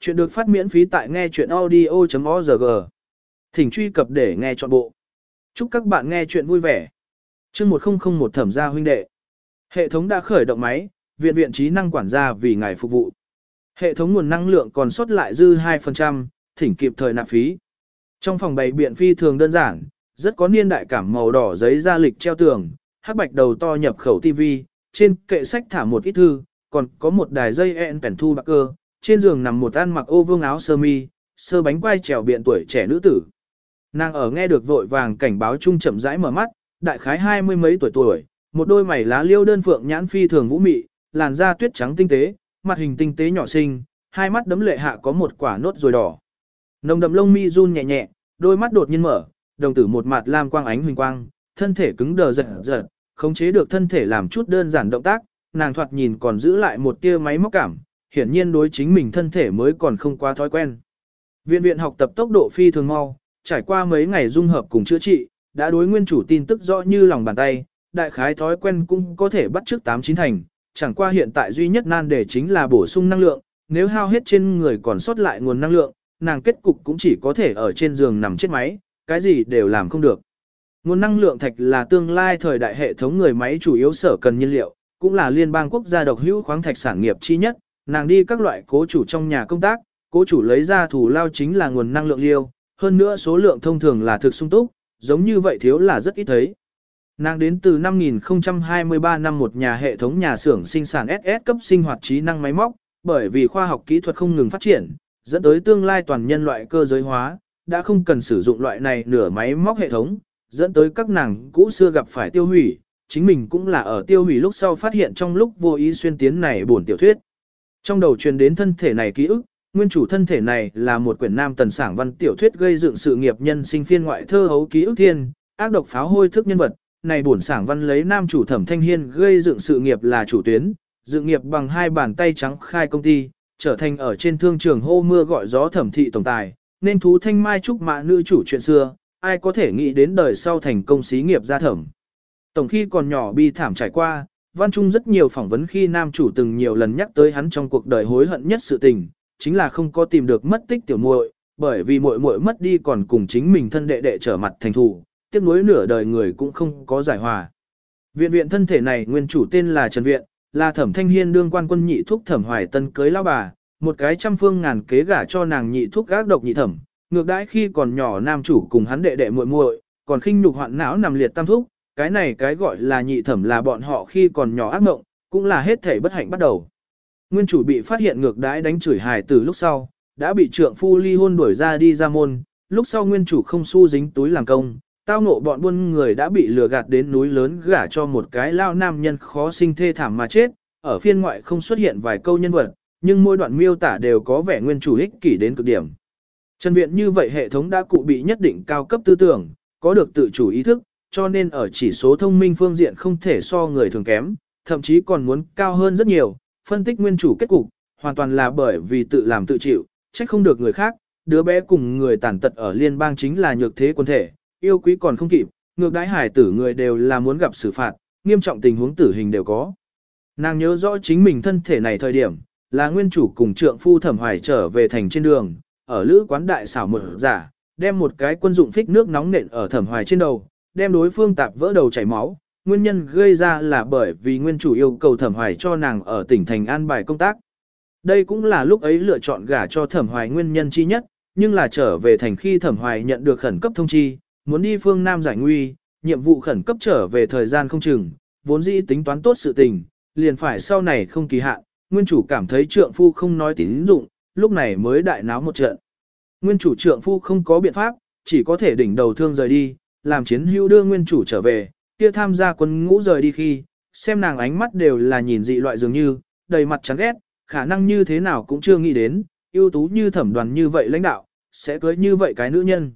Chuyện được phát miễn phí tại nghe chuyện audio.org. Thỉnh truy cập để nghe trọn bộ. Chúc các bạn nghe chuyện vui vẻ. chương 1001 thẩm gia huynh đệ. Hệ thống đã khởi động máy, viện viện trí năng quản gia vì ngài phục vụ. Hệ thống nguồn năng lượng còn sót lại dư 2%, thỉnh kịp thời nạp phí. Trong phòng bày biện phi thường đơn giản, rất có niên đại cảm màu đỏ giấy da lịch treo tường, hắc bạch đầu to nhập khẩu TV, trên kệ sách thả một ít thư, còn có một đài dây en pèn thu bạc cơ, trên giường nằm một ăn mặc ô vương áo sơ mi, sơ bánh quai trèo biện tuổi trẻ nữ tử. Nàng ở nghe được vội vàng cảnh báo trung chậm rãi mở mắt, đại khái hai mươi mấy tuổi tuổi, một đôi mày lá liêu đơn phượng nhãn phi thường vũ mị, làn da tuyết trắng tinh tế, mặt hình tinh tế nhỏ xinh, hai mắt đấm lệ hạ có một quả nốt rồi đỏ. Nồng đậm lông mi run nhẹ nhẹ, đôi mắt đột nhiên mở, đồng tử một mặt lam quang ánh huỳnh quang, thân thể cứng đờ giật giật, khống chế được thân thể làm chút đơn giản động tác, nàng thoạt nhìn còn giữ lại một tia máy móc cảm, hiển nhiên đối chính mình thân thể mới còn không quá thói quen. Viện viện học tập tốc độ phi thường mau, trải qua mấy ngày dung hợp cùng chữa trị, đã đối nguyên chủ tin tức rõ như lòng bàn tay, đại khái thói quen cũng có thể bắt trước 8 chín thành, chẳng qua hiện tại duy nhất nan đề chính là bổ sung năng lượng, nếu hao hết trên người còn sót lại nguồn năng lượng, nàng kết cục cũng chỉ có thể ở trên giường nằm chết máy, cái gì đều làm không được. Nguồn năng lượng thạch là tương lai thời đại hệ thống người máy chủ yếu sở cần nhiên liệu, cũng là liên bang quốc gia độc hữu khoáng thạch sản nghiệp chi nhất, nàng đi các loại cố chủ trong nhà công tác, cố chủ lấy ra thủ lao chính là nguồn năng lượng liêu, hơn nữa số lượng thông thường là thực sung túc, giống như vậy thiếu là rất ít thấy. Nàng đến từ 5023 năm một nhà hệ thống nhà xưởng sinh sản SS cấp sinh hoạt trí năng máy móc, bởi vì khoa học kỹ thuật không ngừng phát triển, dẫn tới tương lai toàn nhân loại cơ giới hóa, đã không cần sử dụng loại này nửa máy móc hệ thống, dẫn tới các nàng cũ xưa gặp phải tiêu hủy, chính mình cũng là ở tiêu hủy lúc sau phát hiện trong lúc vô ý xuyên tiến này buồn tiểu thuyết. Trong đầu truyền đến thân thể này ký ức, nguyên chủ thân thể này là một quyển nam tần sảng văn tiểu thuyết gây dựng sự nghiệp nhân sinh phiên ngoại thơ hấu ký ức thiên, ác độc pháo hôi thức nhân vật, này bổn sảng văn lấy nam chủ thẩm thanh hiên gây dựng sự nghiệp là chủ tuyến, dựng nghiệp bằng hai bàn tay trắng khai công ty, trở thành ở trên thương trường hô mưa gọi gió thẩm thị tổng tài, nên thú thanh mai trúc mạ nữ chủ chuyện xưa, ai có thể nghĩ đến đời sau thành công xí nghiệp gia thẩm. Tổng khi còn nhỏ bi thảm trải qua, Văn Trung rất nhiều phỏng vấn khi nam chủ từng nhiều lần nhắc tới hắn trong cuộc đời hối hận nhất sự tình, chính là không có tìm được mất tích tiểu muội, bởi vì muội muội mất đi còn cùng chính mình thân đệ đệ trở mặt thành thù, tiếc nuối nửa đời người cũng không có giải hòa. Viện viện thân thể này nguyên chủ tên là Trần Viện, là Thẩm Thanh Hiên đương quan quân nhị thúc Thẩm Hoài Tân cưới lao bà, một cái trăm phương ngàn kế gả cho nàng nhị thúc gác độc nhị thẩm, ngược đãi khi còn nhỏ nam chủ cùng hắn đệ đệ muội muội, còn khinh nhục hoạn não nằm liệt tam thúc, cái này cái gọi là nhị thẩm là bọn họ khi còn nhỏ ác mộng, cũng là hết thể bất hạnh bắt đầu. Nguyên chủ bị phát hiện ngược đãi đánh chửi hài từ lúc sau, đã bị trượng phu ly hôn đuổi ra đi ra môn, lúc sau nguyên chủ không xu dính túi làm công, tao ngộ bọn buôn người đã bị lừa gạt đến núi lớn gả cho một cái lao nam nhân khó sinh thê thảm mà chết, ở phiên ngoại không xuất hiện vài câu nhân vật, nhưng mỗi đoạn miêu tả đều có vẻ nguyên chủ ích kỷ đến cực điểm. Trần viện như vậy hệ thống đã cụ bị nhất định cao cấp tư tưởng, có được tự chủ ý thức, cho nên ở chỉ số thông minh phương diện không thể so người thường kém, thậm chí còn muốn cao hơn rất nhiều, phân tích nguyên chủ kết cục, hoàn toàn là bởi vì tự làm tự chịu, trách không được người khác, đứa bé cùng người tàn tật ở liên bang chính là nhược thế quân thể, yêu quý còn không kịp, ngược đãi hải tử người đều là muốn gặp xử phạt, nghiêm trọng tình huống tử hình đều có. Nàng nhớ rõ chính mình thân thể này thời điểm, là nguyên chủ cùng trượng phu thẩm hoài trở về thành trên đường, ở lữ quán đại xảo mở giả, đem một cái quân dụng phích nước nóng nện ở thẩm hoài trên đầu, đem đối phương tạp vỡ đầu chảy máu. Nguyên nhân gây ra là bởi vì nguyên chủ yêu cầu thẩm hoài cho nàng ở tỉnh thành an bài công tác. Đây cũng là lúc ấy lựa chọn gả cho thẩm hoài nguyên nhân chi nhất, nhưng là trở về thành khi thẩm hoài nhận được khẩn cấp thông chi, muốn đi phương Nam giải nguy, nhiệm vụ khẩn cấp trở về thời gian không chừng, vốn dĩ tính toán tốt sự tình, liền phải sau này không kỳ hạn, nguyên chủ cảm thấy trượng phu không nói tín dụng, lúc này mới đại náo một trận. Nguyên chủ trượng phu không có biện pháp, chỉ có thể đỉnh đầu thương rời đi, làm chiến hữu đưa nguyên chủ trở về, kia tham gia quân ngũ rời đi khi, xem nàng ánh mắt đều là nhìn dị loại dường như, đầy mặt chán ghét, khả năng như thế nào cũng chưa nghĩ đến, ưu tú như thẩm đoàn như vậy lãnh đạo, sẽ cưới như vậy cái nữ nhân.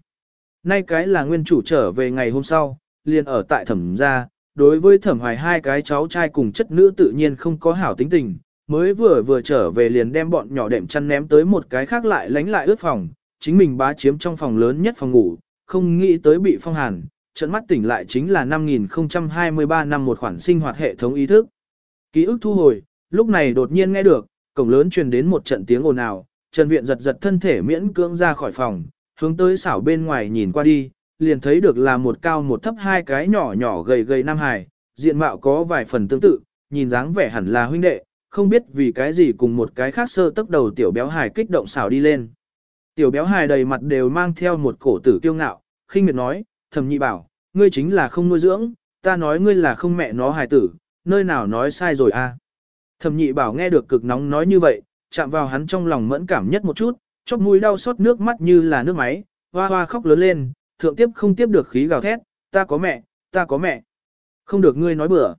Nay cái là nguyên chủ trở về ngày hôm sau, liền ở tại thẩm gia, đối với thẩm hoài hai cái cháu trai cùng chất nữ tự nhiên không có hảo tính tình, mới vừa vừa trở về liền đem bọn nhỏ đệm chăn ném tới một cái khác lại lánh lại ướt phòng, chính mình bá chiếm trong phòng lớn nhất phòng ngủ, không nghĩ tới bị phong hàn, trận mắt tỉnh lại chính là 5023 năm một khoản sinh hoạt hệ thống ý thức. Ký ức thu hồi, lúc này đột nhiên nghe được, cổng lớn truyền đến một trận tiếng ồn ào, Trần Viện giật giật thân thể miễn cưỡng ra khỏi phòng, hướng tới xảo bên ngoài nhìn qua đi, liền thấy được là một cao một thấp hai cái nhỏ nhỏ gầy gầy nam hài, diện mạo có vài phần tương tự, nhìn dáng vẻ hẳn là huynh đệ, không biết vì cái gì cùng một cái khác sơ tốc đầu tiểu béo hài kích động xảo đi lên. Tiểu béo hài đầy mặt đều mang theo một cổ tử kiêu ngạo, khinh miệt nói, thầm nhị bảo, ngươi chính là không nuôi dưỡng, ta nói ngươi là không mẹ nó hài tử, nơi nào nói sai rồi a? À? Thẩm nhị bảo nghe được cực nóng nói như vậy, chạm vào hắn trong lòng mẫn cảm nhất một chút, chóp mũi đau xót nước mắt như là nước máy, hoa hoa khóc lớn lên, thượng tiếp không tiếp được khí gào thét, ta có mẹ, ta có mẹ. Không được ngươi nói bừa.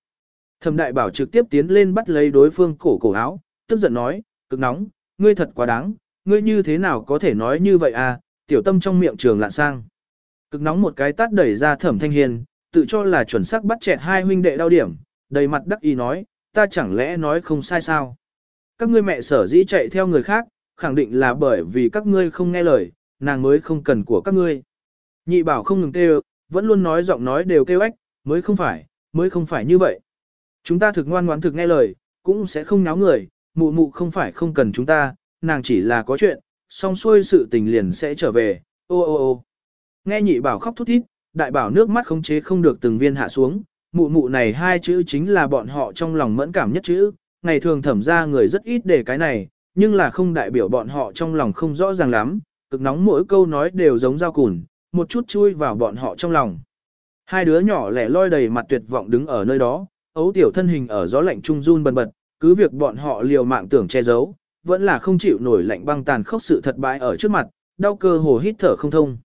Thẩm đại bảo trực tiếp tiến lên bắt lấy đối phương cổ cổ áo, tức giận nói, cực nóng, ngươi thật quá đáng, ngươi như thế nào có thể nói như vậy à, tiểu tâm trong miệng trường lạn sang. Cực nóng một cái tát đẩy ra thẩm thanh hiền, tự cho là chuẩn xác bắt chẹt hai huynh đệ đau điểm, đầy mặt đắc ý nói, ta chẳng lẽ nói không sai sao. Các ngươi mẹ sở dĩ chạy theo người khác, khẳng định là bởi vì các ngươi không nghe lời, nàng mới không cần của các ngươi. Nhị bảo không ngừng kêu, vẫn luôn nói giọng nói đều kêu ếch, mới không phải, mới không phải như vậy. Chúng ta thực ngoan ngoãn thực nghe lời, cũng sẽ không náo người, mụ mụ không phải không cần chúng ta, nàng chỉ là có chuyện, xong xuôi sự tình liền sẽ trở về, ô ô ô. Nghe nhị bảo khóc thút thít, đại bảo nước mắt khống chế không được từng viên hạ xuống, mụ mụ này hai chữ chính là bọn họ trong lòng mẫn cảm nhất chữ, ngày thường thẩm ra người rất ít để cái này, nhưng là không đại biểu bọn họ trong lòng không rõ ràng lắm, cực nóng mỗi câu nói đều giống dao cùn, một chút chui vào bọn họ trong lòng. Hai đứa nhỏ lẻ loi đầy mặt tuyệt vọng đứng ở nơi đó, ấu tiểu thân hình ở gió lạnh trung run bần bật, cứ việc bọn họ liều mạng tưởng che giấu, vẫn là không chịu nổi lạnh băng tàn khốc sự thật bại ở trước mặt, đau cơ hồ hít thở không thông.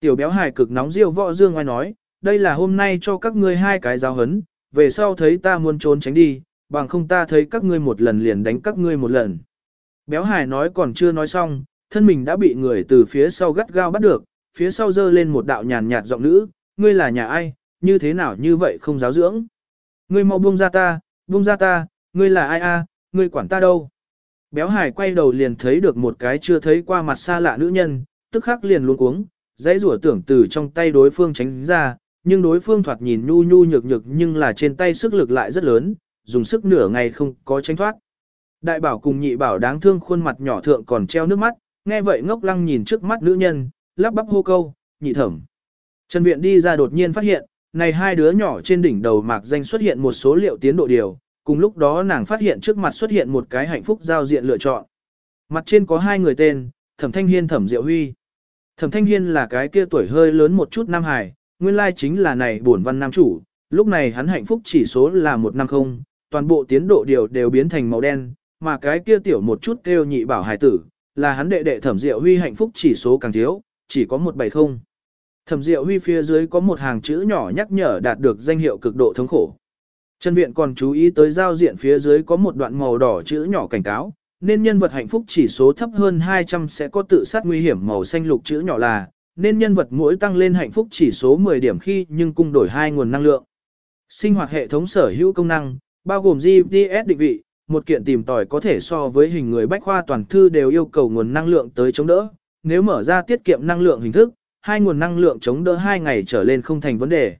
Tiểu béo hài cực nóng riêu võ dương ngoài nói, đây là hôm nay cho các ngươi hai cái giáo hấn, về sau thấy ta muốn trốn tránh đi, bằng không ta thấy các ngươi một lần liền đánh các ngươi một lần. Béo hài nói còn chưa nói xong, thân mình đã bị người từ phía sau gắt gao bắt được, phía sau dơ lên một đạo nhàn nhạt giọng nữ, ngươi là nhà ai, như thế nào như vậy không giáo dưỡng. Ngươi mau buông ra ta, buông ra ta, ngươi là ai a, ngươi quản ta đâu. Béo hải quay đầu liền thấy được một cái chưa thấy qua mặt xa lạ nữ nhân, tức khắc liền luống cuống, dãy rủa tưởng từ trong tay đối phương tránh ra, nhưng đối phương thoạt nhìn nhu nhu nhược nhược nhưng là trên tay sức lực lại rất lớn, dùng sức nửa ngày không có tránh thoát. Đại bảo cùng nhị bảo đáng thương khuôn mặt nhỏ thượng còn treo nước mắt, nghe vậy ngốc lăng nhìn trước mắt nữ nhân, lắp bắp hô câu, nhị thẩm. Trần Viện đi ra đột nhiên phát hiện, này hai đứa nhỏ trên đỉnh đầu mạc danh xuất hiện một số liệu tiến độ điều, cùng lúc đó nàng phát hiện trước mặt xuất hiện một cái hạnh phúc giao diện lựa chọn. Mặt trên có hai người tên, Thẩm Thanh Hiên Thẩm Diệu Huy. Thẩm Thanh Hiên là cái kia tuổi hơi lớn một chút Nam Hải, nguyên lai chính là này bổn văn nam chủ, lúc này hắn hạnh phúc chỉ số là 150, toàn bộ tiến độ điều đều biến thành màu đen, mà cái kia tiểu một chút kêu nhị bảo hải tử, là hắn đệ đệ Thẩm Diệu Huy hạnh phúc chỉ số càng thiếu, chỉ có 170. Thẩm Diệu Huy phía dưới có một hàng chữ nhỏ nhắc nhở đạt được danh hiệu cực độ thống khổ. Trần Viện còn chú ý tới giao diện phía dưới có một đoạn màu đỏ chữ nhỏ cảnh cáo, nên nhân vật hạnh phúc chỉ số thấp hơn 200 sẽ có tự sát nguy hiểm màu xanh lục chữ nhỏ là, nên nhân vật mỗi tăng lên hạnh phúc chỉ số 10 điểm khi nhưng cung đổi hai nguồn năng lượng. Sinh hoạt hệ thống sở hữu công năng, bao gồm GPS định vị, một kiện tìm tòi có thể so với hình người bách khoa toàn thư đều yêu cầu nguồn năng lượng tới chống đỡ. Nếu mở ra tiết kiệm năng lượng hình thức, hai nguồn năng lượng chống đỡ hai ngày trở lên không thành vấn đề.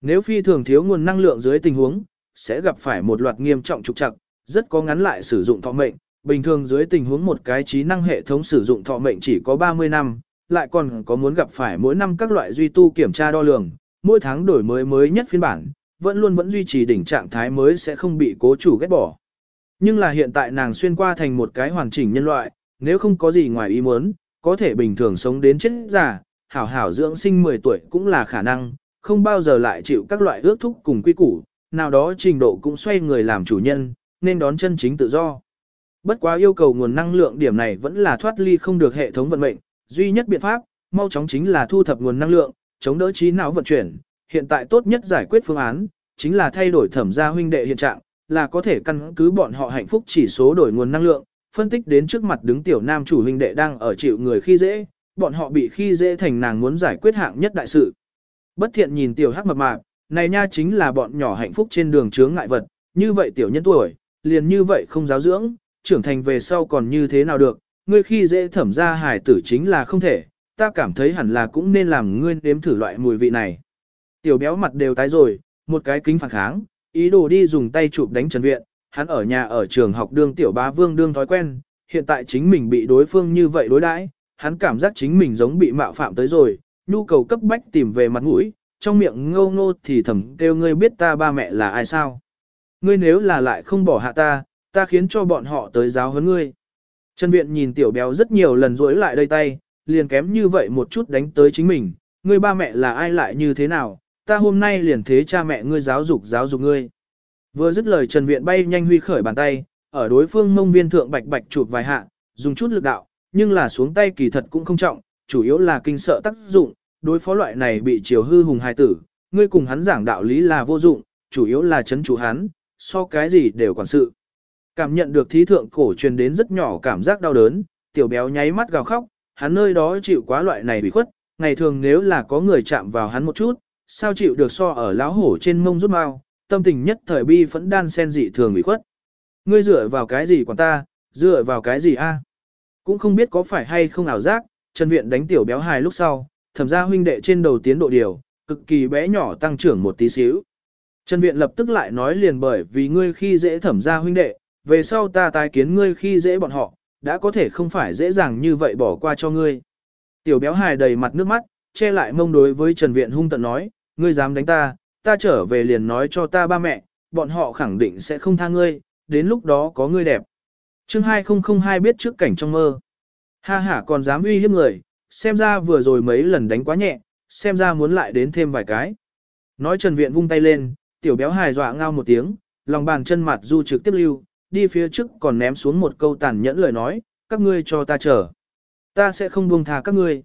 Nếu phi thường thiếu nguồn năng lượng dưới tình huống, sẽ gặp phải một loạt nghiêm trọng trục trặc, rất có ngắn lại sử dụng thọ mệnh. Bình thường dưới tình huống một cái trí năng hệ thống sử dụng thọ mệnh chỉ có 30 năm, lại còn có muốn gặp phải mỗi năm các loại duy tu kiểm tra đo lường, mỗi tháng đổi mới mới nhất phiên bản, vẫn luôn vẫn duy trì đỉnh trạng thái mới sẽ không bị cố chủ ghét bỏ. Nhưng là hiện tại nàng xuyên qua thành một cái hoàn chỉnh nhân loại, nếu không có gì ngoài ý muốn, có thể bình thường sống đến chết già, hảo hảo dưỡng sinh 10 tuổi cũng là khả năng, không bao giờ lại chịu các loại ước thúc cùng quy củ, nào đó trình độ cũng xoay người làm chủ nhân, nên đón chân chính tự do. Bất quá yêu cầu nguồn năng lượng điểm này vẫn là thoát ly không được hệ thống vận mệnh, duy nhất biện pháp, mau chóng chính là thu thập nguồn năng lượng, chống đỡ trí não vận chuyển, hiện tại tốt nhất giải quyết phương án, chính là thay đổi thẩm gia huynh đệ hiện trạng, là có thể căn cứ bọn họ hạnh phúc chỉ số đổi nguồn năng lượng, phân tích đến trước mặt đứng tiểu nam chủ huynh đệ đang ở chịu người khi dễ, bọn họ bị khi dễ thành nàng muốn giải quyết hạng nhất đại sự. Bất thiện nhìn tiểu hắc mập mạp, này nha chính là bọn nhỏ hạnh phúc trên đường chướng ngại vật, như vậy tiểu nhân tuổi, liền như vậy không giáo dưỡng, trưởng thành về sau còn như thế nào được, ngươi khi dễ thẩm ra hài tử chính là không thể, ta cảm thấy hẳn là cũng nên làm ngươi nếm thử loại mùi vị này. Tiểu béo mặt đều tái rồi, một cái kính phản kháng, ý đồ đi dùng tay chụp đánh Trần Viện, hắn ở nhà ở trường học đương tiểu bá vương đương thói quen, hiện tại chính mình bị đối phương như vậy đối đãi, hắn cảm giác chính mình giống bị mạo phạm tới rồi, nhu cầu cấp bách tìm về mặt mũi, trong miệng ngâu ngô thì thầm kêu ngươi biết ta ba mẹ là ai sao. Ngươi nếu là lại không bỏ hạ ta, ta khiến cho bọn họ tới giáo huấn ngươi. Trần Viện nhìn tiểu béo rất nhiều lần rối lại đây tay, liền kém như vậy một chút đánh tới chính mình, ngươi ba mẹ là ai lại như thế nào, ta hôm nay liền thế cha mẹ ngươi giáo dục giáo dục ngươi. Vừa dứt lời Trần Viện bay nhanh huy khởi bàn tay, ở đối phương mông viên thượng bạch bạch chụp vài hạ, dùng chút lực đạo, nhưng là xuống tay kỳ thật cũng không trọng, chủ yếu là kinh sợ tác dụng, đối phó loại này bị chiều hư hùng hài tử, ngươi cùng hắn giảng đạo lý là vô dụng, chủ yếu là chấn chủ hắn, so cái gì đều quản sự. Cảm nhận được thí thượng cổ truyền đến rất nhỏ cảm giác đau đớn, tiểu béo nháy mắt gào khóc, hắn nơi đó chịu quá loại này bị khuất, ngày thường nếu là có người chạm vào hắn một chút, sao chịu được so ở láo hổ trên mông rút mau, tâm tình nhất thời bi phẫn đan sen dị thường bị khuất. Ngươi dựa vào cái gì quản ta, dựa vào cái gì a? Cũng không biết có phải hay không ảo giác, Trần Viện đánh tiểu béo hài lúc sau, thẩm gia huynh đệ trên đầu tiến độ điều, cực kỳ bé nhỏ tăng trưởng một tí xíu. Trần Viện lập tức lại nói liền bởi vì ngươi khi dễ thẩm gia huynh đệ, về sau ta tái kiến ngươi khi dễ bọn họ, đã có thể không phải dễ dàng như vậy bỏ qua cho ngươi. Tiểu béo hài đầy mặt nước mắt, che lại mông đối với Trần Viện hung tận nói, ngươi dám đánh ta, ta trở về liền nói cho ta ba mẹ, bọn họ khẳng định sẽ không tha ngươi, đến lúc đó có ngươi đẹp. chương 2002 biết trước cảnh trong mơ. Ha ha còn dám uy hiếp người, xem ra vừa rồi mấy lần đánh quá nhẹ, xem ra muốn lại đến thêm vài cái. Nói Trần Viện vung tay lên, tiểu béo hài dọa ngao một tiếng, lòng bàn chân mặt du trực tiếp lưu, đi phía trước còn ném xuống một câu tàn nhẫn lời nói, các ngươi cho ta chờ. Ta sẽ không buông tha các ngươi.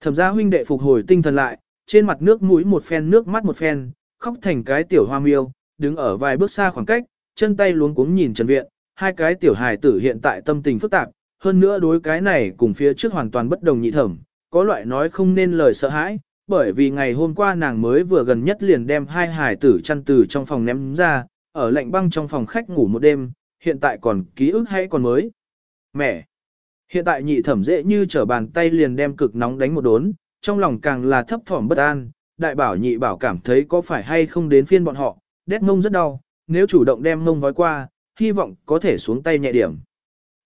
Thẩm gia huynh đệ phục hồi tinh thần lại, trên mặt nước mũi một phen nước mắt một phen, khóc thành cái tiểu hoa miêu, đứng ở vài bước xa khoảng cách, chân tay luống cuống nhìn Trần Viện, hai cái tiểu hài tử hiện tại tâm tình phức tạp, hơn nữa đối cái này cùng phía trước hoàn toàn bất đồng nhị thẩm, có loại nói không nên lời sợ hãi, bởi vì ngày hôm qua nàng mới vừa gần nhất liền đem hai hải tử chăn từ trong phòng ném ra, ở lạnh băng trong phòng khách ngủ một đêm, hiện tại còn ký ức hay còn mới. Mẹ! Hiện tại nhị thẩm dễ như trở bàn tay liền đem cực nóng đánh một đốn, trong lòng càng là thấp thỏm bất an, đại bảo nhị bảo cảm thấy có phải hay không đến phiên bọn họ, đét mông rất đau, nếu chủ động đem mông vói qua, hy vọng có thể xuống tay nhẹ điểm.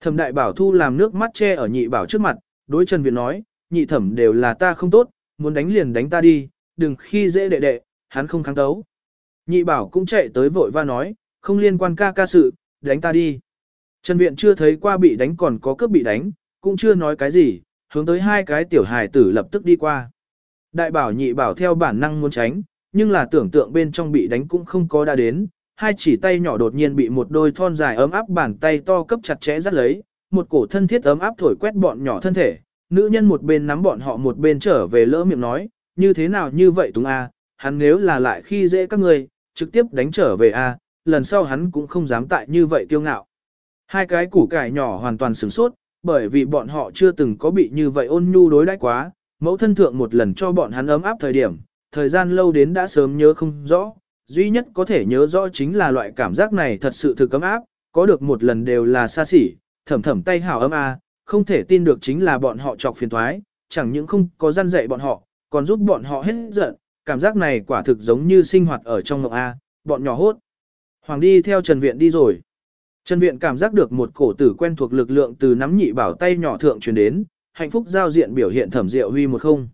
Thẩm đại bảo thu làm nước mắt che ở nhị bảo trước mặt, đối Trần Viện nói, nhị thẩm đều là ta không tốt, muốn đánh liền đánh ta đi, đừng khi dễ đệ đệ, hắn không kháng tấu. Nhị bảo cũng chạy tới vội va nói, không liên quan ca ca sự, đánh ta đi. Trần Viện chưa thấy qua bị đánh còn có cướp bị đánh, cũng chưa nói cái gì, hướng tới hai cái tiểu hài tử lập tức đi qua. Đại bảo nhị bảo theo bản năng muốn tránh, nhưng là tưởng tượng bên trong bị đánh cũng không có đã đến, hai chỉ tay nhỏ đột nhiên bị một đôi thon dài ấm áp bàn tay to cấp chặt chẽ dắt lấy, một cổ thân thiết ấm áp thổi quét bọn nhỏ thân thể, nữ nhân một bên nắm bọn họ một bên trở về lỡ miệng nói, như thế nào như vậy Túng A, hắn nếu là lại khi dễ các người, trực tiếp đánh trở về A, lần sau hắn cũng không dám tại như vậy kiêu ngạo. Hai cái củ cải nhỏ hoàn toàn sửng sốt, bởi vì bọn họ chưa từng có bị như vậy ôn nhu đối đãi quá, mẫu thân thượng một lần cho bọn hắn ấm áp thời điểm, thời gian lâu đến đã sớm nhớ không rõ, duy nhất có thể nhớ rõ chính là loại cảm giác này thật sự thực ấm áp, có được một lần đều là xa xỉ, thầm thầm tay hào ấm a, không thể tin được chính là bọn họ chọc phiền thoái, chẳng những không có gian dạy bọn họ, còn giúp bọn họ hết giận, cảm giác này quả thực giống như sinh hoạt ở trong ngọc A, bọn nhỏ hốt. Hoàng đi theo Trần Viện đi rồi. Trần Viện cảm giác được một cổ tử quen thuộc lực lượng từ nắm nhị bảo tay nhỏ thượng truyền đến, hạnh phúc giao diện biểu hiện thẩm diệu huy một không.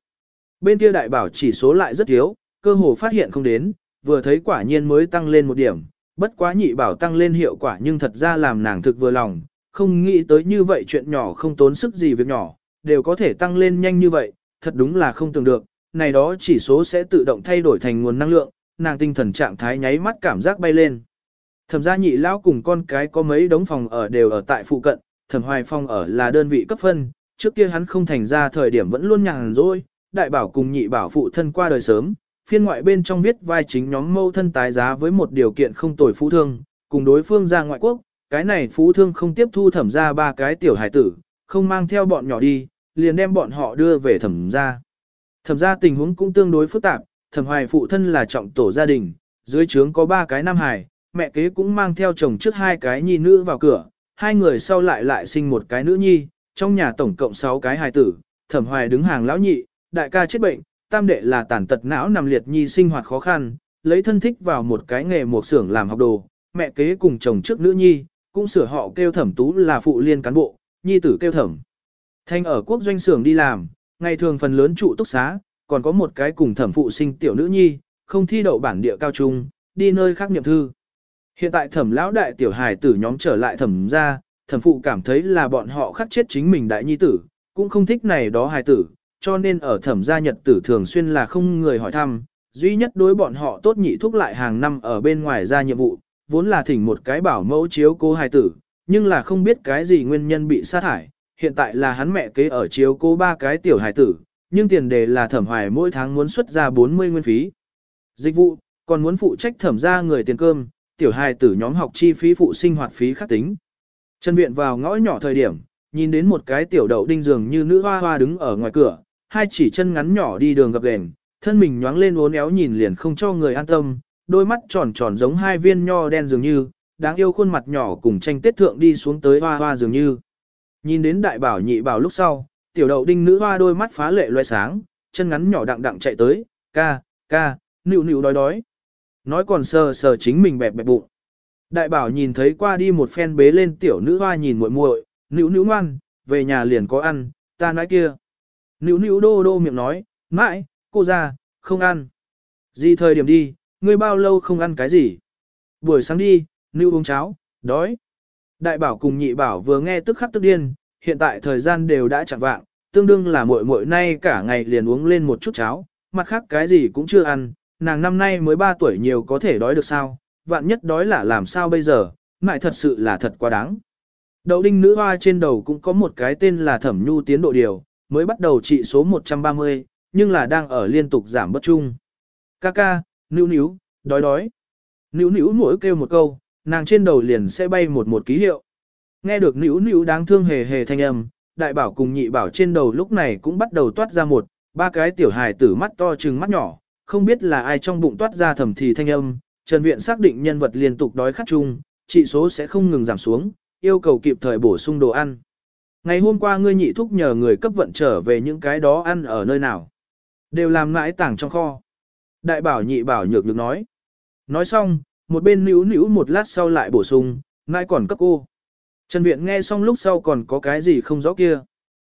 Bên kia đại bảo chỉ số lại rất thiếu, cơ hồ phát hiện không đến, vừa thấy quả nhiên mới tăng lên một điểm, bất quá nhị bảo tăng lên hiệu quả nhưng thật ra làm nàng thực vừa lòng, không nghĩ tới như vậy chuyện nhỏ không tốn sức gì việc nhỏ, đều có thể tăng lên nhanh như vậy, thật đúng là không tưởng được, này đó chỉ số sẽ tự động thay đổi thành nguồn năng lượng, nàng tinh thần trạng thái nháy mắt cảm giác bay lên. Thẩm gia nhị lão cùng con cái có mấy đống phòng ở đều ở tại phụ cận, thẩm hoài phòng ở là đơn vị cấp phân, trước kia hắn không thành ra thời điểm vẫn luôn nhàn rỗi, đại bảo cùng nhị bảo phụ thân qua đời sớm, phiên ngoại bên trong viết vai chính nhóm mâu thân tái giá với một điều kiện không tồi phú thương, cùng đối phương ra ngoại quốc, cái này phú thương không tiếp thu thẩm ra ba cái tiểu hải tử, không mang theo bọn nhỏ đi, liền đem bọn họ đưa về thẩm ra. Thẩm ra tình huống cũng tương đối phức tạp, thẩm hoài phụ thân là trọng tổ gia đình, dưới trướng có ba cái nam hải, mẹ kế cũng mang theo chồng trước hai cái nhi nữ vào cửa, hai người sau lại lại sinh một cái nữ nhi, trong nhà tổng cộng sáu cái hài tử, thẩm hoài đứng hàng lão nhị, đại ca chết bệnh, tam đệ là tàn tật não nằm liệt nhi sinh hoạt khó khăn, lấy thân thích vào một cái nghề một xưởng làm học đồ, mẹ kế cùng chồng trước nữ nhi, cũng sửa họ kêu thẩm tú là phụ liên cán bộ, nhi tử kêu thẩm. Thanh ở quốc doanh xưởng đi làm, ngày thường phần lớn trụ túc xá, còn có một cái cùng thẩm phụ sinh tiểu nữ nhi, không thi đậu bản địa cao trung, đi nơi khác niệm thư. Hiện tại thẩm lão đại tiểu hài tử nhóm trở lại thẩm ra, thẩm phụ cảm thấy là bọn họ khắc chết chính mình đại nhi tử, cũng không thích này đó hài tử, cho nên ở thẩm gia nhật tử thường xuyên là không người hỏi thăm, duy nhất đối bọn họ tốt nhị thúc lại hàng năm ở bên ngoài ra nhiệm vụ, vốn là thỉnh một cái bảo mẫu chiếu cố hài tử, nhưng là không biết cái gì nguyên nhân bị sa thải, hiện tại là hắn mẹ kế ở chiếu cố ba cái tiểu hài tử, nhưng tiền đề là thẩm hoài mỗi tháng muốn xuất ra 40 nguyên phí. Dịch vụ, còn muốn phụ trách thẩm ra người tiền cơm, tiểu hài tử nhóm học chi phí phụ sinh hoạt phí khắc tính. Trần Viện vào ngõ nhỏ thời điểm, nhìn đến một cái tiểu đậu đinh dường như nữ hoa hoa đứng ở ngoài cửa, hai chỉ chân ngắn nhỏ đi đường gặp đèn, thân mình nhoáng lên uốn éo nhìn liền không cho người an tâm, đôi mắt tròn tròn giống hai viên nho đen dường như, đáng yêu khuôn mặt nhỏ cùng tranh tết thượng đi xuống tới hoa hoa dường như. Nhìn đến đại bảo nhị bảo lúc sau, tiểu đậu đinh nữ hoa đôi mắt phá lệ loe sáng, chân ngắn nhỏ đặng đặng chạy tới, ca, ca, nịu nịu đói đói. Nói còn sờ sờ chính mình bẹp bẹp bụng. Đại bảo nhìn thấy qua đi một phen bế lên tiểu nữ hoa nhìn muội muội, nịu nịu ngoan, về nhà liền có ăn, ta nói kia. Nữu nữu đô đô miệng nói, mãi, cô ra, không ăn. Gì thời điểm đi, ngươi bao lâu không ăn cái gì? Buổi sáng đi, nữu uống cháo, đói. Đại bảo cùng nhị bảo vừa nghe tức khắc tức điên, hiện tại thời gian đều đã chẳng vạng, tương đương là muội muội nay cả ngày liền uống lên một chút cháo, mặt khác cái gì cũng chưa ăn, nàng năm nay mới 3 tuổi nhiều có thể đói được sao, vạn nhất đói là làm sao bây giờ, mại thật sự là thật quá đáng. Đậu đinh nữ hoa trên đầu cũng có một cái tên là thẩm nhu tiến độ điều, mới bắt đầu trị số 130, nhưng là đang ở liên tục giảm bất trung. Kaka, níu níu, đói đói. Níu níu mỗi kêu một câu, nàng trên đầu liền sẽ bay một một ký hiệu. Nghe được níu níu đáng thương hề hề thanh âm, đại bảo cùng nhị bảo trên đầu lúc này cũng bắt đầu toát ra một, ba cái tiểu hài tử mắt to trừng mắt nhỏ, không biết là ai trong bụng toát ra thầm thì thanh âm, Trần Viện xác định nhân vật liên tục đói khát chung, trị số sẽ không ngừng giảm xuống, yêu cầu kịp thời bổ sung đồ ăn. Ngày hôm qua ngươi nhị thúc nhờ người cấp vận trở về những cái đó ăn ở nơi nào. Đều làm mãi tảng trong kho. Đại bảo nhị bảo nhược nhược nói. Nói xong, một bên níu níu một lát sau lại bổ sung, mãi còn cấp cô. Trần Viện nghe xong lúc sau còn có cái gì không rõ kia.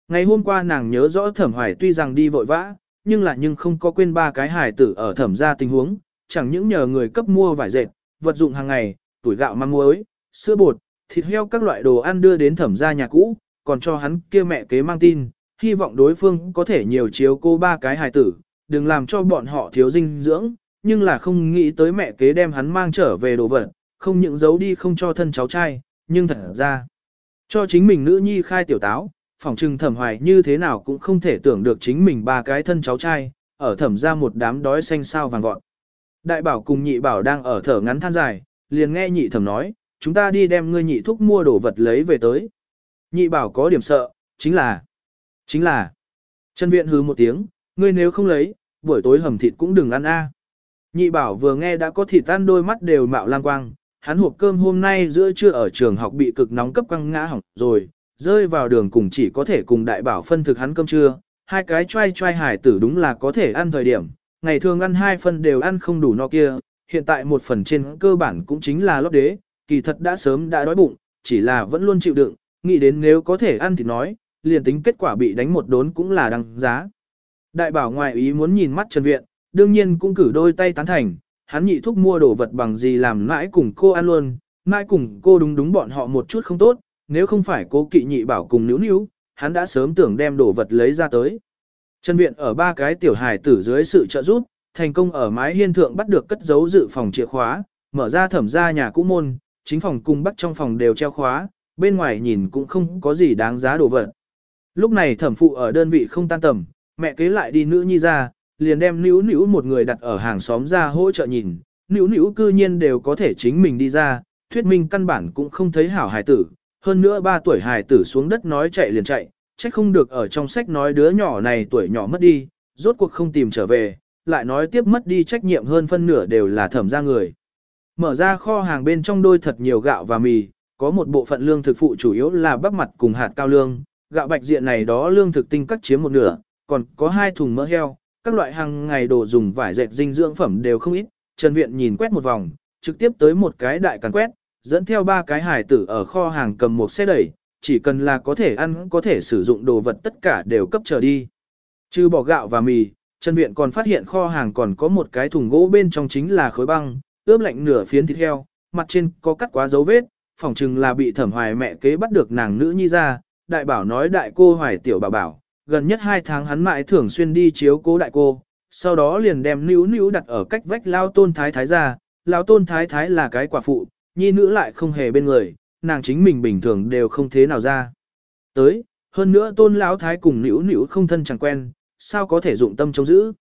Ngày hôm qua nàng nhớ rõ thẩm hoài tuy rằng đi vội vã, nhưng là nhưng không có quên ba cái hài tử ở thẩm gia tình huống, chẳng những nhờ người cấp mua vải dệt, vật dụng hàng ngày, tuổi gạo măng muối, sữa bột, thịt heo các loại đồ ăn đưa đến thẩm gia nhà cũ, còn cho hắn kia mẹ kế mang tin, hy vọng đối phương có thể nhiều chiếu cô ba cái hài tử, đừng làm cho bọn họ thiếu dinh dưỡng, nhưng là không nghĩ tới mẹ kế đem hắn mang trở về đồ vật, không những giấu đi không cho thân cháu trai, nhưng thật ra, cho chính mình nữ nhi khai tiểu táo, phỏng trừng thẩm hoài như thế nào cũng không thể tưởng được chính mình ba cái thân cháu trai, ở thẩm ra một đám đói xanh sao vàng vọt. Đại bảo cùng nhị bảo đang ở thở ngắn than dài, liền nghe nhị thẩm nói, chúng ta đi đem ngươi nhị thúc mua đồ vật lấy về tới. Nhị bảo có điểm sợ, chính là, chính là, chân viện hứ một tiếng, ngươi nếu không lấy, buổi tối hầm thịt cũng đừng ăn a. Nhị bảo vừa nghe đã có thịt tan đôi mắt đều mạo lang quang, hắn hộp cơm hôm nay giữa trưa ở trường học bị cực nóng cấp quăng ngã hỏng rồi, rơi vào đường cùng chỉ có thể cùng đại bảo phân thực hắn cơm trưa, hai cái trai trai hải tử đúng là có thể ăn thời điểm, ngày thường ăn hai phần đều ăn không đủ no kia, hiện tại một phần trên cơ bản cũng chính là lót đế, kỳ thật đã sớm đã đói bụng, chỉ là vẫn luôn chịu đựng, nghĩ đến nếu có thể ăn thì nói, liền tính kết quả bị đánh một đốn cũng là đăng giá. Đại bảo ngoại ý muốn nhìn mắt Trần Viện, đương nhiên cũng cử đôi tay tán thành, hắn nhị thúc mua đồ vật bằng gì làm mãi cùng cô ăn luôn, mãi cùng cô đúng đúng bọn họ một chút không tốt, nếu không phải cố kỵ nhị bảo cùng níu níu, hắn đã sớm tưởng đem đồ vật lấy ra tới. Trần Viện ở ba cái tiểu hài tử dưới sự trợ giúp, thành công ở mái hiên thượng bắt được cất giấu dự phòng chìa khóa, mở ra thẩm ra nhà cũ môn, chính phòng cung bắt trong phòng đều treo khóa, bên ngoài nhìn cũng không có gì đáng giá đồ vật. Lúc này thẩm phụ ở đơn vị không tan tầm, mẹ kế lại đi nữ nhi ra, liền đem nữ nữ một người đặt ở hàng xóm ra hỗ trợ nhìn, nữ nữ cư nhiên đều có thể chính mình đi ra, thuyết minh căn bản cũng không thấy hảo hài tử, hơn nữa ba tuổi hài tử xuống đất nói chạy liền chạy, trách không được ở trong sách nói đứa nhỏ này tuổi nhỏ mất đi, rốt cuộc không tìm trở về, lại nói tiếp mất đi trách nhiệm hơn phân nửa đều là thẩm ra người. Mở ra kho hàng bên trong đôi thật nhiều gạo và mì, có một bộ phận lương thực phụ chủ yếu là bắp mặt cùng hạt cao lương, gạo bạch diện này đó lương thực tinh cắt chiếm một nửa, còn có hai thùng mỡ heo, các loại hàng ngày đồ dùng vải dệt dinh dưỡng phẩm đều không ít. Trần Viện nhìn quét một vòng, trực tiếp tới một cái đại càn quét, dẫn theo ba cái hải tử ở kho hàng cầm một xe đẩy, chỉ cần là có thể ăn có thể sử dụng đồ vật tất cả đều cấp trở đi. Trừ bỏ gạo và mì, Trần Viện còn phát hiện kho hàng còn có một cái thùng gỗ bên trong chính là khối băng, ướp lạnh nửa phiến thịt heo, mặt trên có cắt quá dấu vết, phỏng chừng là bị thẩm hoài mẹ kế bắt được nàng nữ nhi ra, đại bảo nói đại cô hoài tiểu bảo bảo, gần nhất hai tháng hắn mãi thường xuyên đi chiếu cố đại cô, sau đó liền đem níu níu đặt ở cách vách lao tôn thái thái ra, lao tôn thái thái là cái quả phụ, nhi nữ lại không hề bên người, nàng chính mình bình thường đều không thế nào ra. Tới, hơn nữa tôn lão thái cùng níu níu không thân chẳng quen, sao có thể dụng tâm chống giữ.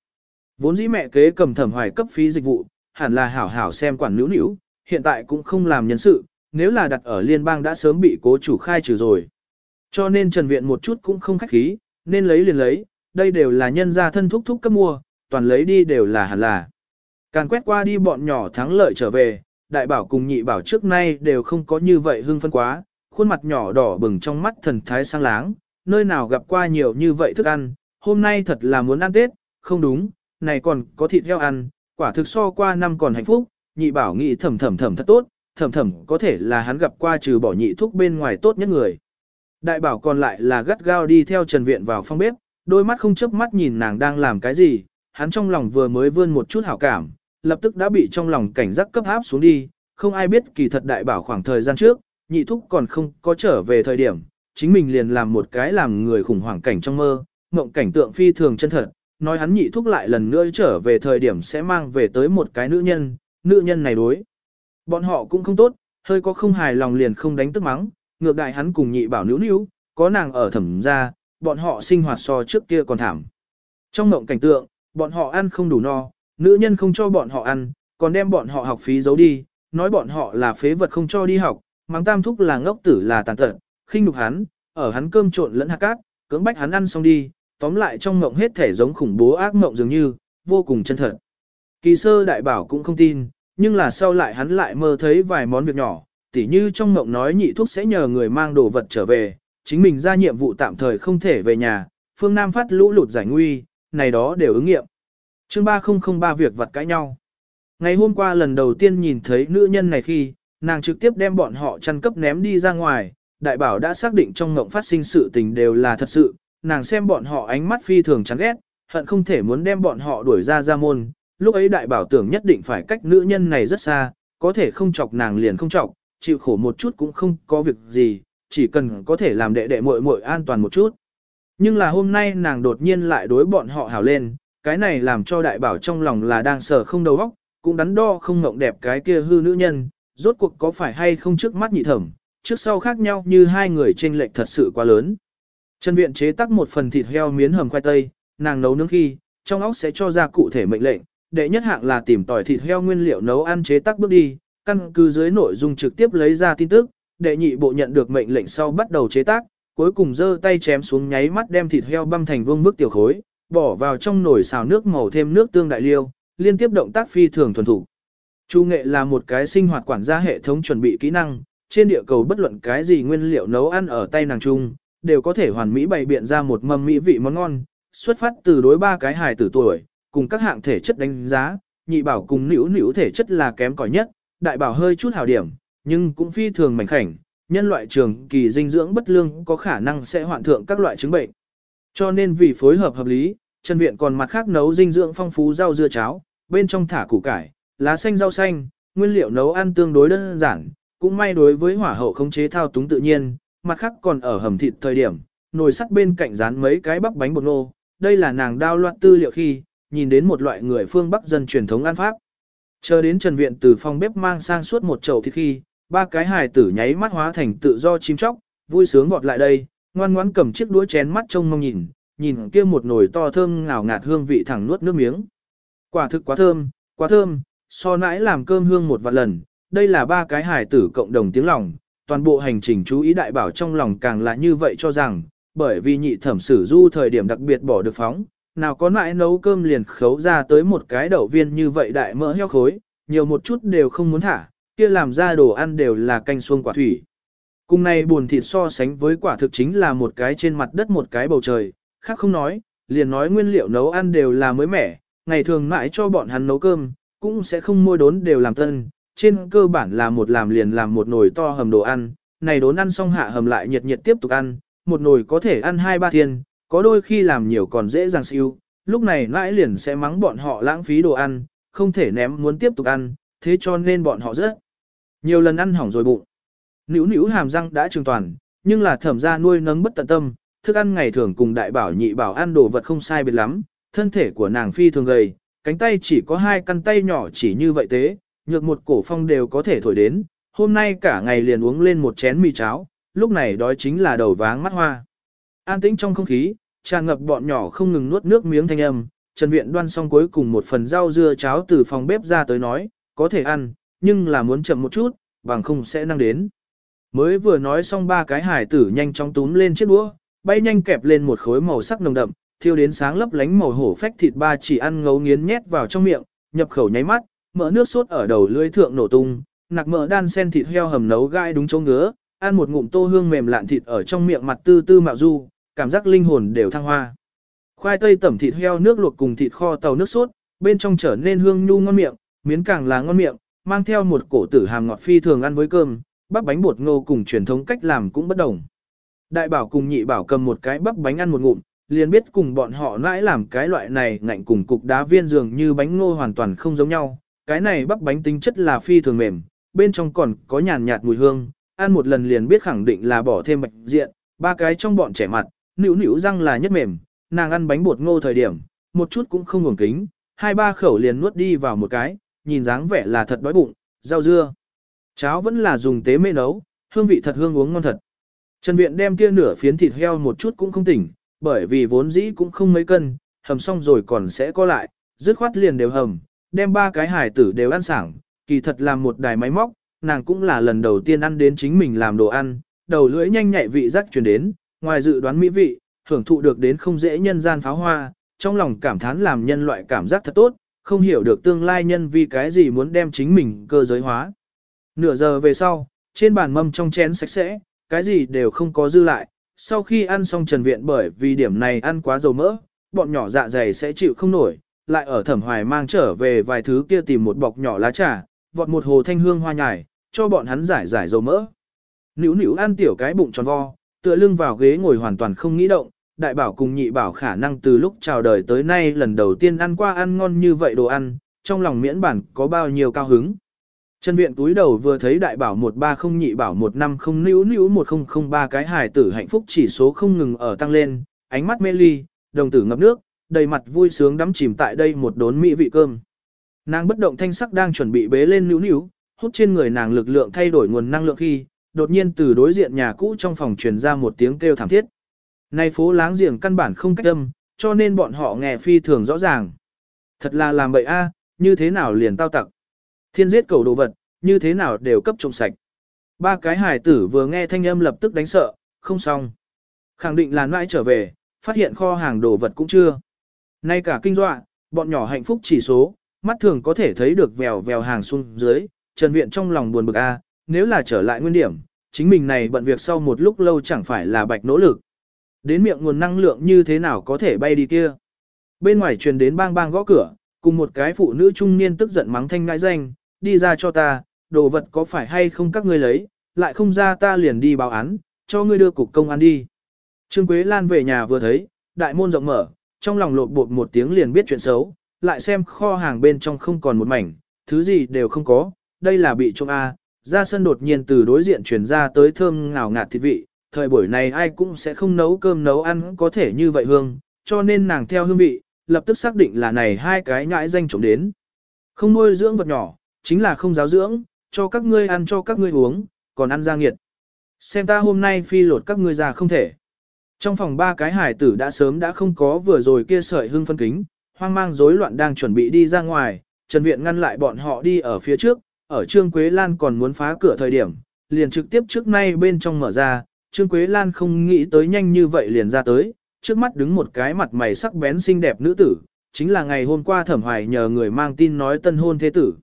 Vốn dĩ mẹ kế cầm thẩm hoài cấp phí dịch vụ, hẳn là hảo hảo xem quản níu níu, hiện tại cũng không làm nhân sự, nếu là đặt ở liên bang đã sớm bị cố chủ khai trừ rồi. Cho nên Trần Viện một chút cũng không khách khí, nên lấy liền lấy, đây đều là nhân gia thân thúc thúc cấp mua, toàn lấy đi đều là hẳn là. Càng quét qua đi bọn nhỏ thắng lợi trở về, đại bảo cùng nhị bảo trước nay đều không có như vậy hưng phân quá, khuôn mặt nhỏ đỏ bừng trong mắt thần thái sang láng, nơi nào gặp qua nhiều như vậy thức ăn, hôm nay thật là muốn ăn Tết, không đúng, này còn có thịt heo ăn, quả thực so qua năm còn hạnh phúc, nhị bảo nghĩ thầm thầm thầm thật tốt, Thẩm Thẩm có thể là hắn gặp qua trừ bỏ nhị thúc bên ngoài tốt nhất người. Đại bảo còn lại là gắt gao đi theo Trần Viện vào phòng bếp, đôi mắt không chớp mắt nhìn nàng đang làm cái gì, hắn trong lòng vừa mới vươn một chút hảo cảm, lập tức đã bị trong lòng cảnh giác cấp áp xuống đi, không ai biết kỳ thật đại bảo khoảng thời gian trước, nhị thúc còn không có trở về thời điểm, chính mình liền làm một cái làm người khủng hoảng cảnh trong mơ, mộng cảnh tượng phi thường chân thật, nói hắn nhị thúc lại lần nữa trở về thời điểm sẽ mang về tới một cái nữ nhân, nữ nhân này đối. Bọn họ cũng không tốt, hơi có không hài lòng liền không đánh tức mắng, ngược đại hắn cùng nhị bảo níu níu, có nàng ở thẩm ra, bọn họ sinh hoạt so trước kia còn thảm. Trong mộng cảnh tượng, bọn họ ăn không đủ no, nữ nhân không cho bọn họ ăn, còn đem bọn họ học phí giấu đi, nói bọn họ là phế vật không cho đi học, mắng tam thúc là ngốc tử là tàn tật, khinh nhục hắn, ở hắn cơm trộn lẫn hạt cát, cưỡng bách hắn ăn xong đi, tóm lại trong mộng hết thể giống khủng bố ác mộng dường như, vô cùng chân thật. Kỳ sơ đại bảo cũng không tin, nhưng là sau lại hắn lại mơ thấy vài món việc nhỏ, tỉ như trong mộng nói nhị thuốc sẽ nhờ người mang đồ vật trở về, chính mình ra nhiệm vụ tạm thời không thể về nhà, phương Nam phát lũ lụt giải nguy, này đó đều ứng nghiệm. chương 3003 việc vật cãi nhau. Ngày hôm qua lần đầu tiên nhìn thấy nữ nhân này khi, nàng trực tiếp đem bọn họ chăn cấp ném đi ra ngoài, đại bảo đã xác định trong mộng phát sinh sự tình đều là thật sự, nàng xem bọn họ ánh mắt phi thường chán ghét, hận không thể muốn đem bọn họ đuổi ra ra môn, lúc ấy đại bảo tưởng nhất định phải cách nữ nhân này rất xa, có thể không chọc nàng liền không chọc, chịu khổ một chút cũng không có việc gì, chỉ cần có thể làm đệ đệ muội muội an toàn một chút. Nhưng là hôm nay nàng đột nhiên lại đối bọn họ hào lên, cái này làm cho đại bảo trong lòng là đang sờ không đầu óc, cũng đắn đo không ngộng đẹp cái kia hư nữ nhân, rốt cuộc có phải hay không trước mắt nhị thẩm, trước sau khác nhau như hai người chênh lệch thật sự quá lớn. Trần viện chế tác một phần thịt heo miến hầm khoai tây, nàng nấu nướng khi, trong óc sẽ cho ra cụ thể mệnh lệnh, đệ nhất hạng là tìm tỏi thịt heo nguyên liệu nấu ăn chế tác bước đi, căn cứ dưới nội dung trực tiếp lấy ra tin tức, đệ nhị bộ nhận được mệnh lệnh sau bắt đầu chế tác, cuối cùng giơ tay chém xuống nháy mắt đem thịt heo băm thành vương bức tiểu khối, bỏ vào trong nồi xào nước màu thêm nước tương đại liêu, liên tiếp động tác phi thường thuần thủ. Chu nghệ là một cái sinh hoạt quản gia hệ thống chuẩn bị kỹ năng, trên địa cầu bất luận cái gì nguyên liệu nấu ăn ở tay nàng chung, đều có thể hoàn mỹ bày biện ra một mâm mỹ vị món ngon, xuất phát từ đối ba cái hài tử tuổi, cùng các hạng thể chất đánh giá, nhị bảo cùng nữ nữ thể chất là kém cỏi nhất, đại bảo hơi chút hảo điểm, nhưng cũng phi thường mảnh khảnh, nhân loại trường kỳ dinh dưỡng bất lương có khả năng sẽ hoạn thượng các loại chứng bệnh. Cho nên vì phối hợp hợp lý, Trần Viện còn mặt khác nấu dinh dưỡng phong phú rau dưa cháo, bên trong thả củ cải, lá xanh rau xanh, nguyên liệu nấu ăn tương đối đơn giản, cũng may đối với hỏa hậu khống chế thao túng tự nhiên, mặt khác còn ở hầm thịt thời điểm, nồi sắt bên cạnh dán mấy cái bắp bánh bột nô, đây là nàng đao loạn tư liệu khi, nhìn đến một loại người phương Bắc dân truyền thống ăn pháp. Chờ đến Trần Viện từ phòng bếp mang sang suốt một chậu thịt khi, ba cái hài tử nháy mắt hóa thành tự do chim chóc, vui sướng vọt lại đây, ngoan ngoãn cầm chiếc đũa chén mắt trông mong nhìn, nhìn kia một nồi to thơm ngào ngạt hương vị thẳng nuốt nước miếng. Quả thực quá thơm, quá thơm, so nãy làm cơm hương một vạn lần, đây là ba cái hài tử cộng đồng tiếng lòng, toàn bộ hành trình chú ý đại bảo trong lòng càng là như vậy cho rằng, bởi vì nhị thẩm sử du thời điểm đặc biệt bỏ được phóng, nào có mãi nấu cơm liền khấu ra tới một cái đậu viên như vậy đại mỡ heo khối, nhiều một chút đều không muốn thả, kia làm ra đồ ăn đều là canh xuông quả thủy. Cùng này buồn thịt so sánh với quả thực chính là một cái trên mặt đất một cái bầu trời, khác không nói, liền nói nguyên liệu nấu ăn đều là mới mẻ, ngày thường mãi cho bọn hắn nấu cơm, cũng sẽ không mua đốn đều làm tân, trên cơ bản là một làm liền làm một nồi to hầm đồ ăn, này đốn ăn xong hạ hầm lại nhiệt nhiệt tiếp tục ăn, một nồi có thể ăn hai ba thiên, có đôi khi làm nhiều còn dễ dàng siêu, lúc này nãi liền sẽ mắng bọn họ lãng phí đồ ăn, không thể ném muốn tiếp tục ăn, thế cho nên bọn họ rất nhiều lần ăn hỏng rồi bụng. Nữu nữu hàm răng đã trường toàn, nhưng là thẩm ra nuôi nấng bất tận tâm, thức ăn ngày thường cùng đại bảo nhị bảo ăn đồ vật không sai biệt lắm, thân thể của nàng phi thường gầy, cánh tay chỉ có hai căn tay nhỏ chỉ như vậy thế, nhược một cổ phong đều có thể thổi đến, hôm nay cả ngày liền uống lên một chén mì cháo, lúc này đói chính là đầu váng mắt hoa. An tĩnh trong không khí, tràn ngập bọn nhỏ không ngừng nuốt nước miếng thanh âm, Trần Viện đoan xong cuối cùng một phần rau dưa cháo từ phòng bếp ra tới nói, có thể ăn, nhưng là muốn chậm một chút, bằng không sẽ năng đến. Mới vừa nói xong ba cái hải tử nhanh chóng túm lên chiếc đũa, bay nhanh kẹp lên một khối màu sắc nồng đậm, thiêu đến sáng lấp lánh màu hổ phách thịt ba chỉ ăn ngấu nghiến nhét vào trong miệng, nhập khẩu nháy mắt, mỡ nước sốt ở đầu lưỡi thượng nổ tung, nạc mỡ đan sen thịt heo hầm nấu gai đúng chỗ ngứa, ăn một ngụm tô hương mềm lạn thịt ở trong miệng mặt tư tư mạo du, cảm giác linh hồn đều thăng hoa. Khoai tây tẩm thịt heo nước luộc cùng thịt kho tàu nước sốt, bên trong trở nên hương nhu ngon miệng, miến càng là ngon miệng, mang theo một cổ tử hàm ngọt phi thường ăn với cơm, bắp bánh bột ngô cùng truyền thống cách làm cũng bất đồng. Đại bảo cùng nhị bảo cầm một cái bắp bánh ăn một ngụm, liền biết cùng bọn họ nãi làm cái loại này ngạnh cùng cục đá viên dường như bánh ngô hoàn toàn không giống nhau. Cái này bắp bánh tính chất là phi thường mềm, bên trong còn có nhàn nhạt mùi hương, ăn một lần liền biết khẳng định là bỏ thêm bạch diện, ba cái trong bọn trẻ mặt, nữu nữu răng là nhất mềm, nàng ăn bánh bột ngô thời điểm, một chút cũng không ngủng kính, hai ba khẩu liền nuốt đi vào một cái, nhìn dáng vẻ là thật đói bụng, rau dưa. Cháo vẫn là dùng tế mê nấu, hương vị thật hương uống ngon thật. Trần Viện đem kia nửa phiến thịt heo một chút cũng không tỉnh, bởi vì vốn dĩ cũng không mấy cân, hầm xong rồi còn sẽ có lại, dứt khoát liền đều hầm, đem ba cái hải tử đều ăn sảng, kỳ thật làm một đài máy móc, nàng cũng là lần đầu tiên ăn đến chính mình làm đồ ăn, đầu lưỡi nhanh nhạy vị giác truyền đến, ngoài dự đoán mỹ vị, hưởng thụ được đến không dễ nhân gian pháo hoa, trong lòng cảm thán làm nhân loại cảm giác thật tốt, không hiểu được tương lai nhân vì cái gì muốn đem chính mình cơ giới hóa. Nửa giờ về sau, trên bàn mâm trong chén sạch sẽ, cái gì đều không có dư lại, sau khi ăn xong trần viện bởi vì điểm này ăn quá dầu mỡ, bọn nhỏ dạ dày sẽ chịu không nổi, lại ở thẩm hoài mang trở về vài thứ kia tìm một bọc nhỏ lá trà, vọt một hồ thanh hương hoa nhài, cho bọn hắn giải giải dầu mỡ. Nữu nữu ăn tiểu cái bụng tròn vo, tựa lưng vào ghế ngồi hoàn toàn không nghĩ động, đại bảo cùng nhị bảo khả năng từ lúc chào đời tới nay lần đầu tiên ăn qua ăn ngon như vậy đồ ăn, trong lòng miễn bản có bao nhiêu cao hứng. Trần viện túi đầu vừa thấy đại bảo một ba không nhị bảo một năm không níu níu một không không ba cái hài tử hạnh phúc chỉ số không ngừng ở tăng lên, ánh mắt mê ly, đồng tử ngập nước, đầy mặt vui sướng đắm chìm tại đây một đốn mỹ vị cơm. Nàng bất động thanh sắc đang chuẩn bị bế lên níu níu, hút trên người nàng lực lượng thay đổi nguồn năng lượng khi, đột nhiên từ đối diện nhà cũ trong phòng truyền ra một tiếng kêu thảm thiết. Nay phố láng giềng căn bản không cách âm, cho nên bọn họ nghe phi thường rõ ràng. Thật là làm bậy a, như thế nào liền tao tặc. Thiên giết cầu đồ vật, như thế nào đều cấp trộm sạch. Ba cái hải tử vừa nghe thanh âm lập tức đánh sợ, không xong. Khẳng định là mãi trở về, phát hiện kho hàng đồ vật cũng chưa. Nay cả kinh dọa, bọn nhỏ hạnh phúc chỉ số, mắt thường có thể thấy được vèo vèo hàng xuống dưới, Trần Viện trong lòng buồn bực a, nếu là trở lại nguyên điểm, chính mình này bận việc sau một lúc lâu chẳng phải là bạch nỗ lực. Đến miệng nguồn năng lượng như thế nào có thể bay đi kia. Bên ngoài truyền đến bang bang gõ cửa, cùng một cái phụ nữ trung niên tức giận mắng thanh ngãi danh, đi ra cho ta, đồ vật có phải hay không các ngươi lấy, lại không ra ta liền đi báo án, cho ngươi đưa cục công an đi. Trương Quế Lan về nhà vừa thấy, đại môn rộng mở, trong lòng lột bột một tiếng liền biết chuyện xấu, lại xem kho hàng bên trong không còn một mảnh, thứ gì đều không có, đây là bị trộm A, ra sân đột nhiên từ đối diện chuyển ra tới thơm ngào ngạt thịt vị, thời buổi này ai cũng sẽ không nấu cơm nấu ăn có thể như vậy hương, cho nên nàng theo hương vị, lập tức xác định là này hai cái nhãi danh trộm đến. Không nuôi dưỡng vật nhỏ, chính là không giáo dưỡng, cho các ngươi ăn cho các ngươi uống, còn ăn ra nghiệt. Xem ta hôm nay phi lột các ngươi ra không thể. Trong phòng ba cái hải tử đã sớm đã không có vừa rồi kia sợi hưng phân kính, hoang mang rối loạn đang chuẩn bị đi ra ngoài, Trần Viện ngăn lại bọn họ đi ở phía trước, ở Trương Quế Lan còn muốn phá cửa thời điểm, liền trực tiếp trước nay bên trong mở ra, Trương Quế Lan không nghĩ tới nhanh như vậy liền ra tới, trước mắt đứng một cái mặt mày sắc bén xinh đẹp nữ tử, chính là ngày hôm qua thẩm hoài nhờ người mang tin nói tân hôn thế tử.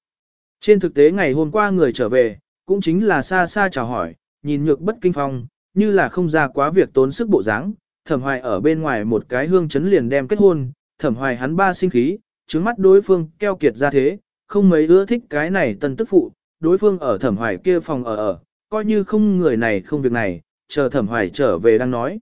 Trên thực tế ngày hôm qua người trở về, cũng chính là xa xa chào hỏi, nhìn nhược bất kinh phong, như là không ra quá việc tốn sức bộ dáng. thẩm hoài ở bên ngoài một cái hương chấn liền đem kết hôn, thẩm hoài hắn ba sinh khí, trứng mắt đối phương keo kiệt ra thế, không mấy ưa thích cái này tân tức phụ, đối phương ở thẩm hoài kia phòng ở ở, coi như không người này không việc này, chờ thẩm hoài trở về đang nói.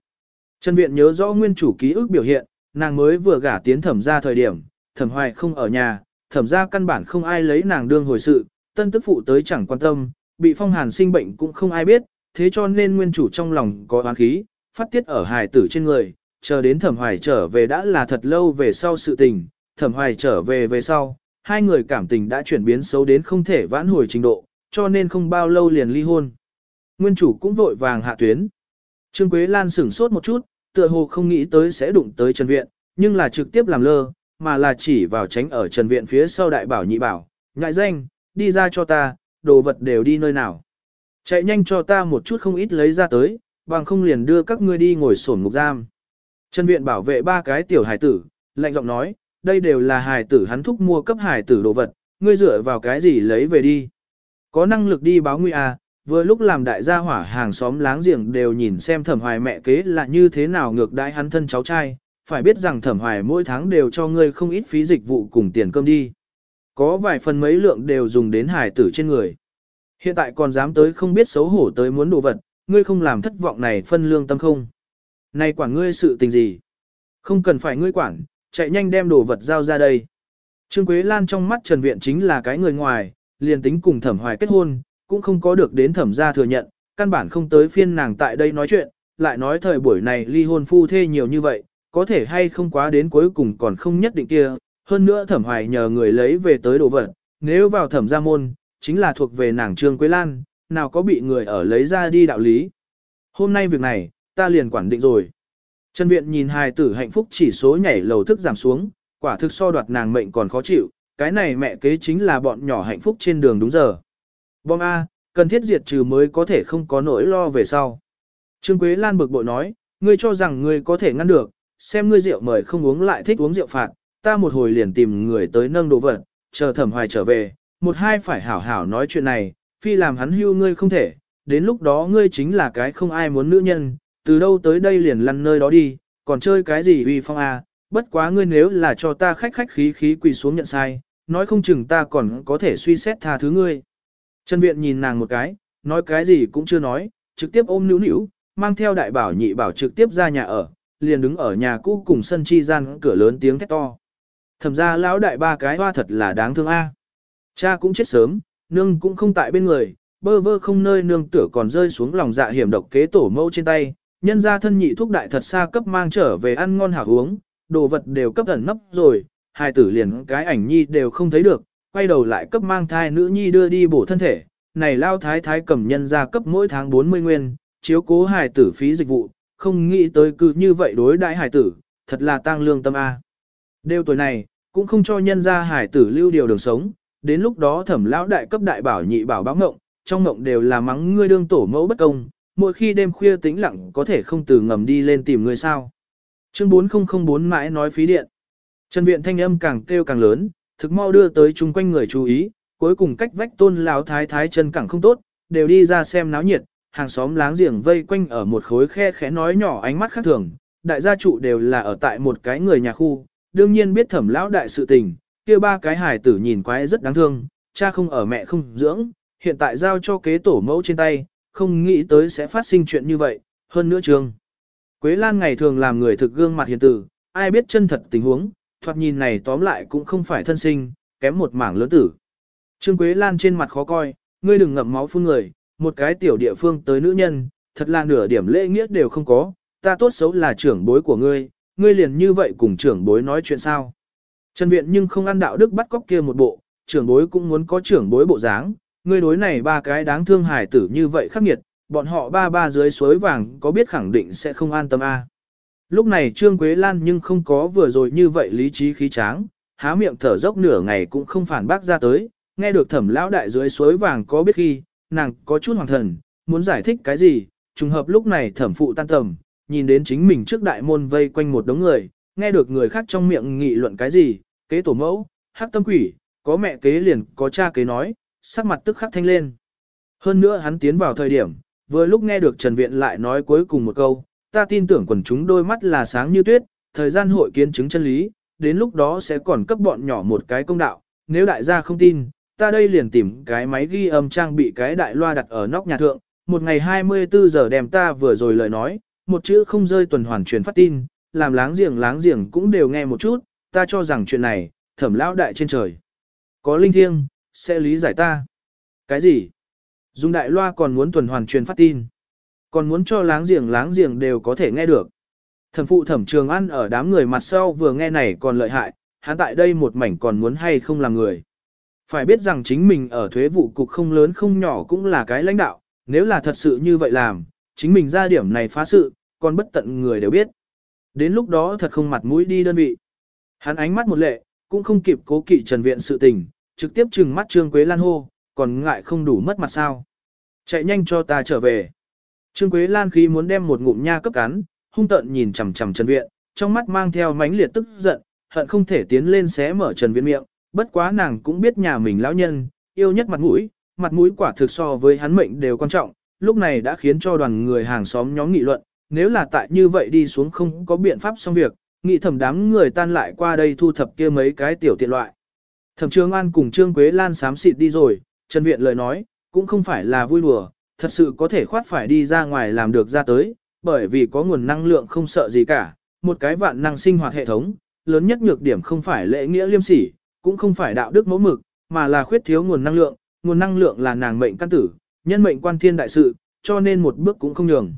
Trần Viện nhớ rõ nguyên chủ ký ức biểu hiện, nàng mới vừa gả tiến thẩm ra thời điểm, thẩm hoài không ở nhà, thẩm ra căn bản không ai lấy nàng đương hồi sự, tân tức phụ tới chẳng quan tâm, bị phong hàn sinh bệnh cũng không ai biết, thế cho nên nguyên chủ trong lòng có oán khí, phát tiết ở hài tử trên người, chờ đến thẩm hoài trở về đã là thật lâu về sau sự tình, thẩm hoài trở về về sau, hai người cảm tình đã chuyển biến xấu đến không thể vãn hồi trình độ, cho nên không bao lâu liền ly hôn. Nguyên chủ cũng vội vàng hạ tuyến. Trương Quế Lan sửng sốt một chút, tựa hồ không nghĩ tới sẽ đụng tới Trần Viện, nhưng là trực tiếp làm lơ, mà là chỉ vào tránh ở Trần Viện phía sau đại bảo nhị bảo, ngại danh, đi ra cho ta, đồ vật đều đi nơi nào. Chạy nhanh cho ta một chút không ít lấy ra tới, bằng không liền đưa các ngươi đi ngồi sổn ngục giam. Trần Viện bảo vệ ba cái tiểu hải tử, lạnh giọng nói, đây đều là hài tử hắn thúc mua cấp hài tử đồ vật, ngươi dựa vào cái gì lấy về đi. Có năng lực đi báo nguy à, vừa lúc làm đại gia hỏa hàng xóm láng giềng đều nhìn xem thẩm hoài mẹ kế là như thế nào ngược đãi hắn thân cháu trai, phải biết rằng thẩm hoài mỗi tháng đều cho ngươi không ít phí dịch vụ cùng tiền cơm đi. Có vài phần mấy lượng đều dùng đến hài tử trên người. Hiện tại còn dám tới không biết xấu hổ tới muốn đồ vật, ngươi không làm thất vọng này phân lương tâm không. Này quản ngươi sự tình gì? Không cần phải ngươi quản, chạy nhanh đem đồ vật giao ra đây. Trương Quế Lan trong mắt Trần Viện chính là cái người ngoài, liền tính cùng thẩm hoài kết hôn, cũng không có được đến thẩm gia thừa nhận, căn bản không tới phiên nàng tại đây nói chuyện, lại nói thời buổi này ly hôn phu thê nhiều như vậy, có thể hay không quá đến cuối cùng còn không nhất định kia, hơn nữa thẩm hoài nhờ người lấy về tới đồ vật, nếu vào thẩm gia môn, chính là thuộc về nàng Trương Quế Lan, nào có bị người ở lấy ra đi đạo lý. Hôm nay việc này, ta liền quản định rồi. Trần Viện nhìn hài tử hạnh phúc chỉ số nhảy lầu thức giảm xuống, quả thực so đoạt nàng mệnh còn khó chịu, cái này mẹ kế chính là bọn nhỏ hạnh phúc trên đường đúng giờ. Bom A, cần thiết diệt trừ mới có thể không có nỗi lo về sau. Trương Quế Lan bực bội nói, ngươi cho rằng ngươi có thể ngăn được, xem ngươi rượu mời không uống lại thích uống rượu phạt, ta một hồi liền tìm người tới nâng đồ vật, chờ thẩm hoài trở về, một hai phải hảo hảo nói chuyện này, phi làm hắn hưu ngươi không thể, đến lúc đó ngươi chính là cái không ai muốn nữ nhân, từ đâu tới đây liền lăn nơi đó đi, còn chơi cái gì uy phong à? bất quá ngươi nếu là cho ta khách khách khí khí quỳ xuống nhận sai, nói không chừng ta còn có thể suy xét tha thứ ngươi. Trần Viện nhìn nàng một cái, nói cái gì cũng chưa nói, trực tiếp ôm níu níu, mang theo đại bảo nhị bảo trực tiếp ra nhà ở, liền đứng ở nhà cũ cùng sân chi gian cửa lớn tiếng thét to. Thẩm ra lão đại ba cái hoa thật là đáng thương a. Cha cũng chết sớm, nương cũng không tại bên người, bơ vơ không nơi nương tựa còn rơi xuống lòng dạ hiểm độc kế tổ mẫu trên tay, nhân gia thân nhị thúc đại thật xa cấp mang trở về ăn ngon hảo uống, đồ vật đều cấp ẩn nấp rồi, hai tử liền cái ảnh nhi đều không thấy được, quay đầu lại cấp mang thai nữ nhi đưa đi bổ thân thể, này lao thái thái cầm nhân gia cấp mỗi tháng 40 nguyên, chiếu cố hài tử phí dịch vụ, không nghĩ tới cứ như vậy đối đại hài tử, thật là tăng lương tâm A. Đều tuổi này, cũng không cho nhân gia hài tử lưu điều đường sống, đến lúc đó thẩm lão đại cấp đại bảo nhị bảo báo ngộng, trong ngộng đều là mắng ngươi đương tổ mẫu bất công, mỗi khi đêm khuya tĩnh lặng có thể không từ ngầm đi lên tìm người sao. Chương 4004 mãi nói phí điện. Trần viện thanh âm càng kêu càng lớn, thực mau đưa tới chung quanh người chú ý, cuối cùng cách vách tôn lão thái thái chân càng không tốt, đều đi ra xem náo nhiệt, hàng xóm láng giềng vây quanh ở một khối khe khẽ nói nhỏ ánh mắt khác thường, đại gia trụ đều là ở tại một cái người nhà khu, đương nhiên biết thẩm lão đại sự tình, kia ba cái hài tử nhìn quái rất đáng thương, cha không ở mẹ không dưỡng, hiện tại giao cho kế tổ mẫu trên tay, không nghĩ tới sẽ phát sinh chuyện như vậy, hơn nữa trường. Quế Lan ngày thường làm người thực gương mặt hiền tử, ai biết chân thật tình huống, thoạt nhìn này tóm lại cũng không phải thân sinh, kém một mảng lớn tử. Trương Quế Lan trên mặt khó coi, ngươi đừng ngậm máu phun người, một cái tiểu địa phương tới nữ nhân, thật là nửa điểm lễ nghĩa đều không có, ta tốt xấu là trưởng bối của ngươi, ngươi liền như vậy cùng trưởng bối nói chuyện sao. Trần Viện nhưng không ăn đạo đức bắt cóc kia một bộ, trưởng bối cũng muốn có trưởng bối bộ dáng, ngươi đối này ba cái đáng thương hài tử như vậy khắc nghiệt, bọn họ ba ba dưới suối vàng có biết khẳng định sẽ không an tâm a. Lúc này Trương Quế Lan nhưng không có vừa rồi như vậy lý trí khí tráng, há miệng thở dốc nửa ngày cũng không phản bác ra tới, nghe được thẩm lão đại dưới suối vàng có biết khi, nàng có chút hoàng thần, muốn giải thích cái gì, trùng hợp lúc này thẩm phụ tan tầm, nhìn đến chính mình trước đại môn vây quanh một đống người, nghe được người khác trong miệng nghị luận cái gì, kế tổ mẫu, hắc tâm quỷ, có mẹ kế liền có cha kế nói, sắc mặt tức khắc thanh lên. Hơn nữa hắn tiến vào thời điểm, vừa lúc nghe được Trần Viện lại nói cuối cùng một câu, ta tin tưởng quần chúng đôi mắt là sáng như tuyết, thời gian hội kiến chứng chân lý, đến lúc đó sẽ còn cấp bọn nhỏ một cái công đạo, nếu đại gia không tin, ta đây liền tìm cái máy ghi âm trang bị cái đại loa đặt ở nóc nhà thượng, một ngày 24 giờ đem ta vừa rồi lời nói, một chữ không rơi tuần hoàn truyền phát tin, làm láng giềng láng giềng cũng đều nghe một chút, ta cho rằng chuyện này, thẩm lão đại trên trời. Có linh thiêng, sẽ lý giải ta. Cái gì? Dung đại loa còn muốn tuần hoàn truyền phát tin. Còn muốn cho láng giềng láng giềng đều có thể nghe được. Thẩm phụ thẩm trường ăn ở đám người mặt sau vừa nghe này còn lợi hại, hắn tại đây một mảnh còn muốn hay không làm người. Phải biết rằng chính mình ở thuế vụ cục không lớn không nhỏ cũng là cái lãnh đạo, nếu là thật sự như vậy làm, chính mình ra điểm này phá sự, còn bất tận người đều biết. Đến lúc đó thật không mặt mũi đi đơn vị. Hắn ánh mắt một lệ, cũng không kịp cố kỵ trần viện sự tình, trực tiếp trừng mắt Trương Quế Lan hô, còn ngại không đủ mất mặt sao. Chạy nhanh cho ta trở về. Trương Quế Lan khí muốn đem một ngụm nha cấp cắn, hung tợn nhìn chằm chằm Trần Viện, trong mắt mang theo mãnh liệt tức giận, hận không thể tiến lên xé mở Trần Viện miệng, bất quá nàng cũng biết nhà mình lão nhân, yêu nhất mặt mũi, mặt mũi quả thực so với hắn mệnh đều quan trọng, lúc này đã khiến cho đoàn người hàng xóm nhóm nghị luận, nếu là tại như vậy đi xuống không có biện pháp xong việc, nghị thẩm đám người tan lại qua đây thu thập kia mấy cái tiểu tiện loại. Thẩm Trương An cùng Trương Quế Lan xám xịt đi rồi, Trần Viện lời nói, cũng không phải là vui đùa, thật sự có thể khoát phải đi ra ngoài làm được ra tới, bởi vì có nguồn năng lượng không sợ gì cả, một cái vạn năng sinh hoạt hệ thống, lớn nhất nhược điểm không phải lễ nghĩa liêm sỉ, cũng không phải đạo đức mẫu mực, mà là khuyết thiếu nguồn năng lượng, nguồn năng lượng là nàng mệnh căn tử, nhân mệnh quan thiên đại sự, cho nên một bước cũng không nhường.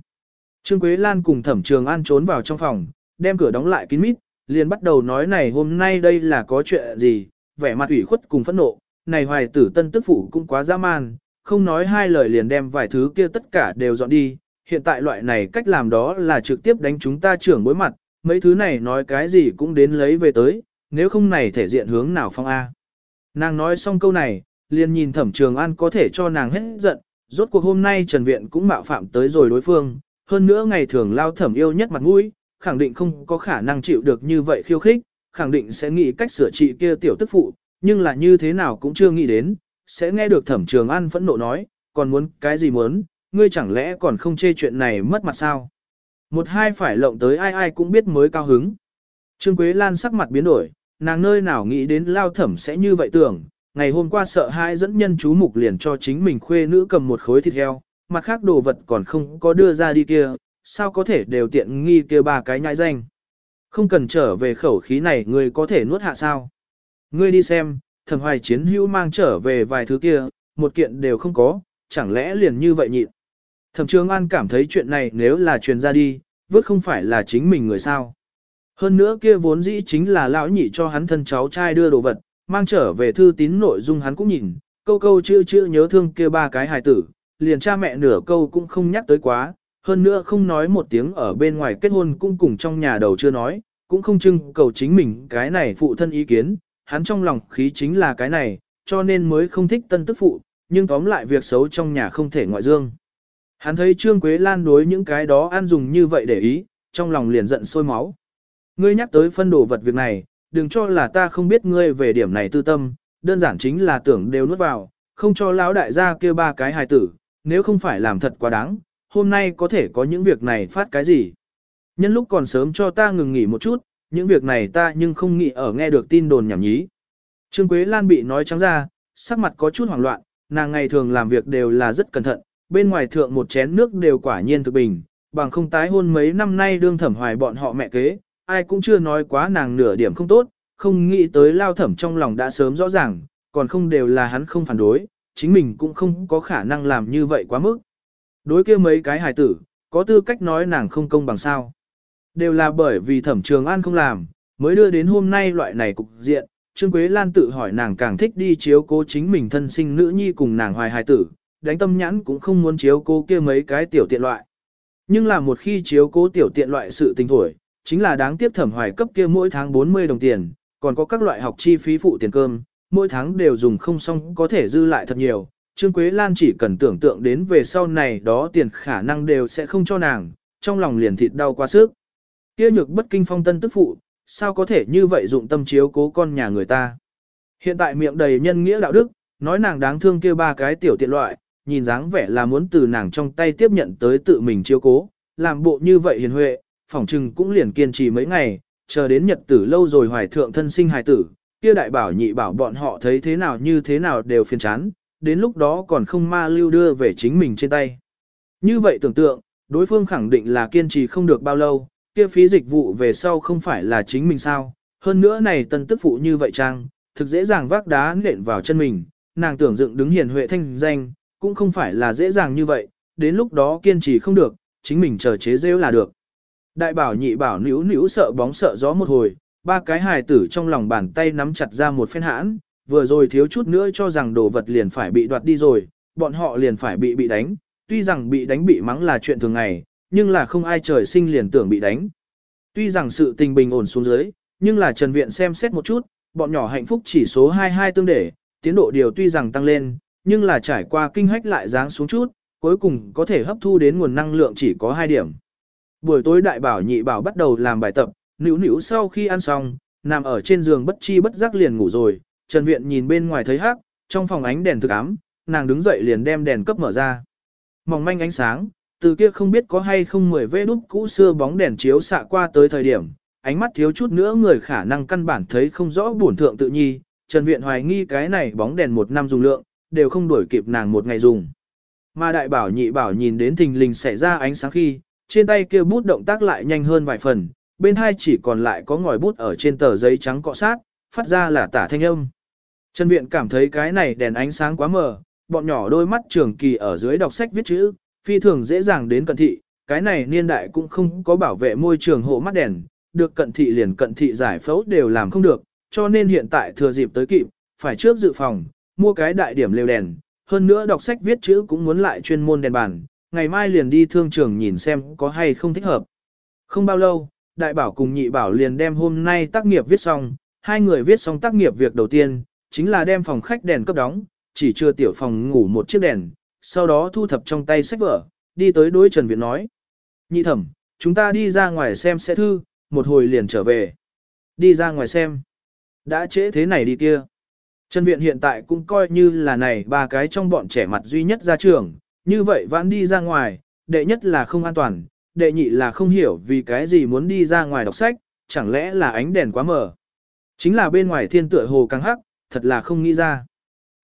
Trương Quế Lan cùng Thẩm Trường An trốn vào trong phòng, đem cửa đóng lại kín mít, liền bắt đầu nói này hôm nay đây là có chuyện gì, vẻ mặt ủy khuất cùng phẫn nộ, này hoài tử tân tức phụ cũng quá dã man, không nói hai lời liền đem vài thứ kia tất cả đều dọn đi, hiện tại loại này cách làm đó là trực tiếp đánh chúng ta trưởng bối mặt, mấy thứ này nói cái gì cũng đến lấy về tới, nếu không này thể diện hướng nào phong A. Nàng nói xong câu này, liền nhìn thẩm trường an có thể cho nàng hết giận, rốt cuộc hôm nay Trần Viện cũng mạo phạm tới rồi đối phương, hơn nữa ngày thường lao thẩm yêu nhất mặt mũi, khẳng định không có khả năng chịu được như vậy khiêu khích, khẳng định sẽ nghĩ cách sửa trị kia tiểu tức phụ, nhưng là như thế nào cũng chưa nghĩ đến, sẽ nghe được thẩm trường an phẫn nộ nói, còn muốn cái gì muốn, ngươi chẳng lẽ còn không chê chuyện này mất mặt sao? Một hai phải lộng tới ai ai cũng biết mới cao hứng. Trương Quế Lan sắc mặt biến đổi, nàng nơi nào nghĩ đến lao thẩm sẽ như vậy tưởng, ngày hôm qua sợ hai dẫn nhân chú mục liền cho chính mình khuê nữ cầm một khối thịt heo, mặt khác đồ vật còn không có đưa ra đi kia, sao có thể đều tiện nghi kia ba cái nhãi danh. Không cần trở về khẩu khí này ngươi có thể nuốt hạ sao. Ngươi đi xem, thẩm hoài chiến hữu mang trở về vài thứ kia, một kiện đều không có, chẳng lẽ liền như vậy nhịn. Thẩm Trường An cảm thấy chuyện này nếu là truyền ra đi, vứt không phải là chính mình người sao. Hơn nữa kia vốn dĩ chính là lão nhị cho hắn thân cháu trai đưa đồ vật, mang trở về thư tín nội dung hắn cũng nhìn, câu câu chữ chữ nhớ thương kia ba cái hài tử, liền cha mẹ nửa câu cũng không nhắc tới quá, hơn nữa không nói một tiếng ở bên ngoài kết hôn cũng cùng trong nhà đầu chưa nói, cũng không trưng cầu chính mình cái này phụ thân ý kiến, hắn trong lòng khí chính là cái này, cho nên mới không thích tân tức phụ, nhưng tóm lại việc xấu trong nhà không thể ngoại dương. Hắn thấy Trương Quế Lan đối những cái đó ăn dùng như vậy để ý, trong lòng liền giận sôi máu. Ngươi nhắc tới phân đồ vật việc này, đừng cho là ta không biết ngươi về điểm này tư tâm, đơn giản chính là tưởng đều nuốt vào, không cho lão đại gia kia ba cái hài tử, nếu không phải làm thật quá đáng, hôm nay có thể có những việc này phát cái gì. Nhân lúc còn sớm cho ta ngừng nghỉ một chút, những việc này ta nhưng không nghĩ ở nghe được tin đồn nhảm nhí. Trương Quế Lan bị nói trắng ra, sắc mặt có chút hoảng loạn, nàng ngày thường làm việc đều là rất cẩn thận, bên ngoài thượng một chén nước đều quả nhiên thực bình, bằng không tái hôn mấy năm nay đương thẩm hoài bọn họ mẹ kế, ai cũng chưa nói quá nàng nửa điểm không tốt, không nghĩ tới lao thẩm trong lòng đã sớm rõ ràng, còn không đều là hắn không phản đối, chính mình cũng không có khả năng làm như vậy quá mức. Đối kia mấy cái hài tử, có tư cách nói nàng không công bằng sao. Đều là bởi vì thẩm trường an không làm, mới đưa đến hôm nay loại này cục diện, Trương Quế Lan tự hỏi nàng càng thích đi chiếu cố chính mình thân sinh nữ nhi cùng nàng hoài hài tử, đánh tâm nhãn cũng không muốn chiếu cố kia mấy cái tiểu tiện loại. Nhưng là một khi chiếu cố tiểu tiện loại sự tình thổi, chính là đáng tiếc thẩm hoài cấp kia mỗi tháng 40 đồng tiền, còn có các loại học chi phí phụ tiền cơm, mỗi tháng đều dùng không xong có thể dư lại thật nhiều. Trương Quế Lan chỉ cần tưởng tượng đến về sau này đó tiền khả năng đều sẽ không cho nàng, trong lòng liền thịt đau quá sức. Kia nhược bất kinh phong tân tức phụ, sao có thể như vậy dụng tâm chiếu cố con nhà người ta. Hiện tại miệng đầy nhân nghĩa đạo đức, nói nàng đáng thương kia ba cái tiểu tiện loại, nhìn dáng vẻ là muốn từ nàng trong tay tiếp nhận tới tự mình chiếu cố, làm bộ như vậy hiền huệ, phỏng trừng cũng liền kiên trì mấy ngày, chờ đến nhật tử lâu rồi hoài thượng thân sinh hài tử, kia đại bảo nhị bảo bọn họ thấy thế nào như thế nào đều phiền chán, đến lúc đó còn không ma lưu đưa về chính mình trên tay. Như vậy tưởng tượng, đối phương khẳng định là kiên trì không được bao lâu, kia phí dịch vụ về sau không phải là chính mình sao. Hơn nữa này tân tức phụ như vậy trang, thực dễ dàng vác đá nện vào chân mình, nàng tưởng dựng đứng hiền huệ thanh danh, cũng không phải là dễ dàng như vậy, đến lúc đó kiên trì không được, chính mình chờ chế rêu là được. Đại bảo nhị bảo níu níu sợ bóng sợ gió một hồi, ba cái hài tử trong lòng bàn tay nắm chặt ra một phen hãn, vừa rồi thiếu chút nữa cho rằng đồ vật liền phải bị đoạt đi rồi, bọn họ liền phải bị bị đánh, tuy rằng bị đánh bị mắng là chuyện thường ngày, nhưng là không ai trời sinh liền tưởng bị đánh. Tuy rằng sự tình bình ổn xuống dưới, nhưng là Trần Viện xem xét một chút, bọn nhỏ hạnh phúc chỉ số 22 tương để, tiến độ điều tuy rằng tăng lên, nhưng là trải qua kinh hách lại giáng xuống chút, cuối cùng có thể hấp thu đến nguồn năng lượng chỉ có 2 điểm. Buổi tối đại bảo nhị bảo bắt đầu làm bài tập, nữ nữ sau khi ăn xong, nằm ở trên giường bất chi bất giác liền ngủ rồi, Trần Viện nhìn bên ngoài thấy hắc, trong phòng ánh đèn thực ám, nàng đứng dậy liền đem đèn cấp mở ra. Mỏng manh ánh sáng, từ kia không biết có hay không mười vê đút cũ xưa bóng đèn chiếu xạ qua tới thời điểm, ánh mắt thiếu chút nữa người khả năng căn bản thấy không rõ bổn thượng tự nhi, Trần Viện hoài nghi cái này bóng đèn một năm dùng lượng, đều không đuổi kịp nàng một ngày dùng. Mà đại bảo nhị bảo nhìn đến thình lình xảy ra ánh sáng khi, trên tay kia bút động tác lại nhanh hơn vài phần, bên hai chỉ còn lại có ngòi bút ở trên tờ giấy trắng cọ sát, phát ra là tả thanh âm. Trần Viện cảm thấy cái này đèn ánh sáng quá mờ, bọn nhỏ đôi mắt trường kỳ ở dưới đọc sách viết chữ, phi thường dễ dàng đến cận thị, cái này niên đại cũng không có bảo vệ môi trường hộ mắt đèn, được cận thị liền cận thị giải phẫu đều làm không được, cho nên hiện tại thừa dịp tới kịp, phải trước dự phòng, mua cái đại điểm lều đèn, hơn nữa đọc sách viết chữ cũng muốn lại chuyên môn đèn bàn, ngày mai liền đi thương trường nhìn xem có hay không thích hợp. Không bao lâu, đại bảo cùng nhị bảo liền đem hôm nay tác nghiệp viết xong, hai người viết xong tác nghiệp việc đầu tiên, chính là đem phòng khách đèn cấp đóng, chỉ chưa tiểu phòng ngủ một chiếc đèn, sau đó thu thập trong tay sách vở, đi tới đối Trần Viện nói. Nhị thẩm, chúng ta đi ra ngoài xem sẽ thư, một hồi liền trở về. Đi ra ngoài xem. Đã trễ thế này đi kia. Trần Viện hiện tại cũng coi như là này ba cái trong bọn trẻ mặt duy nhất ra trường, như vậy vãn đi ra ngoài, đệ nhất là không an toàn, đệ nhị là không hiểu vì cái gì muốn đi ra ngoài đọc sách, chẳng lẽ là ánh đèn quá mờ. Chính là bên ngoài thiên tựa hồ căng hắc, thật là không nghĩ ra.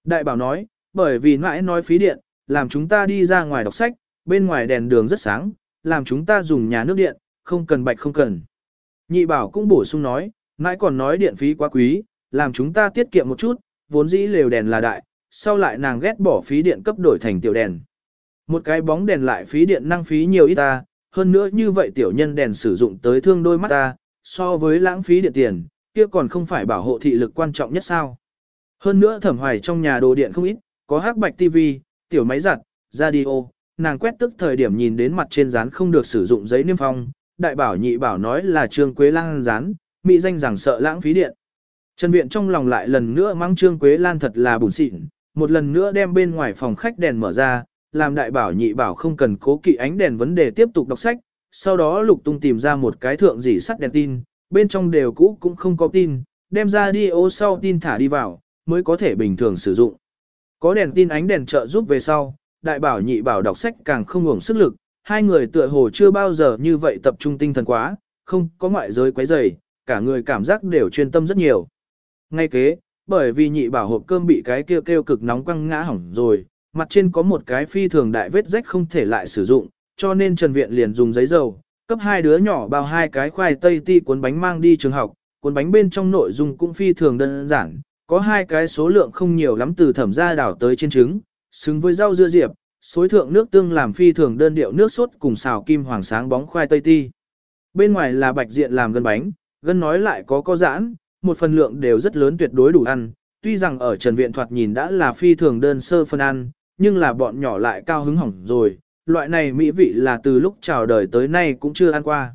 Đại bảo nói, bởi vì mãi nói phí điện, làm chúng ta đi ra ngoài đọc sách, bên ngoài đèn đường rất sáng, làm chúng ta dùng nhà nước điện, không cần bạch không cần. Nhị bảo cũng bổ sung nói, mãi còn nói điện phí quá quý, làm chúng ta tiết kiệm một chút, vốn dĩ lều đèn là đại, sau lại nàng ghét bỏ phí điện cấp đổi thành tiểu đèn. Một cái bóng đèn lại phí điện năng phí nhiều ít ta, hơn nữa như vậy tiểu nhân đèn sử dụng tới thương đôi mắt ta, so với lãng phí điện tiền, kia còn không phải bảo hộ thị lực quan trọng nhất sao. Hơn nữa thẩm hoài trong nhà đồ điện không ít, có hắc bạch tivi, tiểu máy giặt, radio, nàng quét tức thời điểm nhìn đến mặt trên dán không được sử dụng giấy niêm phong, đại bảo nhị bảo nói là trương quế lan dán, mỹ danh rằng sợ lãng phí điện. Trần Viện trong lòng lại lần nữa mang trương quế lan thật là bùn xịn, một lần nữa đem bên ngoài phòng khách đèn mở ra, làm đại bảo nhị bảo không cần cố kỵ ánh đèn vấn đề tiếp tục đọc sách, sau đó lục tung tìm ra một cái thượng dỉ sắt đèn tin, bên trong đều cũ cũng không có tin, đem ra đi ô sau tin thả đi vào, mới có thể bình thường sử dụng. Có đèn tin ánh đèn trợ giúp về sau, đại bảo nhị bảo đọc sách càng không ngủng sức lực, hai người tựa hồ chưa bao giờ như vậy tập trung tinh thần quá, không có ngoại giới quấy rầy, cả người cảm giác đều chuyên tâm rất nhiều. Ngay kế, bởi vì nhị bảo hộp cơm bị cái kêu kêu cực nóng quăng ngã hỏng rồi, mặt trên có một cái phi thường đại vết rách không thể lại sử dụng, cho nên Trần Viện liền dùng giấy dầu, cấp hai đứa nhỏ bao hai cái khoai tây ti cuốn bánh mang đi trường học, cuốn bánh bên trong nội dung cũng phi thường đơn giản, có hai cái số lượng không nhiều lắm từ thẩm gia đảo tới trên trứng, xứng với rau dưa diệp, xối thượng nước tương làm phi thường đơn điệu nước sốt cùng xào kim hoàng sáng bóng khoai tây ti. Bên ngoài là bạch diện làm gân bánh, gân nói lại có có giãn, một phần lượng đều rất lớn tuyệt đối đủ ăn, tuy rằng ở Trần Viện thoạt nhìn đã là phi thường đơn sơ phân ăn, nhưng là bọn nhỏ lại cao hứng hỏng rồi, loại này mỹ vị là từ lúc chào đời tới nay cũng chưa ăn qua.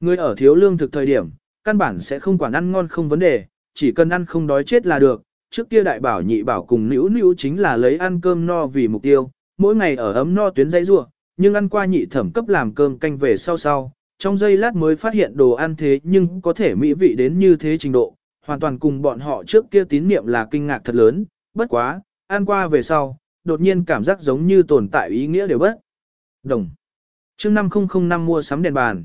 Người ở thiếu lương thực thời điểm, căn bản sẽ không quản ăn ngon không vấn đề, chỉ cần ăn không đói chết là được. Trước kia đại bảo nhị bảo cùng nữ nữ chính là lấy ăn cơm no vì mục tiêu, mỗi ngày ở ấm no tuyến dây rua, nhưng ăn qua nhị thẩm cấp làm cơm canh về sau sau, trong giây lát mới phát hiện đồ ăn thế nhưng có thể mỹ vị đến như thế trình độ, hoàn toàn cùng bọn họ trước kia tín niệm là kinh ngạc thật lớn, bất quá, ăn qua về sau, đột nhiên cảm giác giống như tồn tại ý nghĩa đều bất. Đồng. chương 5005 mua sắm đèn bàn.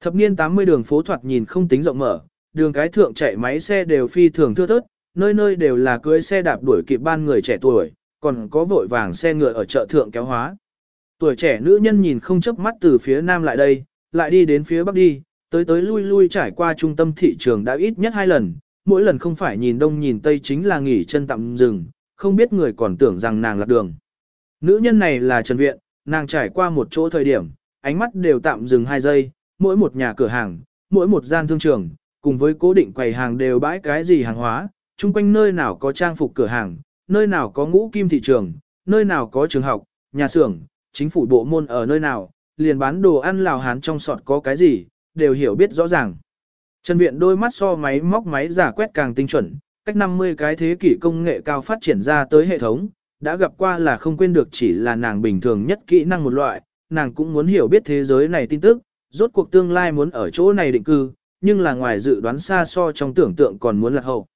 Thập niên 80 đường phố thoạt nhìn không tính rộng mở, đường cái thượng chạy máy xe đều phi thường thưa thớt, nơi nơi đều là cưới xe đạp đuổi kịp ban người trẻ tuổi, còn có vội vàng xe ngựa ở chợ thượng kéo hóa. Tuổi trẻ nữ nhân nhìn không chớp mắt từ phía nam lại đây, lại đi đến phía bắc đi, tới tới lui lui trải qua trung tâm thị trường đã ít nhất hai lần, mỗi lần không phải nhìn đông nhìn tây chính là nghỉ chân tạm dừng, không biết người còn tưởng rằng nàng lạc đường. Nữ nhân này là Trần Viện, nàng trải qua một chỗ thời điểm, ánh mắt đều tạm dừng hai giây, mỗi một nhà cửa hàng, mỗi một gian thương trường, cùng với cố định quầy hàng đều bãi cái gì hàng hóa, chung quanh nơi nào có trang phục cửa hàng, nơi nào có ngũ kim thị trường, nơi nào có trường học, nhà xưởng, chính phủ bộ môn ở nơi nào, liền bán đồ ăn lào hán trong sọt có cái gì, đều hiểu biết rõ ràng. Trần Viện đôi mắt so máy móc máy giả quét càng tinh chuẩn, cách 50 cái thế kỷ công nghệ cao phát triển ra tới hệ thống, đã gặp qua là không quên được chỉ là nàng bình thường nhất kỹ năng một loại, nàng cũng muốn hiểu biết thế giới này tin tức, rốt cuộc tương lai muốn ở chỗ này định cư, nhưng là ngoài dự đoán xa so trong tưởng tượng còn muốn lạc hậu.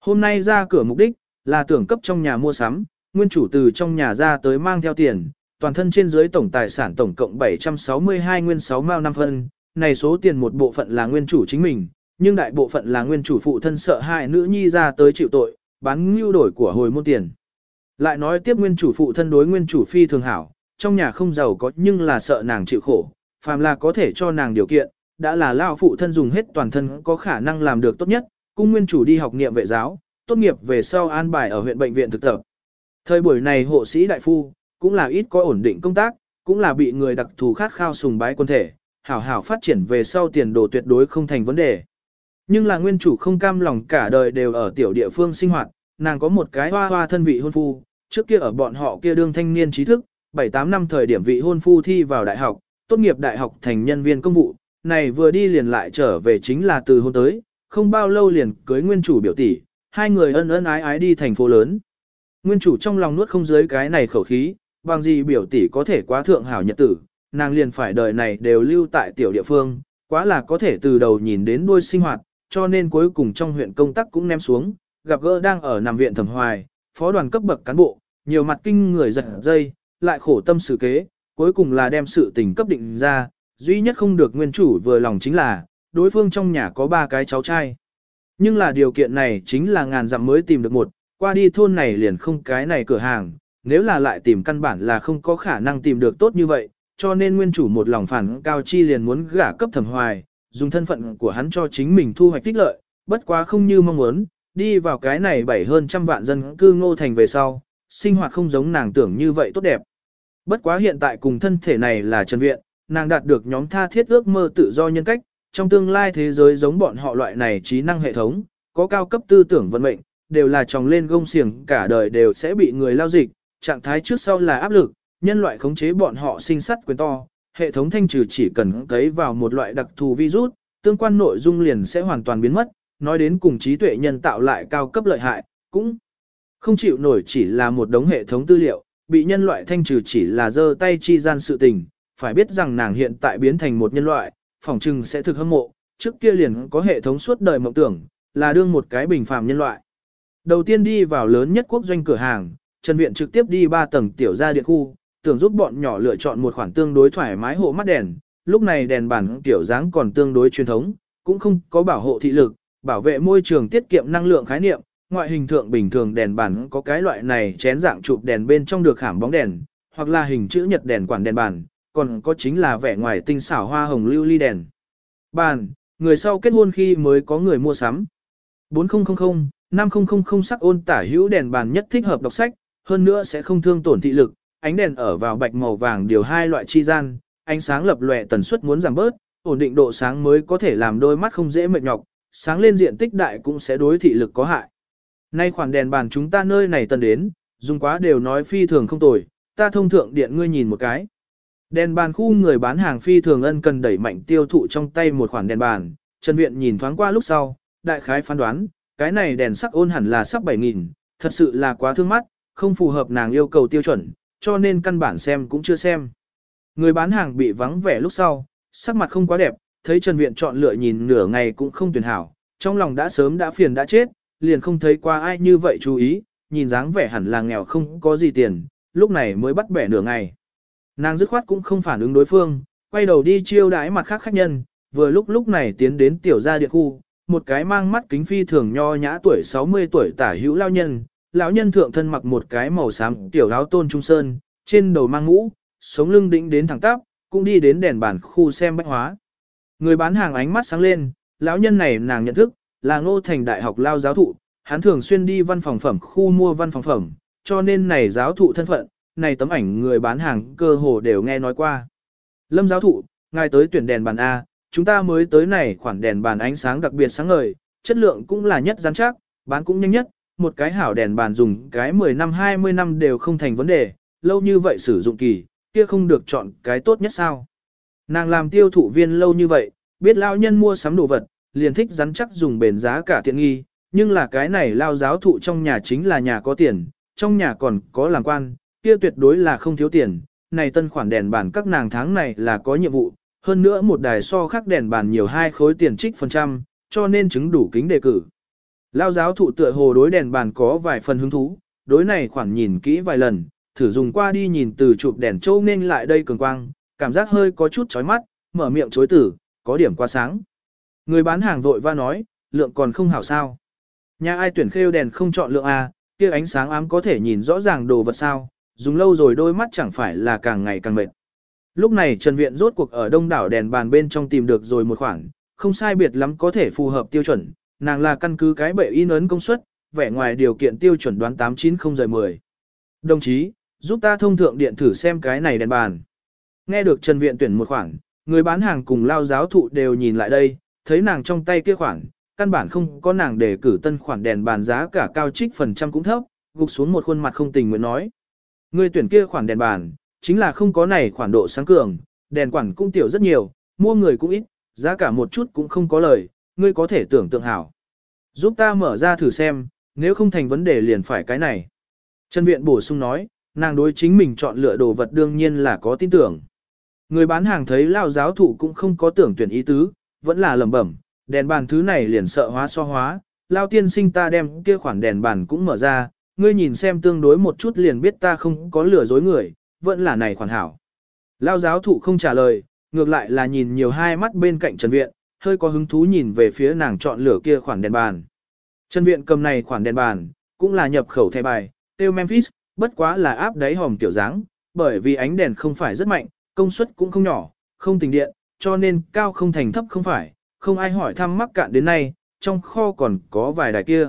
Hôm nay ra cửa mục đích, là tưởng cấp trong nhà mua sắm, nguyên chủ từ trong nhà ra tới mang theo tiền, toàn thân trên dưới tổng tài sản tổng cộng 762 nguyên 6 mao 5 phân, này số tiền một bộ phận là nguyên chủ chính mình, nhưng đại bộ phận là nguyên chủ phụ thân sợ hại nữ nhi ra tới chịu tội, bán ngưu đổi của hồi môn tiền. Lại nói tiếp nguyên chủ phụ thân đối nguyên chủ phi thường hảo, trong nhà không giàu có nhưng là sợ nàng chịu khổ, phàm là có thể cho nàng điều kiện, đã là lao phụ thân dùng hết toàn thân có khả năng làm được tốt nhất, cung nguyên chủ đi học niệm vệ giáo, tốt nghiệp về sau an bài ở huyện bệnh viện thực tập. Thời buổi này hộ sĩ đại phu, cũng là ít có ổn định công tác, cũng là bị người đặc thù khát khao sùng bái quân thể, hảo hảo phát triển về sau tiền đồ tuyệt đối không thành vấn đề. Nhưng là nguyên chủ không cam lòng cả đời đều ở tiểu địa phương sinh hoạt, nàng có một cái hoa hoa thân vị hôn phu, trước kia ở bọn họ kia đương thanh niên trí thức, 7-8 năm thời điểm vị hôn phu thi vào đại học, tốt nghiệp đại học thành nhân viên công vụ, này vừa đi liền lại trở về chính là từ hôm tới, không bao lâu liền cưới nguyên chủ biểu tỷ, hai người ân ân ái ái đi thành phố lớn. Nguyên chủ trong lòng nuốt không dưới cái này khẩu khí, bằng gì biểu tỷ có thể quá thượng hảo nhật tử, nàng liền phải đời này đều lưu tại tiểu địa phương, quá là có thể từ đầu nhìn đến đuôi sinh hoạt, cho nên cuối cùng trong huyện công tác cũng ném xuống, gặp gỡ đang ở nằm viện thẩm hoài, phó đoàn cấp bậc cán bộ, nhiều mặt kinh người giật dây, lại khổ tâm sự kế, cuối cùng là đem sự tình cấp định ra, duy nhất không được nguyên chủ vừa lòng chính là, đối phương trong nhà có ba cái cháu trai. Nhưng là điều kiện này chính là ngàn dặm mới tìm được một, qua đi thôn này liền không cái này cửa hàng, nếu là lại tìm căn bản là không có khả năng tìm được tốt như vậy, cho nên nguyên chủ một lòng phản cao chi liền muốn gả cấp thẩm hoài, dùng thân phận của hắn cho chính mình thu hoạch tích lợi, bất quá không như mong muốn, đi vào cái này bảy hơn trăm vạn dân cư ngô thành về sau, sinh hoạt không giống nàng tưởng như vậy tốt đẹp. Bất quá hiện tại cùng thân thể này là Trần Viện, nàng đạt được nhóm tha thiết ước mơ tự do nhân cách, trong tương lai thế giới giống bọn họ loại này trí năng hệ thống, có cao cấp tư tưởng vận mệnh, đều là tròng lên gông xiềng cả đời đều sẽ bị người lao dịch, trạng thái trước sau là áp lực, nhân loại khống chế bọn họ sinh sắt quyền to, hệ thống thanh trừ chỉ cần cấy vào một loại đặc thù virus, tương quan nội dung liền sẽ hoàn toàn biến mất, nói đến cùng trí tuệ nhân tạo lại cao cấp lợi hại, cũng không chịu nổi chỉ là một đống hệ thống tư liệu, bị nhân loại thanh trừ chỉ là giơ tay chi gian sự tình, phải biết rằng nàng hiện tại biến thành một nhân loại, phỏng chừng sẽ thực hâm mộ, trước kia liền có hệ thống suốt đời mộng tưởng, là đương một cái bình phàm nhân loại. Đầu tiên đi vào lớn nhất quốc doanh cửa hàng, Trần Viện trực tiếp đi 3 tầng tiểu gia điện khu, tưởng giúp bọn nhỏ lựa chọn một khoản tương đối thoải mái hộ mắt đèn, lúc này đèn bản tiểu dáng còn tương đối truyền thống, cũng không có bảo hộ thị lực, bảo vệ môi trường tiết kiệm năng lượng khái niệm, ngoại hình thượng bình thường đèn bản có cái loại này chén dạng chụp đèn bên trong được khảm bóng đèn, hoặc là hình chữ nhật đèn quản đèn bản, còn có chính là vẻ ngoài tinh xảo hoa hồng lưu ly đèn. Bàn, người sau kết hôn khi mới có người mua sắm. 4000, 5000 sắc ôn tả hữu đèn bàn nhất thích hợp đọc sách, hơn nữa sẽ không thương tổn thị lực, ánh đèn ở vào bạch màu vàng điều hai loại chi gian, ánh sáng lập lòe tần suất muốn giảm bớt, ổn định độ sáng mới có thể làm đôi mắt không dễ mệt nhọc, sáng lên diện tích đại cũng sẽ đối thị lực có hại. Nay khoản đèn bàn chúng ta nơi này tần đến, dùng quá đều nói phi thường không tồi, ta thông thượng điện ngươi nhìn một cái. Đèn bàn khu người bán hàng phi thường ân cần đẩy mạnh tiêu thụ trong tay một khoản đèn bàn, Trần Viện nhìn thoáng qua lúc sau, đại khái phán đoán, cái này đèn sắc ôn hẳn là sắp 7.000, thật sự là quá thương mắt, không phù hợp nàng yêu cầu tiêu chuẩn, cho nên căn bản xem cũng chưa xem. Người bán hàng bị vắng vẻ lúc sau, sắc mặt không quá đẹp, thấy Trần Viện chọn lựa nhìn nửa ngày cũng không tuyển hảo, trong lòng đã sớm đã phiền đã chết, liền không thấy qua ai như vậy chú ý, nhìn dáng vẻ hẳn là nghèo không có gì tiền, lúc này mới bắt bẻ nửa ngày. Nàng dứt khoát cũng không phản ứng đối phương, quay đầu đi chiêu đãi mặt khác khách nhân, vừa lúc lúc này tiến đến tiểu gia địa khu, một cái mang mắt kính phi thường nho nhã tuổi 60 tuổi tả hữu lao nhân, lão nhân thượng thân mặc một cái màu xám tiểu áo tôn trung sơn, trên đầu mang mũ, sống lưng đĩnh đến thẳng tắp, cũng đi đến đèn bàn khu xem bách hóa. Người bán hàng ánh mắt sáng lên, lão nhân này nàng nhận thức, là ngô thành đại học lao giáo thụ, hắn thường xuyên đi văn phòng phẩm khu mua văn phòng phẩm, cho nên này giáo thụ thân phận, này tấm ảnh người bán hàng cơ hồ đều nghe nói qua. Lâm giáo thụ, ngài tới tuyển đèn bàn A, chúng ta mới tới này khoản đèn bàn ánh sáng đặc biệt sáng ngời, chất lượng cũng là nhất rắn chắc, bán cũng nhanh nhất, một cái hảo đèn bàn dùng cái 10 năm 20 năm đều không thành vấn đề, lâu như vậy sử dụng kỳ, kia không được chọn cái tốt nhất sao. Nàng làm tiêu thụ viên lâu như vậy, biết lao nhân mua sắm đồ vật, liền thích rắn chắc dùng bền giá cả tiện nghi, nhưng là cái này lao giáo thụ trong nhà chính là nhà có tiền, trong nhà còn có làm quan, kia tuyệt đối là không thiếu tiền, này tân khoản đèn bàn các nàng tháng này là có nhiệm vụ, hơn nữa một đài so khác đèn bàn nhiều hai khối tiền trích phần trăm, cho nên chứng đủ kính đề cử. Lao giáo thụ tựa hồ đối đèn bàn có vài phần hứng thú, đối này khoản nhìn kỹ vài lần, thử dùng qua đi nhìn từ chụp đèn châu nên lại đây cường quang, cảm giác hơi có chút chói mắt, mở miệng chối tử, có điểm quá sáng. Người bán hàng vội va nói, lượng còn không hảo sao. Nhà ai tuyển khêu đèn không chọn lượng A, kia ánh sáng ám có thể nhìn rõ ràng đồ vật sao, dùng lâu rồi đôi mắt chẳng phải là càng ngày càng mệt. Lúc này Trần Viện rốt cuộc ở đông đảo đèn bàn bên trong tìm được rồi một khoảng, không sai biệt lắm có thể phù hợp tiêu chuẩn, nàng là căn cứ cái bệ in ấn công suất, vẻ ngoài điều kiện tiêu chuẩn đoán 890-10. Đồng chí, giúp ta thông thượng điện thử xem cái này đèn bàn. Nghe được Trần Viện tuyển một khoảng, người bán hàng cùng lao giáo thụ đều nhìn lại đây, thấy nàng trong tay kia khoản, căn bản không có nàng để cử tân khoản đèn bàn giá cả cao trích phần trăm cũng thấp, gục xuống một khuôn mặt không tình nguyện nói. Người tuyển kia khoản đèn bàn, chính là không có này khoản độ sáng cường, đèn quản cũng tiểu rất nhiều, mua người cũng ít, giá cả một chút cũng không có lời, ngươi có thể tưởng tượng hảo. Giúp ta mở ra thử xem, nếu không thành vấn đề liền phải cái này. Trần Viện bổ sung nói, nàng đối chính mình chọn lựa đồ vật đương nhiên là có tin tưởng. Người bán hàng thấy lao giáo thụ cũng không có tưởng tuyển ý tứ, vẫn là lẩm bẩm, đèn bàn thứ này liền sợ hóa so hóa, lao tiên sinh ta đem kia khoản đèn bàn cũng mở ra, ngươi nhìn xem tương đối một chút liền biết ta không có lừa dối người, vẫn là này khoản hảo. Lao giáo thụ không trả lời, ngược lại là nhìn nhiều hai mắt bên cạnh Trần Viện, hơi có hứng thú nhìn về phía nàng chọn lửa kia khoản đèn bàn. Trần Viện cầm này khoản đèn bàn, cũng là nhập khẩu thẻ bài, tiêu Memphis, bất quá là áp đáy hòm tiểu dáng, bởi vì ánh đèn không phải rất mạnh, công suất cũng không nhỏ, không tình điện, cho nên cao không thành thấp không phải, không ai hỏi thăm mắc cạn đến nay, trong kho còn có vài đài kia.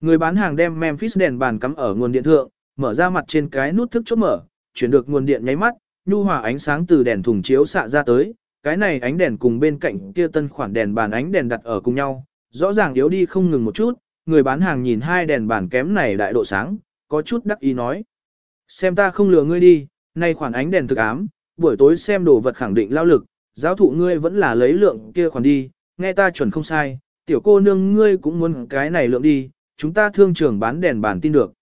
Người bán hàng đem Memphis đèn bàn cắm ở nguồn điện thượng, mở ra mặt trên cái nút thức chốt mở, chuyển được nguồn điện nháy mắt, nhu hòa ánh sáng từ đèn thùng chiếu xạ ra tới, cái này ánh đèn cùng bên cạnh kia tân khoản đèn bàn ánh đèn đặt ở cùng nhau, rõ ràng yếu đi không ngừng một chút, người bán hàng nhìn hai đèn bàn kém này đại độ sáng, có chút đắc ý nói. Xem ta không lừa ngươi đi, nay khoản ánh đèn thực ám, buổi tối xem đồ vật khẳng định lao lực, giáo thụ ngươi vẫn là lấy lượng kia khoản đi, nghe ta chuẩn không sai, tiểu cô nương ngươi cũng muốn cái này lượng đi, chúng ta thương trường bán đèn bàn tin được.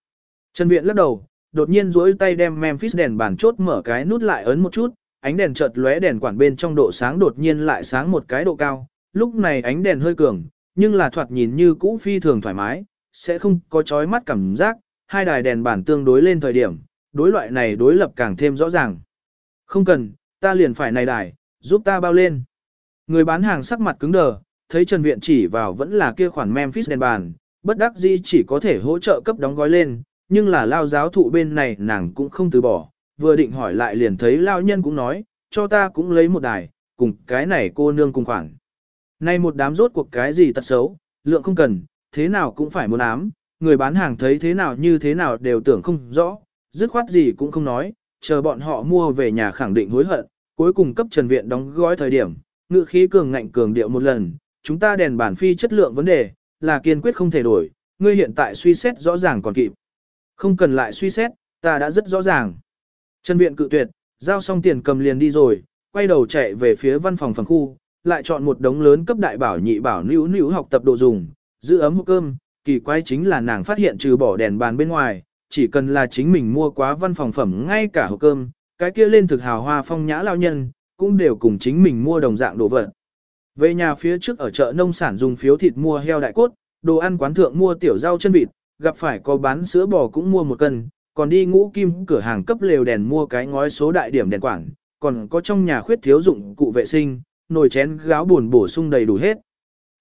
Trần Viện lắc đầu, đột nhiên duỗi tay đem Memphis đèn bàn chốt mở cái nút lại ấn một chút, ánh đèn chợt lóe đèn quản bên trong độ sáng đột nhiên lại sáng một cái độ cao, lúc này ánh đèn hơi cường, nhưng là thoạt nhìn như cũ phi thường thoải mái, sẽ không có chói mắt cảm giác, hai đài đèn bản tương đối lên thời điểm, đối loại này đối lập càng thêm rõ ràng. Không cần, ta liền phải này đài, giúp ta bao lên. Người bán hàng sắc mặt cứng đờ, thấy Trần Viện chỉ vào vẫn là kia khoản Memphis đèn bàn, bất đắc dĩ chỉ có thể hỗ trợ cấp đóng gói lên, nhưng là lao giáo thụ bên này nàng cũng không từ bỏ, vừa định hỏi lại liền thấy lao nhân cũng nói, cho ta cũng lấy một đài, cùng cái này cô nương cùng khoảng, Nay một đám rốt cuộc cái gì tật xấu, lượng không cần, thế nào cũng phải muốn ám, người bán hàng thấy thế nào như thế nào đều tưởng không rõ, dứt khoát gì cũng không nói, chờ bọn họ mua về nhà khẳng định hối hận, cuối cùng cấp Trần Viện đóng gói thời điểm, ngự khí cường ngạnh cường điệu một lần, chúng ta đèn bản phi chất lượng vấn đề, là kiên quyết không thể đổi, ngươi hiện tại suy xét rõ ràng còn kịp. Không cần lại suy xét, ta đã rất rõ ràng. Trần Viện cự tuyệt, giao xong tiền cầm liền đi rồi, quay đầu chạy về phía văn phòng phòng khu, lại chọn một đống lớn cấp đại bảo nhị bảo nữ nữ học tập đồ dùng, giữ ấm hộp cơm, kỳ quái chính là nàng phát hiện trừ bỏ đèn bàn bên ngoài, chỉ cần là chính mình mua quá văn phòng phẩm ngay cả hộp cơm, cái kia lên thực hào hoa phong nhã lao nhân, cũng đều cùng chính mình mua đồng dạng đồ vật. Về nhà phía trước ở chợ nông sản dùng phiếu thịt mua heo đại cốt, đồ ăn quán thượng mua tiểu rau chân vịt, gặp phải có bán sữa bò cũng mua một cân, còn đi ngũ kim cửa hàng cấp lều đèn mua cái ngói số đại điểm đèn quảng, còn có trong nhà khuyết thiếu dụng cụ vệ sinh, nồi chén gáo buồn bổ sung đầy đủ hết.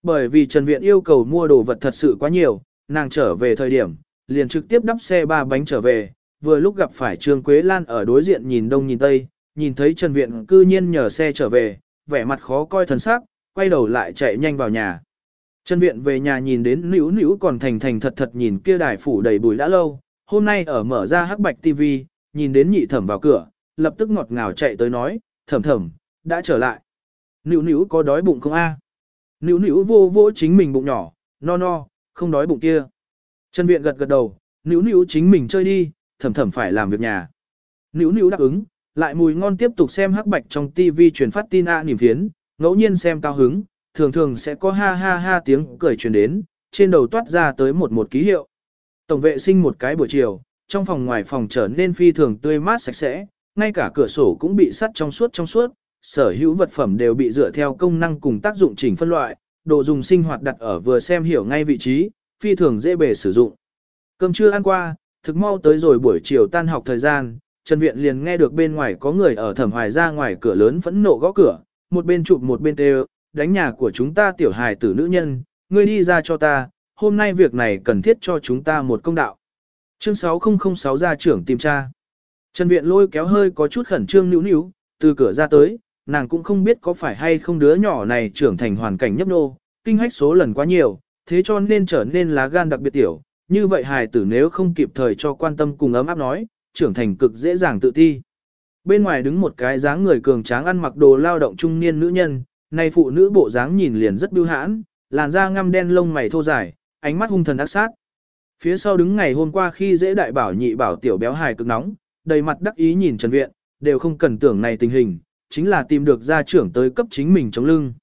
Bởi vì Trần Viện yêu cầu mua đồ vật thật sự quá nhiều, nàng trở về thời điểm, liền trực tiếp đắp xe ba bánh trở về, vừa lúc gặp phải Trương Quế Lan ở đối diện nhìn đông nhìn tây, nhìn thấy Trần Viện cư nhiên nhờ xe trở về, vẻ mặt khó coi thần sắc, quay đầu lại chạy nhanh vào nhà. Trần Viện về nhà nhìn đến nữ nữ còn thành thành thật thật nhìn kia đài phủ đầy bùi đã lâu, hôm nay ở mở ra hắc bạch TV, nhìn đến nhị thẩm vào cửa, lập tức ngọt ngào chạy tới nói, thẩm thẩm, đã trở lại. Nữ nữ có đói bụng không a? À? Nữ vô vô chính mình bụng nhỏ, no no, không đói bụng kia. Trần Viện gật gật đầu, nữ nữ chính mình chơi đi, thẩm thẩm phải làm việc nhà. Nữ nữ đáp ứng, lại mùi ngon tiếp tục xem hắc bạch trong TV truyền phát tin a niềm phiến, ngẫu nhiên xem cao hứng, thường thường sẽ có ha ha ha tiếng cười truyền đến, trên đầu toát ra tới một một ký hiệu. Tổng vệ sinh một cái buổi chiều, trong phòng ngoài phòng trở nên phi thường tươi mát sạch sẽ, ngay cả cửa sổ cũng bị sắt trong suốt trong suốt, sở hữu vật phẩm đều bị dựa theo công năng cùng tác dụng chỉnh phân loại, đồ dùng sinh hoạt đặt ở vừa xem hiểu ngay vị trí, phi thường dễ bề sử dụng. Cơm trưa ăn qua, thực mau tới rồi buổi chiều tan học thời gian, Trần Viện liền nghe được bên ngoài có người ở thẩm hoài ra ngoài cửa lớn phẫn nộ gõ cửa, một bên chụp một bên đều, đánh nhà của chúng ta tiểu hài tử nữ nhân, ngươi đi ra cho ta, hôm nay việc này cần thiết cho chúng ta một công đạo. Chương 6006 ra trưởng tìm tra. Trần Viện lôi kéo hơi có chút khẩn trương níu níu, từ cửa ra tới, nàng cũng không biết có phải hay không đứa nhỏ này trưởng thành hoàn cảnh nhấp nô, kinh hách số lần quá nhiều, thế cho nên trở nên lá gan đặc biệt tiểu. Như vậy hài tử nếu không kịp thời cho quan tâm cùng ấm áp nói, trưởng thành cực dễ dàng tự ti. Bên ngoài đứng một cái dáng người cường tráng ăn mặc đồ lao động trung niên nữ nhân, này phụ nữ bộ dáng nhìn liền rất biêu hãn, làn da ngăm đen lông mày thô dài, ánh mắt hung thần ác sát. Phía sau đứng ngày hôm qua khi dễ đại bảo nhị bảo tiểu béo hài cực nóng, đầy mặt đắc ý nhìn Trần Viện, đều không cần tưởng này tình hình, chính là tìm được gia trưởng tới cấp chính mình chống lưng.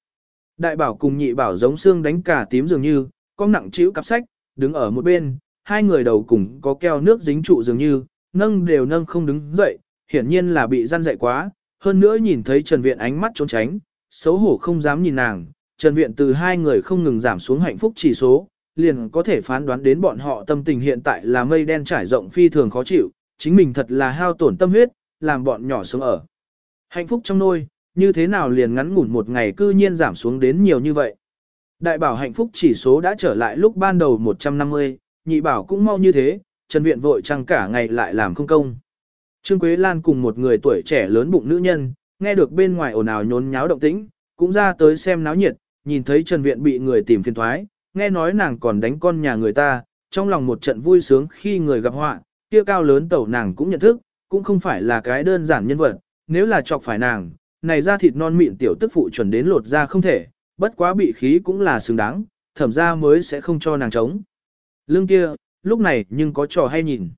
Đại bảo cùng nhị bảo giống xương đánh cả tím dường như, con nặng chịu cặp sách, đứng ở một bên, hai người đầu cùng có keo nước dính trụ dường như, nâng đều nâng không đứng dậy, hiển nhiên là bị gian dạy quá, hơn nữa nhìn thấy Trần Viện ánh mắt trốn tránh, xấu hổ không dám nhìn nàng, Trần Viện từ hai người không ngừng giảm xuống hạnh phúc chỉ số, liền có thể phán đoán đến bọn họ tâm tình hiện tại là mây đen trải rộng phi thường khó chịu, chính mình thật là hao tổn tâm huyết, làm bọn nhỏ sống ở. Hạnh phúc trong nôi, như thế nào liền ngắn ngủn một ngày cư nhiên giảm xuống đến nhiều như vậy. Đại bảo hạnh phúc chỉ số đã trở lại lúc ban đầu 150, nhị bảo cũng mau như thế, Trần Viện vội chăng cả ngày lại làm không công. Trương Quế Lan cùng một người tuổi trẻ lớn bụng nữ nhân, nghe được bên ngoài ồn ào nhốn nháo động tĩnh, cũng ra tới xem náo nhiệt, nhìn thấy Trần Viện bị người tìm phiền thoái, nghe nói nàng còn đánh con nhà người ta, trong lòng một trận vui sướng khi người gặp họa, kia cao lớn tẩu nàng cũng nhận thức, cũng không phải là cái đơn giản nhân vật, nếu là chọc phải nàng, này ra thịt non mịn tiểu tức phụ chuẩn đến lột ra không thể, bất quá bị khí cũng là xứng đáng, thẩm ra mới sẽ không cho nàng trống. Lương kia, lúc này nhưng có trò hay nhìn.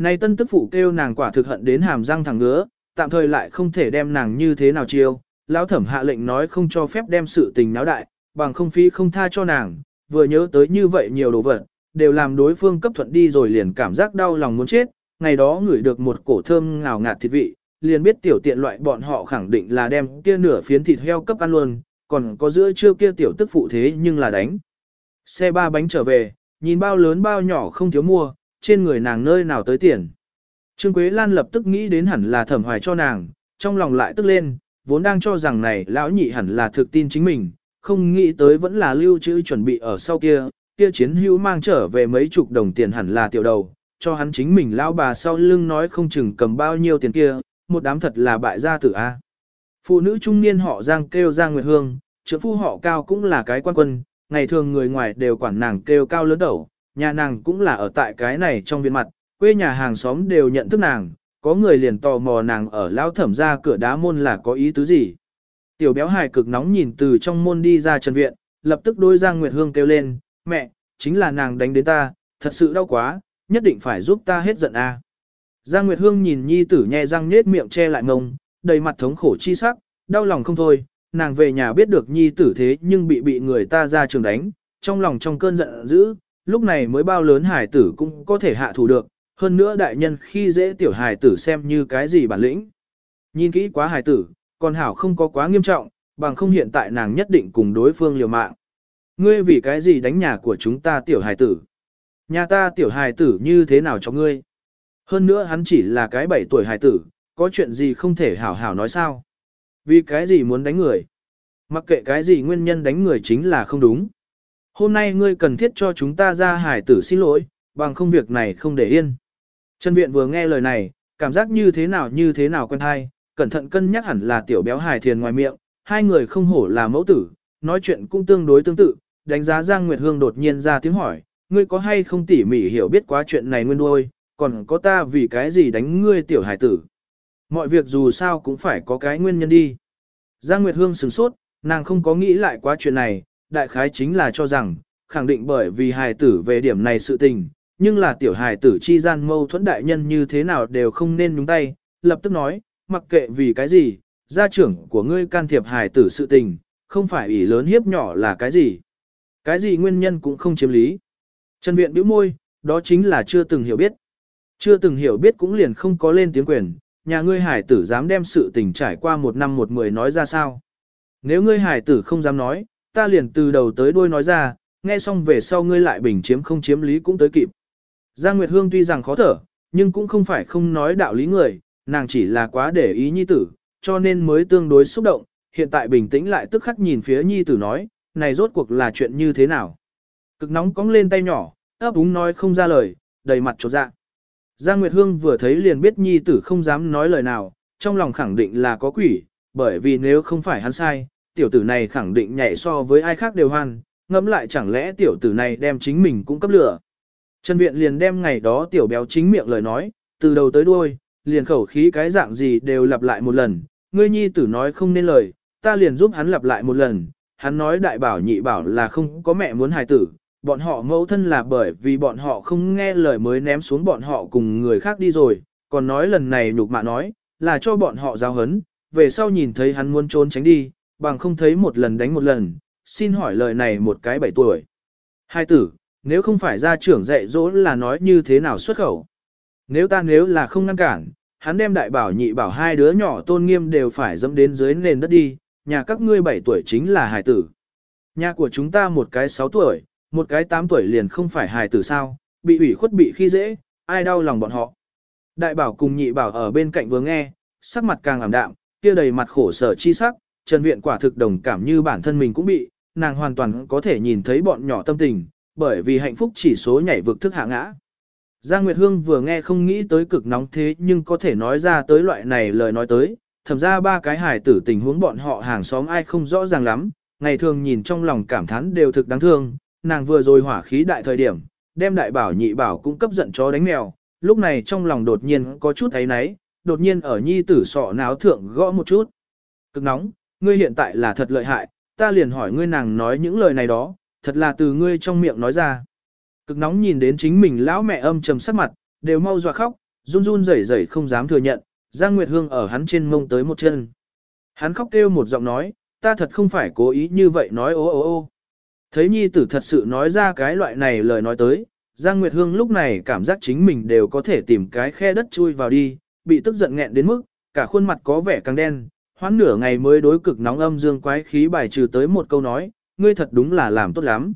Này tân tức phụ kêu nàng quả thực hận đến hàm răng thẳng ngứa, tạm thời lại không thể đem nàng như thế nào chiêu, lão thẩm hạ lệnh nói không cho phép đem sự tình náo đại, bằng không phí không tha cho nàng, vừa nhớ tới như vậy nhiều đồ vật, đều làm đối phương cấp thuận đi rồi liền cảm giác đau lòng muốn chết, ngày đó ngửi được một cổ thơm ngào ngạt thịt vị, liền biết tiểu tiện loại bọn họ khẳng định là đem kia nửa phiến thịt heo cấp ăn luôn, còn có giữa trưa kia tiểu tức phụ thế nhưng là đánh. Xe ba bánh trở về, nhìn bao lớn bao nhỏ không thiếu mua, trên người nàng nơi nào tới tiền. Trương Quế Lan lập tức nghĩ đến hẳn là thẩm hoài cho nàng, trong lòng lại tức lên, vốn đang cho rằng này lão nhị hẳn là thực tin chính mình, không nghĩ tới vẫn là lưu trữ chuẩn bị ở sau kia, kia chiến hữu mang trở về mấy chục đồng tiền hẳn là tiểu đầu, cho hắn chính mình lão bà sau lưng nói không chừng cầm bao nhiêu tiền kia, một đám thật là bại gia tử A. Phụ nữ trung niên họ Giang kêu Giang Nguyệt Hương, trưởng phu họ Cao cũng là cái quan quân, ngày thường người ngoài đều quản nàng kêu Cao lớn đầu, nhà nàng cũng là ở tại cái này trong viện mặt, quê nhà hàng xóm đều nhận thức nàng, có người liền tò mò nàng ở lao thẩm ra cửa đá môn là có ý tứ gì. Tiểu béo hài cực nóng nhìn từ trong môn đi ra trần viện, lập tức đôi Giang Nguyệt Hương kêu lên, mẹ, chính là nàng đánh đến ta, thật sự đau quá, nhất định phải giúp ta hết giận a. Giang Nguyệt Hương nhìn nhi tử nhẹ răng nết miệng che lại ngông, đầy mặt thống khổ chi sắc, đau lòng không thôi, nàng về nhà biết được nhi tử thế nhưng bị bị người ta ra trường đánh, trong lòng trong cơn giận dữ, lúc này mới bao lớn hải tử cũng có thể hạ thủ được, hơn nữa đại nhân khi dễ tiểu hải tử xem như cái gì bản lĩnh. Nhìn kỹ quá hải tử, còn hảo không có quá nghiêm trọng, bằng không hiện tại nàng nhất định cùng đối phương liều mạng. Ngươi vì cái gì đánh nhà của chúng ta tiểu hải tử? Nhà ta tiểu hải tử như thế nào cho ngươi? Hơn nữa hắn chỉ là cái bảy tuổi hải tử, có chuyện gì không thể hảo hảo nói sao? Vì cái gì muốn đánh người? Mặc kệ cái gì nguyên nhân đánh người chính là không đúng. Hôm nay ngươi cần thiết cho chúng ta ra hải tử xin lỗi, bằng không việc này không để yên. Trần Viện vừa nghe lời này, cảm giác như thế nào như thế nào quen hay, cẩn thận cân nhắc hẳn là tiểu béo hải thiền ngoài miệng, hai người không hổ là mẫu tử, nói chuyện cũng tương đối tương tự, đánh giá Giang Nguyệt Hương đột nhiên ra tiếng hỏi, ngươi có hay không tỉ mỉ hiểu biết quá chuyện này nguyên đuôi, còn có ta vì cái gì đánh ngươi tiểu hải tử. Mọi việc dù sao cũng phải có cái nguyên nhân đi. Giang Nguyệt Hương sửng sốt, nàng không có nghĩ lại quá chuyện này, đại khái chính là cho rằng, khẳng định bởi vì hài tử về điểm này sự tình, nhưng là tiểu hài tử chi gian mâu thuẫn đại nhân như thế nào đều không nên nhúng tay, lập tức nói, mặc kệ vì cái gì, gia trưởng của ngươi can thiệp hài tử sự tình, không phải ủy lớn hiếp nhỏ là cái gì. Cái gì nguyên nhân cũng không chiếm lý. Trần Viện bĩu môi, đó chính là chưa từng hiểu biết. Chưa từng hiểu biết cũng liền không có lên tiếng quyền, nhà ngươi hải tử dám đem sự tình trải qua một năm một mười nói ra sao. Nếu ngươi hải tử không dám nói, ta liền từ đầu tới đuôi nói ra, nghe xong về sau ngươi lại bình chiếm không chiếm lý cũng tới kịp. Giang Nguyệt Hương tuy rằng khó thở, nhưng cũng không phải không nói đạo lý người, nàng chỉ là quá để ý nhi tử, cho nên mới tương đối xúc động, hiện tại bình tĩnh lại tức khắc nhìn phía nhi tử nói, này rốt cuộc là chuyện như thế nào. Cực nóng cong lên tay nhỏ, ấp úng nói không ra lời, đầy mặt trột dạ. Giang Nguyệt Hương vừa thấy liền biết nhi tử không dám nói lời nào, trong lòng khẳng định là có quỷ, bởi vì nếu không phải hắn sai, tiểu tử này khẳng định nhảy so với ai khác đều hoan, ngẫm lại chẳng lẽ tiểu tử này đem chính mình cũng cấp lửa. Trần Viện liền đem ngày đó tiểu béo chính miệng lời nói, từ đầu tới đuôi, liền khẩu khí cái dạng gì đều lặp lại một lần, ngươi nhi tử nói không nên lời, ta liền giúp hắn lặp lại một lần, hắn nói đại bảo nhị bảo là không có mẹ muốn hài tử, bọn họ mẫu thân là bởi vì bọn họ không nghe lời mới ném xuống bọn họ cùng người khác đi rồi, còn nói lần này nhục mạ nói, là cho bọn họ giao hấn, về sau nhìn thấy hắn muốn trốn tránh đi, bằng không thấy một lần đánh một lần, xin hỏi lời này một cái bảy tuổi. Hai tử, nếu không phải gia trưởng dạy dỗ là nói như thế nào xuất khẩu. Nếu ta nếu là không ngăn cản, hắn đem đại bảo nhị bảo hai đứa nhỏ tôn nghiêm đều phải dẫm đến dưới nền đất đi, nhà các ngươi bảy tuổi chính là hài tử. Nhà của chúng ta một cái sáu tuổi, một cái tám tuổi liền không phải hài tử sao, bị ủy khuất bị khi dễ, ai đau lòng bọn họ. Đại bảo cùng nhị bảo ở bên cạnh vừa nghe, sắc mặt càng ảm đạm, kia đầy mặt khổ sở chi sắc, Trần Viện quả thực đồng cảm như bản thân mình cũng bị, nàng hoàn toàn có thể nhìn thấy bọn nhỏ tâm tình, bởi vì hạnh phúc chỉ số nhảy vực thức hạ ngã. Giang Nguyệt Hương vừa nghe không nghĩ tới cực nóng thế nhưng có thể nói ra tới loại này lời nói tới, thầm ra ba cái hài tử tình huống bọn họ hàng xóm ai không rõ ràng lắm, ngày thường nhìn trong lòng cảm thán đều thực đáng thương, nàng vừa rồi hỏa khí đại thời điểm, đem đại bảo nhị bảo cũng cấp giận chó đánh mèo, lúc này trong lòng đột nhiên có chút thấy náy, đột nhiên ở nhi tử sọ náo thượng gõ một chút. Cực nóng, ngươi hiện tại là thật lợi hại, ta liền hỏi ngươi nàng nói những lời này đó, thật là từ ngươi trong miệng nói ra. Cực nóng nhìn đến chính mình lão mẹ âm trầm sắc mặt, đều mau dọa khóc, run run rẩy rẩy không dám thừa nhận, Giang Nguyệt Hương ở hắn trên mông tới một chân. Hắn khóc kêu một giọng nói, ta thật không phải cố ý như vậy nói ô ô ô. Thấy nhi tử thật sự nói ra cái loại này lời nói tới, Giang Nguyệt Hương lúc này cảm giác chính mình đều có thể tìm cái khe đất chui vào đi, bị tức giận nghẹn đến mức, cả khuôn mặt có vẻ càng đen, hoãn nửa ngày mới đối cực nóng âm dương quái khí bài trừ tới một câu nói, ngươi thật đúng là làm tốt lắm.